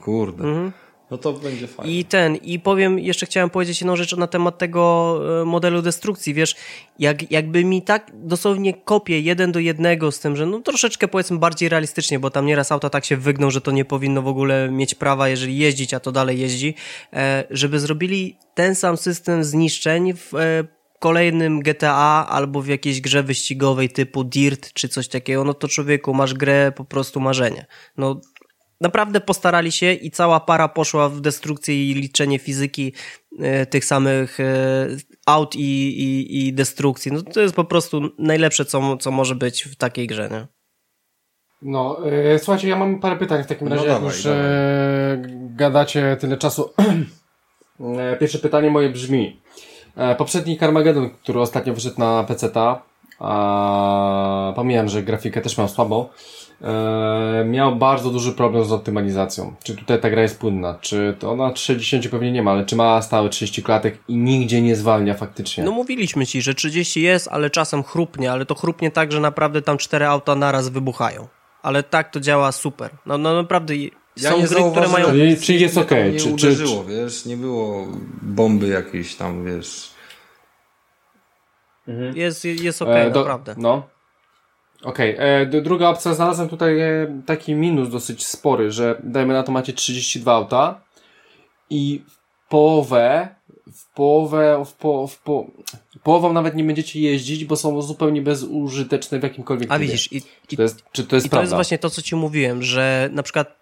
Kurde. Mhm. No to będzie fajnie. I ten, i powiem, jeszcze chciałem powiedzieć jedną rzecz na temat tego e, modelu destrukcji. Wiesz, jak, jakby mi tak dosłownie kopię jeden do jednego z tym, że no troszeczkę powiedzmy bardziej realistycznie, bo tam nieraz auta tak się wygną, że to nie powinno w ogóle mieć prawa, jeżeli jeździć, a to dalej jeździ, e, żeby zrobili ten sam system zniszczeń w e, kolejnym GTA albo w jakiejś grze wyścigowej typu Dirt czy coś takiego, no to człowieku, masz grę po prostu marzenie. No naprawdę postarali się i cała para poszła w destrukcję i liczenie fizyki e, tych samych e, aut i, i, i destrukcji. No to jest po prostu najlepsze, co, co może być w takiej grze, nie? No, e, słuchajcie, ja mam parę pytań w takim no razie, dawaj, już dawaj. gadacie tyle czasu. Pierwsze pytanie moje brzmi. poprzedni Carmageddon, który ostatnio wyszedł na PC-ta, a pomijam, że grafikę też mam słabą, e, miał bardzo duży problem z optymalizacją. Czy tutaj ta gra jest płynna? Czy to ona 60 pewnie nie ma, ale czy ma stałe 30 klatek i nigdzie nie zwalnia faktycznie? No mówiliśmy ci, że 30 jest, ale czasem chrupnie, ale to chrupnie tak, że naprawdę tam cztery auta naraz wybuchają. Ale tak to działa super. No, no naprawdę ja są gry, które mają... Czyli jest okej. Okay. Nie czy, uderzyło, czy... wiesz, nie było bomby jakiejś tam, wiesz... Mhm. Jest, jest okej, okay, e, naprawdę. No. Okej, okay. druga opcja, znalazłem tutaj e, taki minus dosyć spory, że dajmy na to macie 32 auta i w połowę, w połowę, w, po, w po, połową nawet nie będziecie jeździć, bo są zupełnie bezużyteczne w jakimkolwiek A widzisz, i, czy to jest, czy to jest i prawda? to jest właśnie to, co ci mówiłem, że na przykład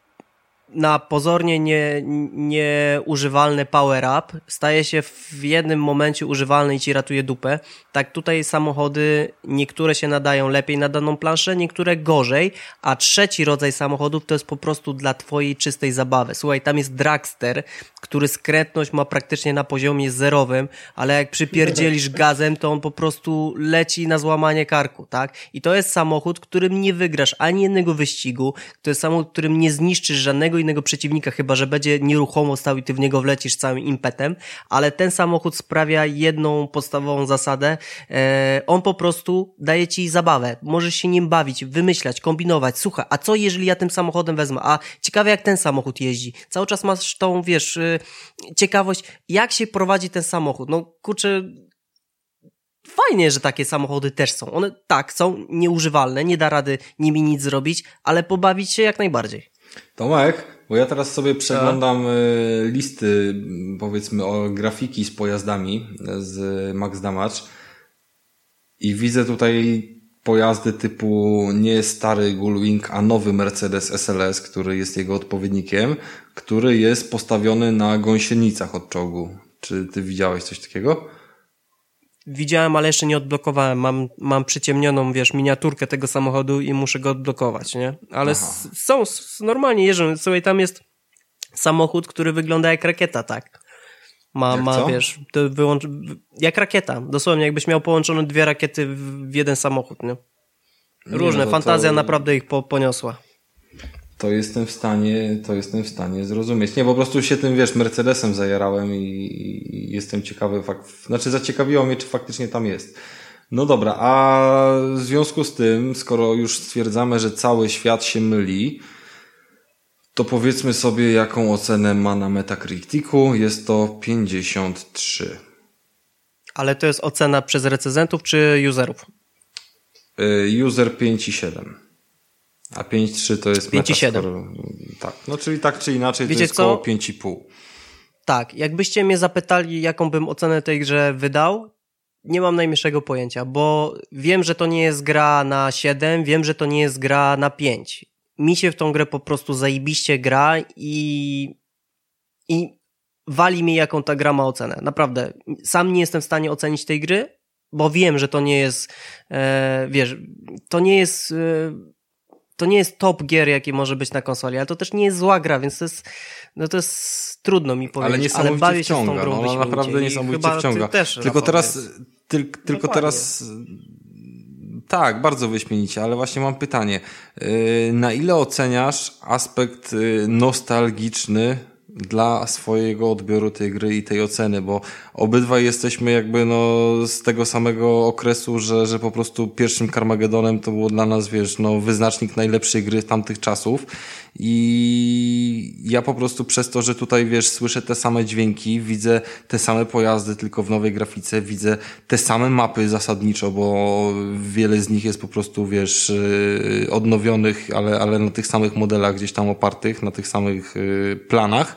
na pozornie nie, nieużywalny power up staje się w jednym momencie używalny i ci ratuje dupę. Tak tutaj samochody, niektóre się nadają lepiej na daną planszę, niektóre gorzej, a trzeci rodzaj samochodów to jest po prostu dla twojej czystej zabawy. Słuchaj, tam jest dragster, który skrętność ma praktycznie na poziomie zerowym, ale jak przypierdzielisz gazem, to on po prostu leci na złamanie karku, tak? I to jest samochód, którym nie wygrasz ani jednego wyścigu, to jest samochód, którym nie zniszczysz żadnego innego przeciwnika, chyba że będzie nieruchomo stał i ty w niego wlecisz całym impetem, ale ten samochód sprawia jedną podstawową zasadę, e, on po prostu daje ci zabawę, możesz się nim bawić, wymyślać, kombinować, słuchaj, a co jeżeli ja tym samochodem wezmę, a ciekawe jak ten samochód jeździ, cały czas masz tą, wiesz, y, ciekawość, jak się prowadzi ten samochód, no kurczę, fajnie, że takie samochody też są. One tak, są nieużywalne, nie da rady nimi nic zrobić, ale pobawić się jak najbardziej. Tomek, bo ja teraz sobie przeglądam y, listy, powiedzmy, o grafiki z pojazdami z Max Damage i widzę tutaj pojazdy typu nie stary Gullwing, a nowy Mercedes SLS, który jest jego odpowiednikiem, który jest postawiony na gąsienicach od czołgu. Czy ty widziałeś coś takiego? Widziałem, ale jeszcze nie odblokowałem. Mam, mam przyciemnioną, wiesz, miniaturkę tego samochodu i muszę go odblokować, nie? Ale są, normalnie jeżdżą. Słuchaj, tam jest samochód, który wygląda jak rakieta, tak? Ma, Jak ma co? wiesz, to wyłącz... jak rakieta. Dosłownie, jakbyś miał połączone dwie rakiety w, jeden samochód, nie? Różne, no to- fantazja naprawdę ich po, poniosła. To jestem w stanie, to jestem w stanie zrozumieć. Nie, po prostu się tym, wiesz, Mercedesem zajarałem i, i jestem ciekawy, fakt, znaczy zaciekawiło mnie, czy faktycznie tam jest. No dobra, a w związku z tym, skoro już stwierdzamy, że cały świat się myli, to powiedzmy sobie, jaką ocenę ma na Metacriticu. Jest to 53. Ale to jest ocena przez recenzentów czy userów? Y, User 5,7. A 5,3 to jest 5,7. Metascore. Tak, no czyli tak czy inaczej Wiecie to jest co? około 5,5. Tak, jakbyście mnie zapytali, jaką bym ocenę tej grze wydał, nie mam najmniejszego pojęcia, bo wiem, że to nie jest gra na 7, wiem, że to nie jest gra na 5. Mi się w tą grę po prostu zajebiście gra i, i wali mi, jaką ta gra ma ocenę. Naprawdę. Sam nie jestem w stanie ocenić tej gry, bo wiem, że to nie jest, e, wiesz, to nie jest, e, to nie jest top gier, jaki może być na konsoli, ale to też nie jest zła gra, więc to jest, no to jest trudno mi powiedzieć, Ale niesamowicie bawię się z tą wciąga. grą No, ona naprawdę niesamowicie chyba wciąga. Też, tylko teraz, tyl, tylko Dokładnie. teraz. Tak, bardzo wyśmienicie, ale właśnie mam pytanie. Yy, Na ile oceniasz aspekt yy, nostalgiczny dla swojego odbioru tej gry i tej oceny, bo obydwaj jesteśmy jakby no z tego samego okresu, że, że po prostu pierwszym Carmagedonem to było dla nas, wiesz, no wyznacznik najlepszej gry tamtych czasów i ja po prostu przez to, że tutaj, wiesz, słyszę te same dźwięki, widzę te same pojazdy, tylko w nowej grafice, widzę te same mapy zasadniczo, bo wiele z nich jest po prostu, wiesz, odnowionych, ale, ale na tych samych modelach gdzieś tam opartych, na tych samych yy, planach.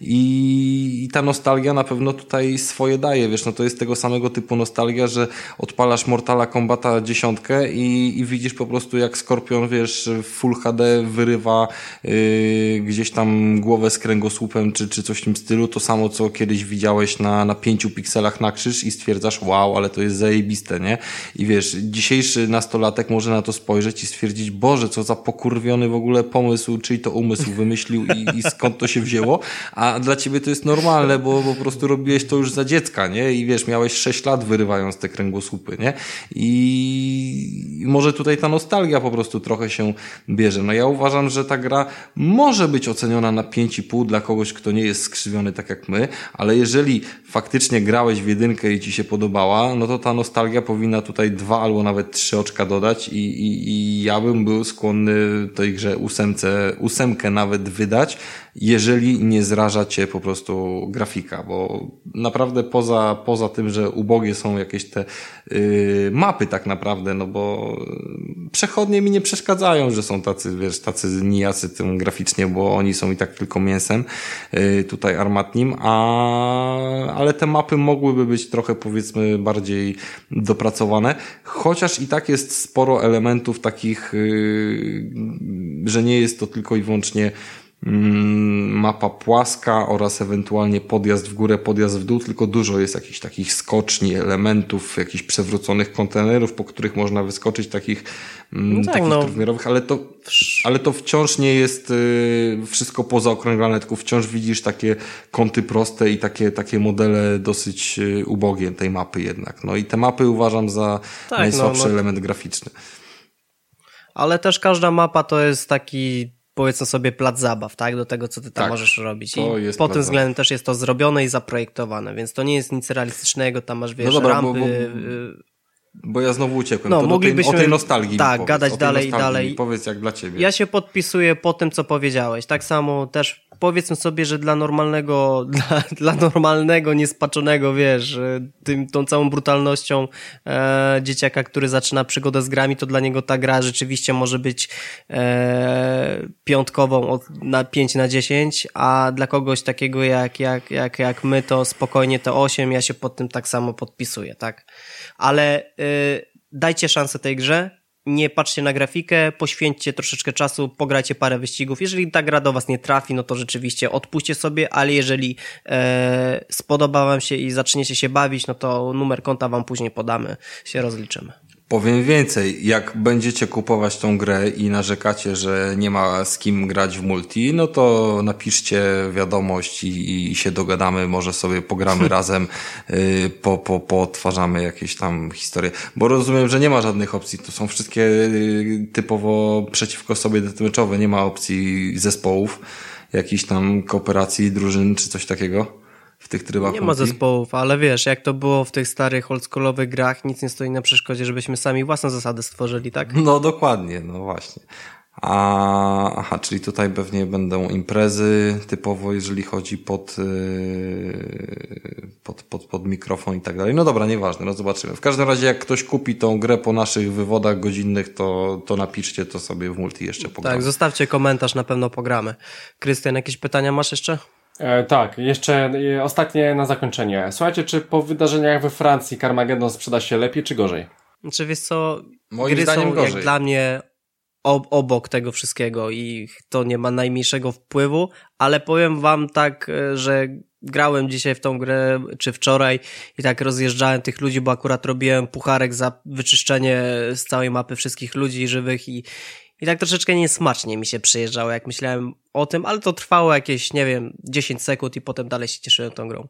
I, I ta nostalgia na pewno tutaj swoje daje, wiesz, no to jest tego samego typu nostalgia, że odpalasz Mortala Kombata dziesiątkę i, i widzisz po prostu jak Skorpion, wiesz, w Full HD wyrywa yy, gdzieś tam głowę z kręgosłupem czy, czy coś w tym stylu, to samo co kiedyś widziałeś na, na pięciu pikselach na krzyż i stwierdzasz, wow, ale to jest zajebiste, nie? I wiesz, dzisiejszy nastolatek może na to spojrzeć i stwierdzić, Boże, co za pokurwiony w ogóle pomysł, czyj to umysł wymyślił i, i skąd to się wzięło, a dla ciebie to jest normalne, bo po prostu robiłeś to już za dziecka, nie? I wiesz, miałeś 6 lat wyrywając te kręgosłupy, nie? I może tutaj ta nostalgia po prostu trochę się bierze. No ja uważam, że ta gra może być oceniona na 5,5 dla kogoś, kto nie jest skrzywiony tak jak my, ale jeżeli faktycznie grałeś w jedynkę i ci się podobała, no to ta nostalgia powinna tutaj dwa albo nawet trzy oczka dodać i, i, i ja bym był skłonny tej grze ósemce, ósemkę nawet wydać, jeżeli nie zraża cię po prostu grafika, bo naprawdę poza, poza tym, że ubogie są jakieś te yy, mapy tak naprawdę, no bo przechodnie mi nie przeszkadzają, że są tacy, wiesz, tacy nijacy tym graficznie, bo oni są i tak tylko mięsem yy, tutaj armatnim, a, ale te mapy mogłyby być trochę powiedzmy bardziej dopracowane, chociaż i tak jest sporo elementów takich, yy, że nie jest to tylko i wyłącznie mapa płaska oraz ewentualnie podjazd w górę, podjazd w dół, tylko dużo jest jakichś takich skoczni, elementów, jakichś przewróconych kontenerów, po których można wyskoczyć, takich, mm, No tak, takich no. trójwymiarowych, ale to, ale to wciąż nie jest y, wszystko pozaokrąglane, tylko wciąż widzisz takie kąty proste i takie, takie modele dosyć y, ubogie tej mapy jednak. No i te mapy uważam za Tak, najsłabszy no, no. element graficzny. Ale też każda mapa to jest taki, powiedzmy sobie, plac zabaw, tak? Do tego, co ty tam Tak, możesz robić. I pod tym względem też jest to zrobione i zaprojektowane, więc to nie jest nic realistycznego, tam masz, wiesz, dobra, bo- rampy... bo- y, Bo ja znowu uciekłem. No, to moglibyśmy- o tej nostalgii tak, powiedz, gadać dalej i dalej. Powiedz jak dla ciebie. Ja się podpisuję po tym, co powiedziałeś. Tak samo też powiedzmy sobie, że dla normalnego, dla, dla normalnego, niespaczonego, wiesz, e, tym, tą całą brutalnością e, dzieciaka, który zaczyna przygodę z grami, to dla niego ta gra rzeczywiście może być e, piątkową od, na 5 na 10, a dla kogoś takiego jak, jak, jak, jak my, to spokojnie to 8, ja się pod tym tak samo podpisuję, tak? Ale y, dajcie szansę tej grze, nie patrzcie na grafikę, poświęćcie troszeczkę czasu, pograjcie parę wyścigów. Jeżeli ta gra do was nie trafi, no to rzeczywiście odpuśćcie sobie, ale jeżeli e, spodoba wam się i zaczniecie się bawić, no to numer konta wam później podamy, się rozliczymy. Powiem więcej, jak będziecie kupować tą grę i narzekacie, że nie ma z kim grać w multi, no to napiszcie wiadomość i, i się dogadamy, może sobie pogramy razem, yy, po, po, poodtwarzamy jakieś tam historie. Bo rozumiem, że nie ma żadnych opcji, to są wszystkie yy, typowo przeciwko sobie deathmatchowe, nie ma opcji zespołów, jakichś tam kooperacji, drużyn czy coś takiego w tych trybach Nie ma multi. zespołów, ale wiesz, jak to było w tych starych oldschoolowych grach, nic nie stoi na przeszkodzie, żebyśmy sami własne zasady stworzyli, tak? No dokładnie, no właśnie. A, aha, czyli tutaj pewnie będą imprezy typowo, jeżeli chodzi pod, yy, pod, pod, pod mikrofon i tak dalej. No dobra, nieważne, no zobaczymy. W każdym razie, jak ktoś kupi tą grę po naszych wywodach godzinnych, to, to napiszcie to sobie w multi jeszcze pogramy. Tak, zostawcie komentarz, na pewno pogramy. Krystian, jakieś pytania masz jeszcze? E, tak, jeszcze e, ostatnie na zakończenie. Słuchajcie, czy po wydarzeniach we Francji Carmageddon sprzeda się lepiej czy gorzej? Znaczy, wiesz co, Moim gry zdaniem są gorzej. jak dla mnie ob obok tego wszystkiego i to nie ma najmniejszego wpływu, ale powiem wam tak, e, że grałem dzisiaj w tą grę, czy wczoraj i tak rozjeżdżałem tych ludzi, bo akurat robiłem pucharek za wyczyszczenie z całej mapy wszystkich ludzi żywych i i tak troszeczkę niesmacznie mi się przyjeżdżało, jak myślałem o tym, ale to trwało jakieś, nie wiem, 10 sekund i potem dalej się cieszyłem tą grą.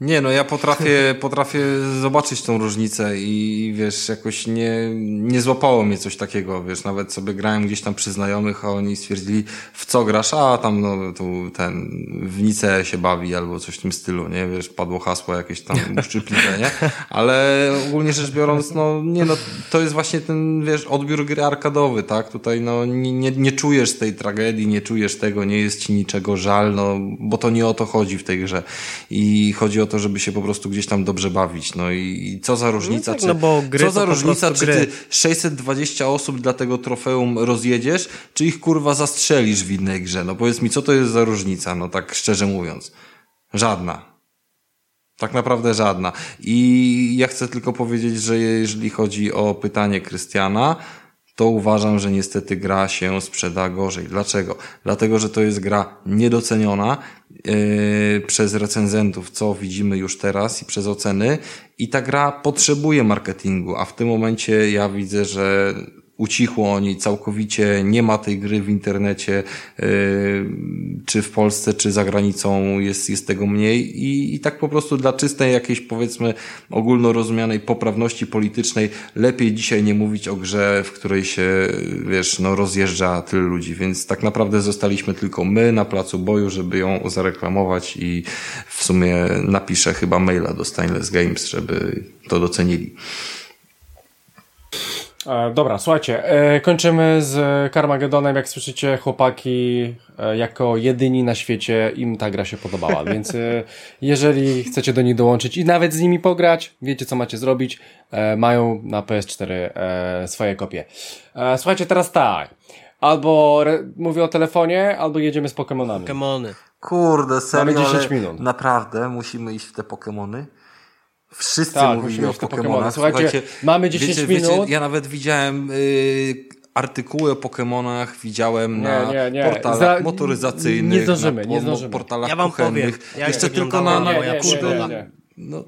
Nie, no ja potrafię, potrafię zobaczyć tą różnicę i wiesz, jakoś nie, nie złapało mnie coś takiego, wiesz, nawet sobie grałem gdzieś tam przy znajomych, a oni stwierdzili, w co grasz, a tam no tu ten, w Nice się bawi albo coś w tym stylu, nie, wiesz, padło hasło jakieś tam uszczypliwe, nie, ale ogólnie rzecz biorąc, no nie, no to jest właśnie ten, wiesz, odbiór gry arkadowy, tak, tutaj no nie, nie, nie czujesz tej tragedii, nie czujesz tego, nie jest ci niczego żal, no bo to nie o to chodzi w tej grze. I chodzi o to, żeby się po prostu gdzieś tam dobrze bawić. No i, i co za różnica, tak, czy, no bo gry co za różnica, czy ty 620 osób dla tego trofeum rozjedziesz, czy ich kurwa zastrzelisz w innej grze? No powiedz mi, co to jest za różnica, no tak szczerze mówiąc. Żadna. Tak naprawdę żadna. I ja chcę tylko powiedzieć, że jeżeli chodzi o pytanie Krystiana, to uważam, że niestety gra się sprzeda gorzej. Dlaczego? Dlatego, że to jest gra niedoceniona yy, przez recenzentów, co widzimy już teraz i przez oceny i ta gra potrzebuje marketingu, a w tym momencie ja widzę, że ucichło o niej całkowicie, nie ma tej gry w internecie, yy, czy w Polsce, czy za granicą jest, jest tego mniej. I, i tak po prostu dla czystej jakiejś powiedzmy ogólnorozumianej poprawności politycznej lepiej dzisiaj nie mówić o grze, w której się, wiesz, no rozjeżdża tyle ludzi, więc tak naprawdę zostaliśmy tylko my na placu boju, żeby ją zareklamować i w sumie napiszę chyba maila do Stainless Games, żeby to docenili. E, dobra, słuchajcie, e, kończymy z Carmageddonem. Jak słyszycie, chłopaki e, jako jedyni na świecie im ta gra się podobała, więc e, jeżeli chcecie do nich dołączyć i nawet z nimi pograć, wiecie co macie zrobić, e, mają na PS4 e, swoje kopie. E, słuchajcie, teraz tak, albo re, mówię o telefonie, albo jedziemy z Pokemonami. Pokemony. Kurde, serio, Mamy 10 ale minut. Naprawdę musimy iść w te Pokemony? Wszyscy Tak, mówili o Pokemonach. Pokemony. Słuchajcie, mamy 10 wiecie, minut. Wiecie, ja nawet widziałem yy, artykuły o Pokémonach widziałem Nie, na nie, nie. portalach Za- motoryzacyjnych, nie zdążymy, na nie zdążymy. portalach Ja wam powiem, kuchennych. jak Jeszcze tylko na... Nie, moja nie. No,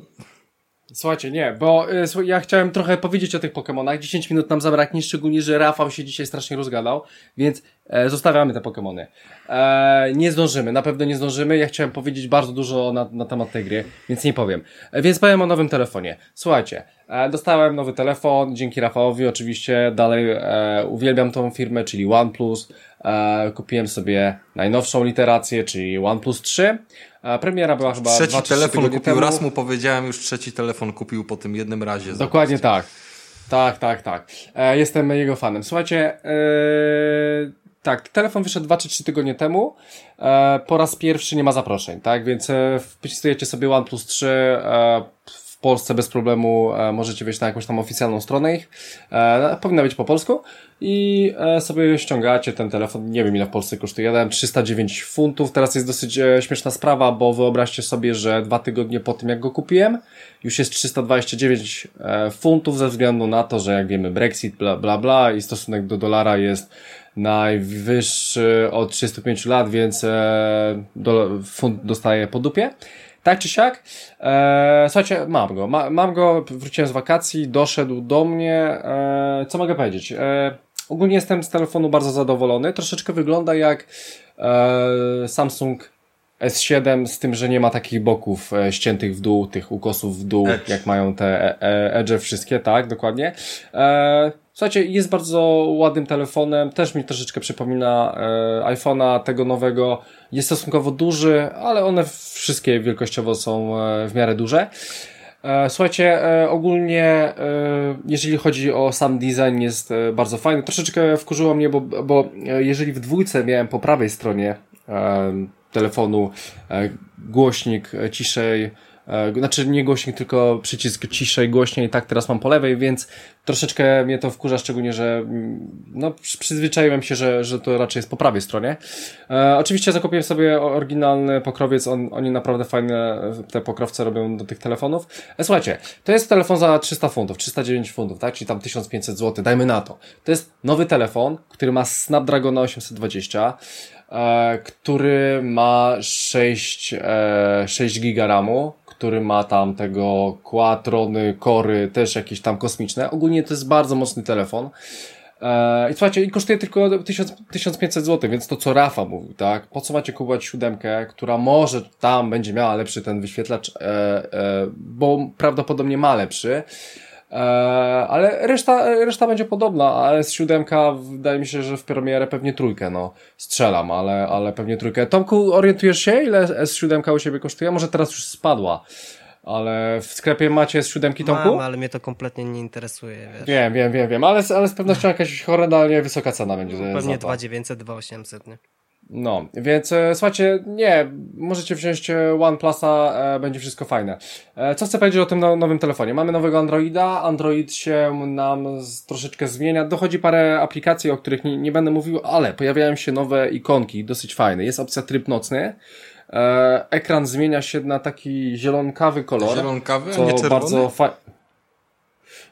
Słuchajcie, nie, bo y, ja chciałem trochę powiedzieć o tych Pokemonach. 10 minut nam zabraknie, szczególnie, że Rafał się dzisiaj strasznie rozgadał, więc zostawiamy te Pokemony. E, nie zdążymy, na pewno nie zdążymy. Ja chciałem powiedzieć bardzo dużo na, na temat tej gry, więc nie powiem. E, więc powiem o nowym telefonie. Słuchajcie, e, dostałem nowy telefon, dzięki Rafałowi oczywiście. Dalej e, uwielbiam tą firmę, czyli OnePlus. E, kupiłem sobie najnowszą literację, czyli OnePlus 3. E, premiera była chyba trzeci 2 telefon kupił, temu. raz mu powiedziałem, już trzeci telefon kupił po tym jednym razie. Dokładnie tak. Tak, tak, tak. E, jestem jego fanem. Słuchajcie, e, tak, telefon wyszedł 2 czy 3 tygodnie temu. E, po raz pierwszy nie ma zaproszeń, tak? Więc e, wpisujecie sobie OnePlus 3 e, Polsce bez problemu e, możecie wejść na jakąś tam oficjalną stronę ich. E, powinna być po polsku. I e, sobie ściągacie ten telefon. Nie wiem ile w Polsce kosztuje. Ja dałem 309 funtów. Teraz jest dosyć śmieszna sprawa, bo wyobraźcie sobie, że dwa tygodnie po tym jak go kupiłem, już jest 329 e, funtów ze względu na to, że jak wiemy Brexit, bla bla bla i stosunek do dolara jest najwyższy od 35 lat, więc funt dostaje po dupie. Tak czy siak, e, słuchajcie, mam go. Ma, mam go, wróciłem z wakacji, doszedł do mnie. E, co mogę powiedzieć? E, ogólnie jestem z telefonu bardzo zadowolony. Troszeczkę wygląda jak e, Samsung S7 z tym, że nie ma takich boków e, ściętych w dół, tych ukosów w dół, Edge. jak mają te e, e, edge wszystkie, tak, dokładnie. E, słuchajcie, jest bardzo ładnym telefonem, też mi troszeczkę przypomina e, iPhone'a tego nowego. Jest stosunkowo duży, ale one wszystkie wielkościowo są e, w miarę duże. E, Słuchajcie, e, ogólnie e, jeżeli chodzi o sam design jest e, bardzo fajny. Troszeczkę wkurzyło mnie, bo, bo jeżeli w dwójce miałem po prawej stronie telefonu głośnik ciszej, znaczy nie głośnik, tylko przycisk ciszej, głośniej, tak teraz mam po lewej, więc troszeczkę mnie to wkurza, szczególnie, że mm, no, przy- przyzwyczaiłem się, że, że to raczej jest po prawej stronie. E, oczywiście zakupiłem sobie oryginalny pokrowiec, on, oni naprawdę fajne e, te pokrowce robią do tych telefonów. E, słuchajcie, to jest telefon za 300 funtów, 309 funtów, tak, czyli tam 1500 zł, dajmy na to. To jest nowy telefon, który ma Snapdragona 820, e, który ma 6, e, 6 giga RAMu, który ma tam tego quatrony, kory, też jakieś tam kosmiczne. Ogólnie to jest bardzo mocny telefon. E, I słuchajcie, i kosztuje tylko 1000, 1500 zł, więc to co Rafa mówił, tak? Po co macie kupować siódemkę, która może tam będzie miała lepszy ten wyświetlacz, e, e, bo prawdopodobnie ma lepszy. E, ale reszta, reszta będzie podobna, a S7 wydaje mi się, że w premierę pewnie trójkę, no strzelam, ale, ale pewnie trójkę. Tomku, orientujesz się ile S7 u siebie kosztuje? Może teraz już spadła, ale w sklepie macie S7 Tomku? Mam, ale mnie to kompletnie nie interesuje, wiesz. Wiem, wiem, wiem, wiem, ale, ale z pewnością jakaś horrendalnie wysoka cena będzie. za Pewnie to. 2900, 2800, nie? No, więc e, słuchajcie, nie, możecie wziąć e, OnePlusa, e, będzie wszystko fajne. E, co chcę powiedzieć o tym no, nowym telefonie? Mamy nowego Androida, Android się nam z, troszeczkę zmienia, dochodzi parę aplikacji, o których nie, nie będę mówił, ale pojawiają się nowe ikonki, dosyć fajne. Jest opcja tryb nocny, e, ekran zmienia się na taki zielonkawy kolor. Zielonkawy, co nie czerwony? bardzo fa-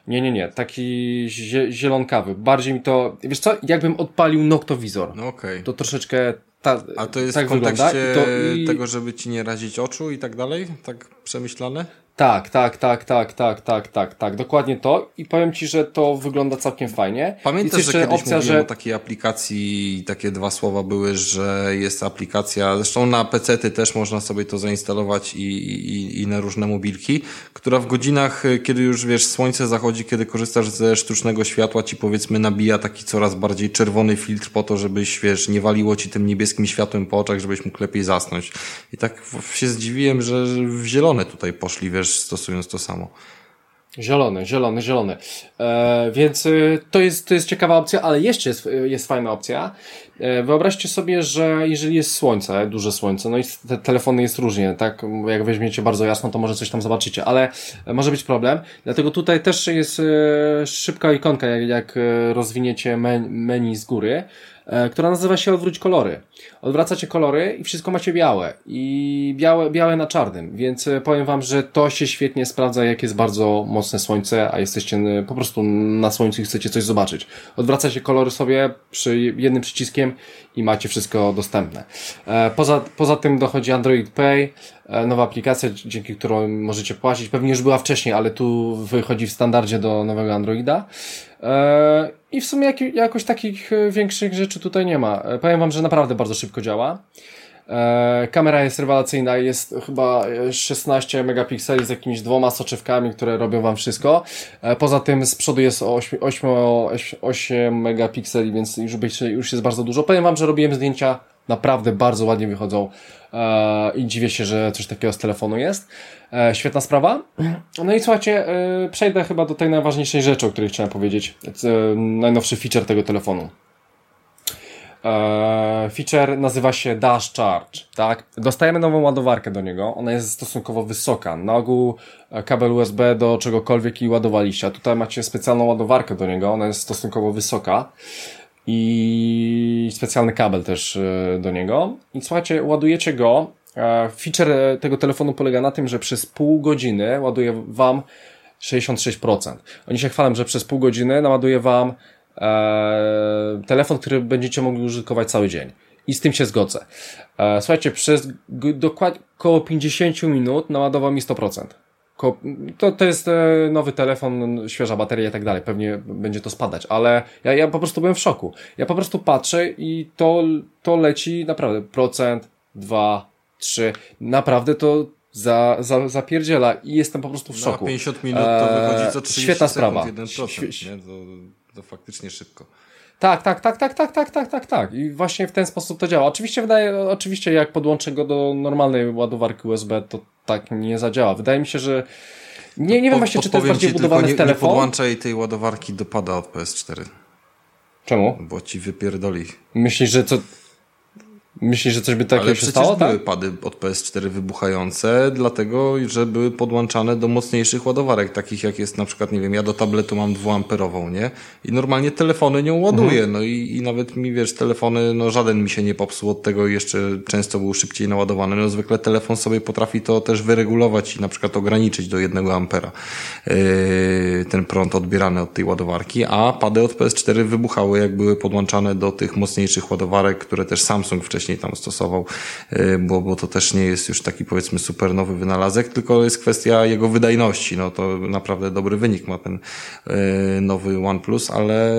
nie, nie, nie, taki zie- zielonkawy. Bardziej mi to, wiesz co, jakbym odpalił noktowizor. No okej. To troszeczkę ta, A to jest tak w kontekście. I to, i... tego, żeby ci nie razić oczu i tak dalej? Tak przemyślane? Tak, tak, tak, tak, tak, tak, tak, tak, dokładnie to. I powiem Ci, że to wygląda całkiem fajnie. Pamiętasz, że kiedyś opcja, że o takiej aplikacji, takie dwa słowa były, że jest aplikacja, zresztą na PC-ty też można sobie to zainstalować i, i, i na różne mobilki, która w godzinach, y, kiedy już wiesz, słońce zachodzi, kiedy korzystasz ze sztucznego światła, ci powiedzmy nabija taki coraz bardziej czerwony filtr po to, żebyś, wiesz, nie waliło ci tym niebieskim światłem po oczach, żebyś mógł lepiej zasnąć. I tak się zdziwiłem, że w zielone tutaj poszli, wiesz, stosując to samo. Zielony, zielony, zielony. E, więc y, to jest, to jest ciekawa opcja, ale jeszcze jest, y, jest fajna opcja. E, wyobraźcie sobie, że jeżeli jest słońce, duże słońce, no i te telefony jest różnie, tak? Jak weźmiecie bardzo jasno, to może coś tam zobaczycie, ale e, może być problem. Dlatego tutaj też jest e, szybka ikonka, jak, jak e, rozwiniecie men, menu z góry. E, która nazywa się Odwróć kolory. Odwracacie kolory i wszystko macie białe. I białe, białe na czarnym. Więc e, powiem wam, że to się świetnie sprawdza, jak jest bardzo mocne słońce, a jesteście e, po prostu na słońcu i chcecie coś zobaczyć. Odwracacie kolory sobie przy jednym przyciskiem i macie wszystko dostępne. Poza, poza tym dochodzi Android Pay, nowa aplikacja, dzięki której możecie płacić. Pewnie już była wcześniej, ale tu wychodzi w standardzie do nowego Androida. E, I w sumie jak, jakoś takich większych rzeczy tutaj nie ma. Powiem Wam, że naprawdę bardzo szybko działa. Kamera jest rewelacyjna, jest chyba 16 megapikseli z jakimiś dwoma soczewkami, które robią Wam wszystko. Poza tym z przodu jest 8, 8, 8 megapikseli, więc już, już jest bardzo dużo. Powiem Wam, że robiłem zdjęcia naprawdę bardzo ładnie wychodzą i dziwię się, że coś takiego z telefonu jest. Świetna sprawa. No i słuchajcie, przejdę chyba do tej najważniejszej rzeczy, o której chciałem powiedzieć. Najnowszy feature tego telefonu. Feature nazywa się Dash Charge, tak? Dostajemy nową ładowarkę do niego, ona jest stosunkowo wysoka. Na ogół e, kabel USB do czegokolwiek i ładowaliście, a tutaj macie specjalną ładowarkę do niego, ona jest stosunkowo wysoka i specjalny kabel też e, do niego. I słuchajcie, ładujecie go. E, feature tego telefonu polega na tym, że przez pół godziny ładuje Wam 66%. Oni się chwalą, że przez pół godziny naładuje Wam e, telefon, który będziecie mogli użytkować cały dzień. I z tym się zgodzę. E, słuchajcie, przez dokładnie około 50 minut naładował mi 100%. To, to jest e, nowy telefon, świeża bateria i tak dalej. Pewnie będzie to spadać, ale ja, ja po prostu byłem w szoku. Ja po prostu patrzę i to, to leci naprawdę procent, dwa, trzy. Naprawdę to za, za, zapierdziela i jestem po prostu w szoku. Na 50 minut to wychodzi co 30 Świetna sekund, sprawa. 1%, nie? To, to faktycznie szybko. Tak, tak, tak, tak, tak, tak, tak, tak, tak. I właśnie w ten sposób to działa. Oczywiście wydaje, oczywiście jak podłączę go do normalnej ładowarki USB, to tak nie zadziała. Wydaje mi się, że nie, nie wiem właśnie, czy to jest bardziej budowane nie, w telefon. Nie podłączaj tej ładowarki do pada od PS4. Czemu? Bo ci wypierdoli. Myślisz, że co... Myślisz, że coś by takiego Ale się przecież stało? były Tak? pady od PS4 wybuchające, dlatego, że były podłączane do mocniejszych ładowarek, takich jak jest na przykład, nie wiem, ja do tabletu mam dwuamperową, nie? I normalnie telefony nią ładuję, Mhm. no i, i nawet mi, wiesz, telefony, no żaden mi się nie popsuł od tego i jeszcze często był szybciej naładowany. No zwykle telefon sobie potrafi to też wyregulować i na przykład ograniczyć do jednego ampera yy, ten prąd odbierany od tej ładowarki, a pady od PS4 wybuchały, jak były podłączane do tych mocniejszych ładowarek, które też Samsung wcześniej tam stosował, yy, bo, bo to też nie jest już taki powiedzmy super nowy wynalazek, tylko jest kwestia jego wydajności. No to naprawdę dobry wynik ma ten yy, nowy OnePlus, ale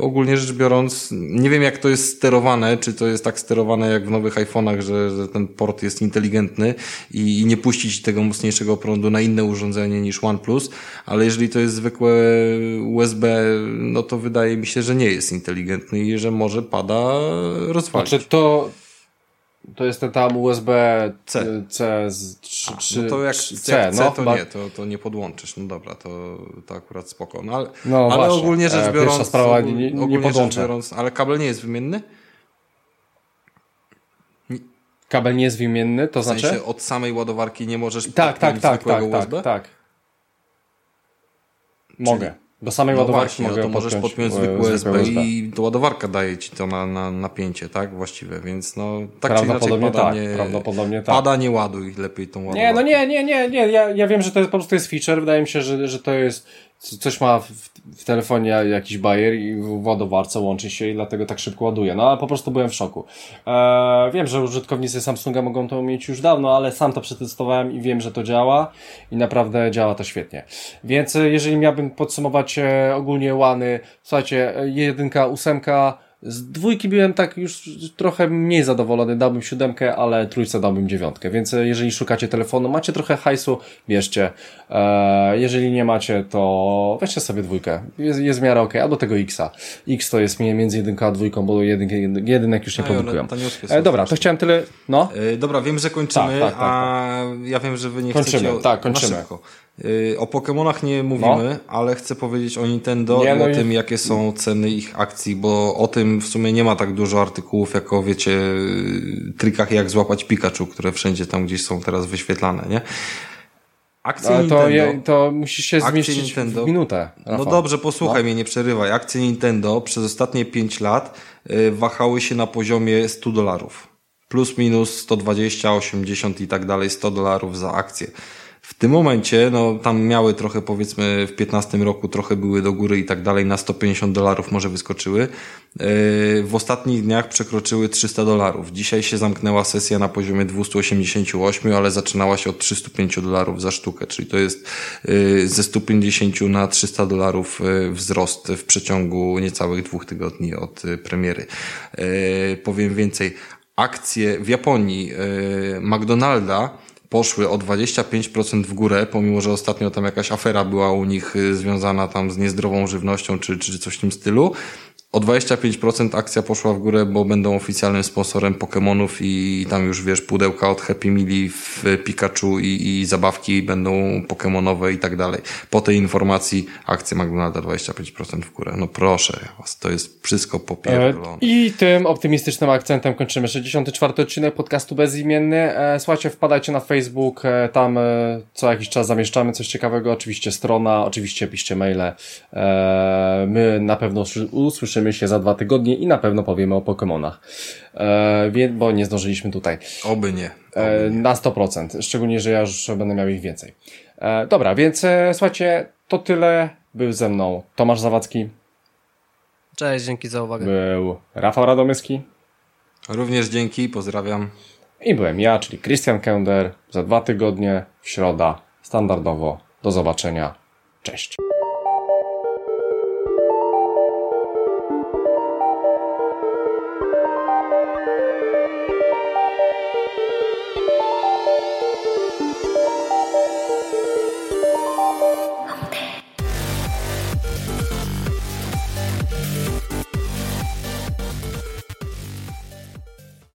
ogólnie rzecz biorąc, nie wiem jak to jest sterowane, czy to jest tak sterowane jak w nowych iPhone'ach, że, że ten port jest inteligentny i, i nie puścić tego mocniejszego prądu na inne urządzenie niż OnePlus, ale jeżeli to jest zwykłe USB, no to wydaje mi się, że nie jest inteligentny i że może pada rozwalić. Znaczy to... To jest ten tam USB C. C z 3, no to jak, C, C, no, to chyba- nie, to, to nie podłączysz. No dobra, to, to akurat spoko. No ale, No ale właśnie. ogólnie rzecz E, biorąc, pierwsza sprawa, ogól- nie- nie ogólnie rzecz podłączę. biorąc, ale kabel nie jest wymienny? Kabel nie jest wymienny, to W znaczy? sensie od samej ładowarki nie możesz Tak, tak, tak, tak, USB? tak, tak. Mogę. Do samej No ładowarki właśnie, no mogę to możesz podpiąć zwykły e, USB, i to ładowarka daje ci to na, na napięcie, tak? Właściwie, więc no tak czy inaczej Prawdopodobnie pada tak, nie, prawdopodobnie tak. pada nie ładuj lepiej tą ładowarkę. Nie, no nie, nie, nie, nie. Ja, ja wiem, że to jest, po prostu jest feature. Wydaje mi się, że, że to jest coś ma w, w telefonie jakiś bajer i w ładowarce łączy się i dlatego tak szybko ładuje. No ale po prostu byłem w szoku. Eee, wiem, że użytkownicy Samsunga mogą to mieć już dawno, ale sam to przetestowałem i wiem, że to działa i naprawdę działa to świetnie. Więc e, jeżeli miałbym podsumować e, ogólnie łany, słuchajcie, e, jedynka, ósemka, z dwójki byłem tak już trochę mniej zadowolony, dałbym siódemkę, ale trójce dałbym dziewiątkę, więc e, jeżeli szukacie telefonu, macie trochę hajsu, bierzcie. E, jeżeli nie macie, to weźcie sobie dwójkę. Jest, jest w miarę ok, albo tego Xa. X to jest mi- między jedynką a dwójką, bo jedynk, jedynek już nie produkują. E, dobra, to chciałem tyle, no. E, Dobra, wiem, że kończymy, Tak, tak, tak, a ja wiem, że wy nie Kończymy, chcecie... O... tak, kończymy. E, O Pokémonach nie mówimy, ale chcę powiedzieć o Nintendo Nie, i no o i- tym, jakie są ceny ich akcji, bo o tym w sumie nie ma tak dużo artykułów, jak o, wiecie, trikach jak złapać Pikachu, które wszędzie tam gdzieś są teraz wyświetlane, nie? Akcje Ale to, Nintendo. je, to musisz się zmieścić Nintendo. w minutę. No Rafał. dobrze, posłuchaj No. mnie, nie przerywaj. Akcje Nintendo przez ostatnie 5 lat y, wahały się na poziomie 100 dolarów. Plus minus 120, 80 i tak dalej, 100 dolarów za akcję. W tym momencie, no tam miały trochę powiedzmy w 15 roku trochę były do góry i tak dalej, na 150 dolarów może wyskoczyły. Yy, W ostatnich dniach przekroczyły 300 dolarów. Dzisiaj się zamknęła sesja na poziomie 288, ale zaczynała się od 305 dolarów za sztukę, czyli to jest yy, ze 150 na 300 dolarów yy, wzrost w przeciągu niecałych dwóch tygodni od premiery. Powiem więcej, akcje w Japonii McDonalda poszły o 25% w górę, pomimo że ostatnio tam jakaś afera była u nich y, związana tam z niezdrową żywnością czy, czy coś w tym stylu. O 25% akcja poszła w górę, bo będą oficjalnym sponsorem Pokémonów i tam już wiesz, pudełka od Happy Meali w Pikachu i, i zabawki będą Pokémonowe i tak dalej. Po tej informacji akcja McDonalda 25% w górę. No proszę was, to jest wszystko E, popierdolone. I tym optymistycznym akcentem kończymy 64 odcinek podcastu Bezimienny. E, Słuchajcie, wpadajcie na Facebook, e, tam e, co jakiś czas zamieszczamy coś ciekawego, oczywiście strona, oczywiście piszcie maile. E, My na pewno usły- usłyszymy się za dwa tygodnie i na pewno powiemy o Pokémonach, E, bo nie zdążyliśmy tutaj. Oby nie. E, Na 100%, szczególnie, że ja już będę miał ich więcej. E, Dobra, więc e, słuchajcie, to tyle. Był ze mną Tomasz Zawadzki, Cześć, dzięki za uwagę. był Rafał Radomyski. Również dzięki, pozdrawiam. I byłem ja, czyli Christian Kender. Za dwa tygodnie, w środa, standardowo. Do zobaczenia. Cześć.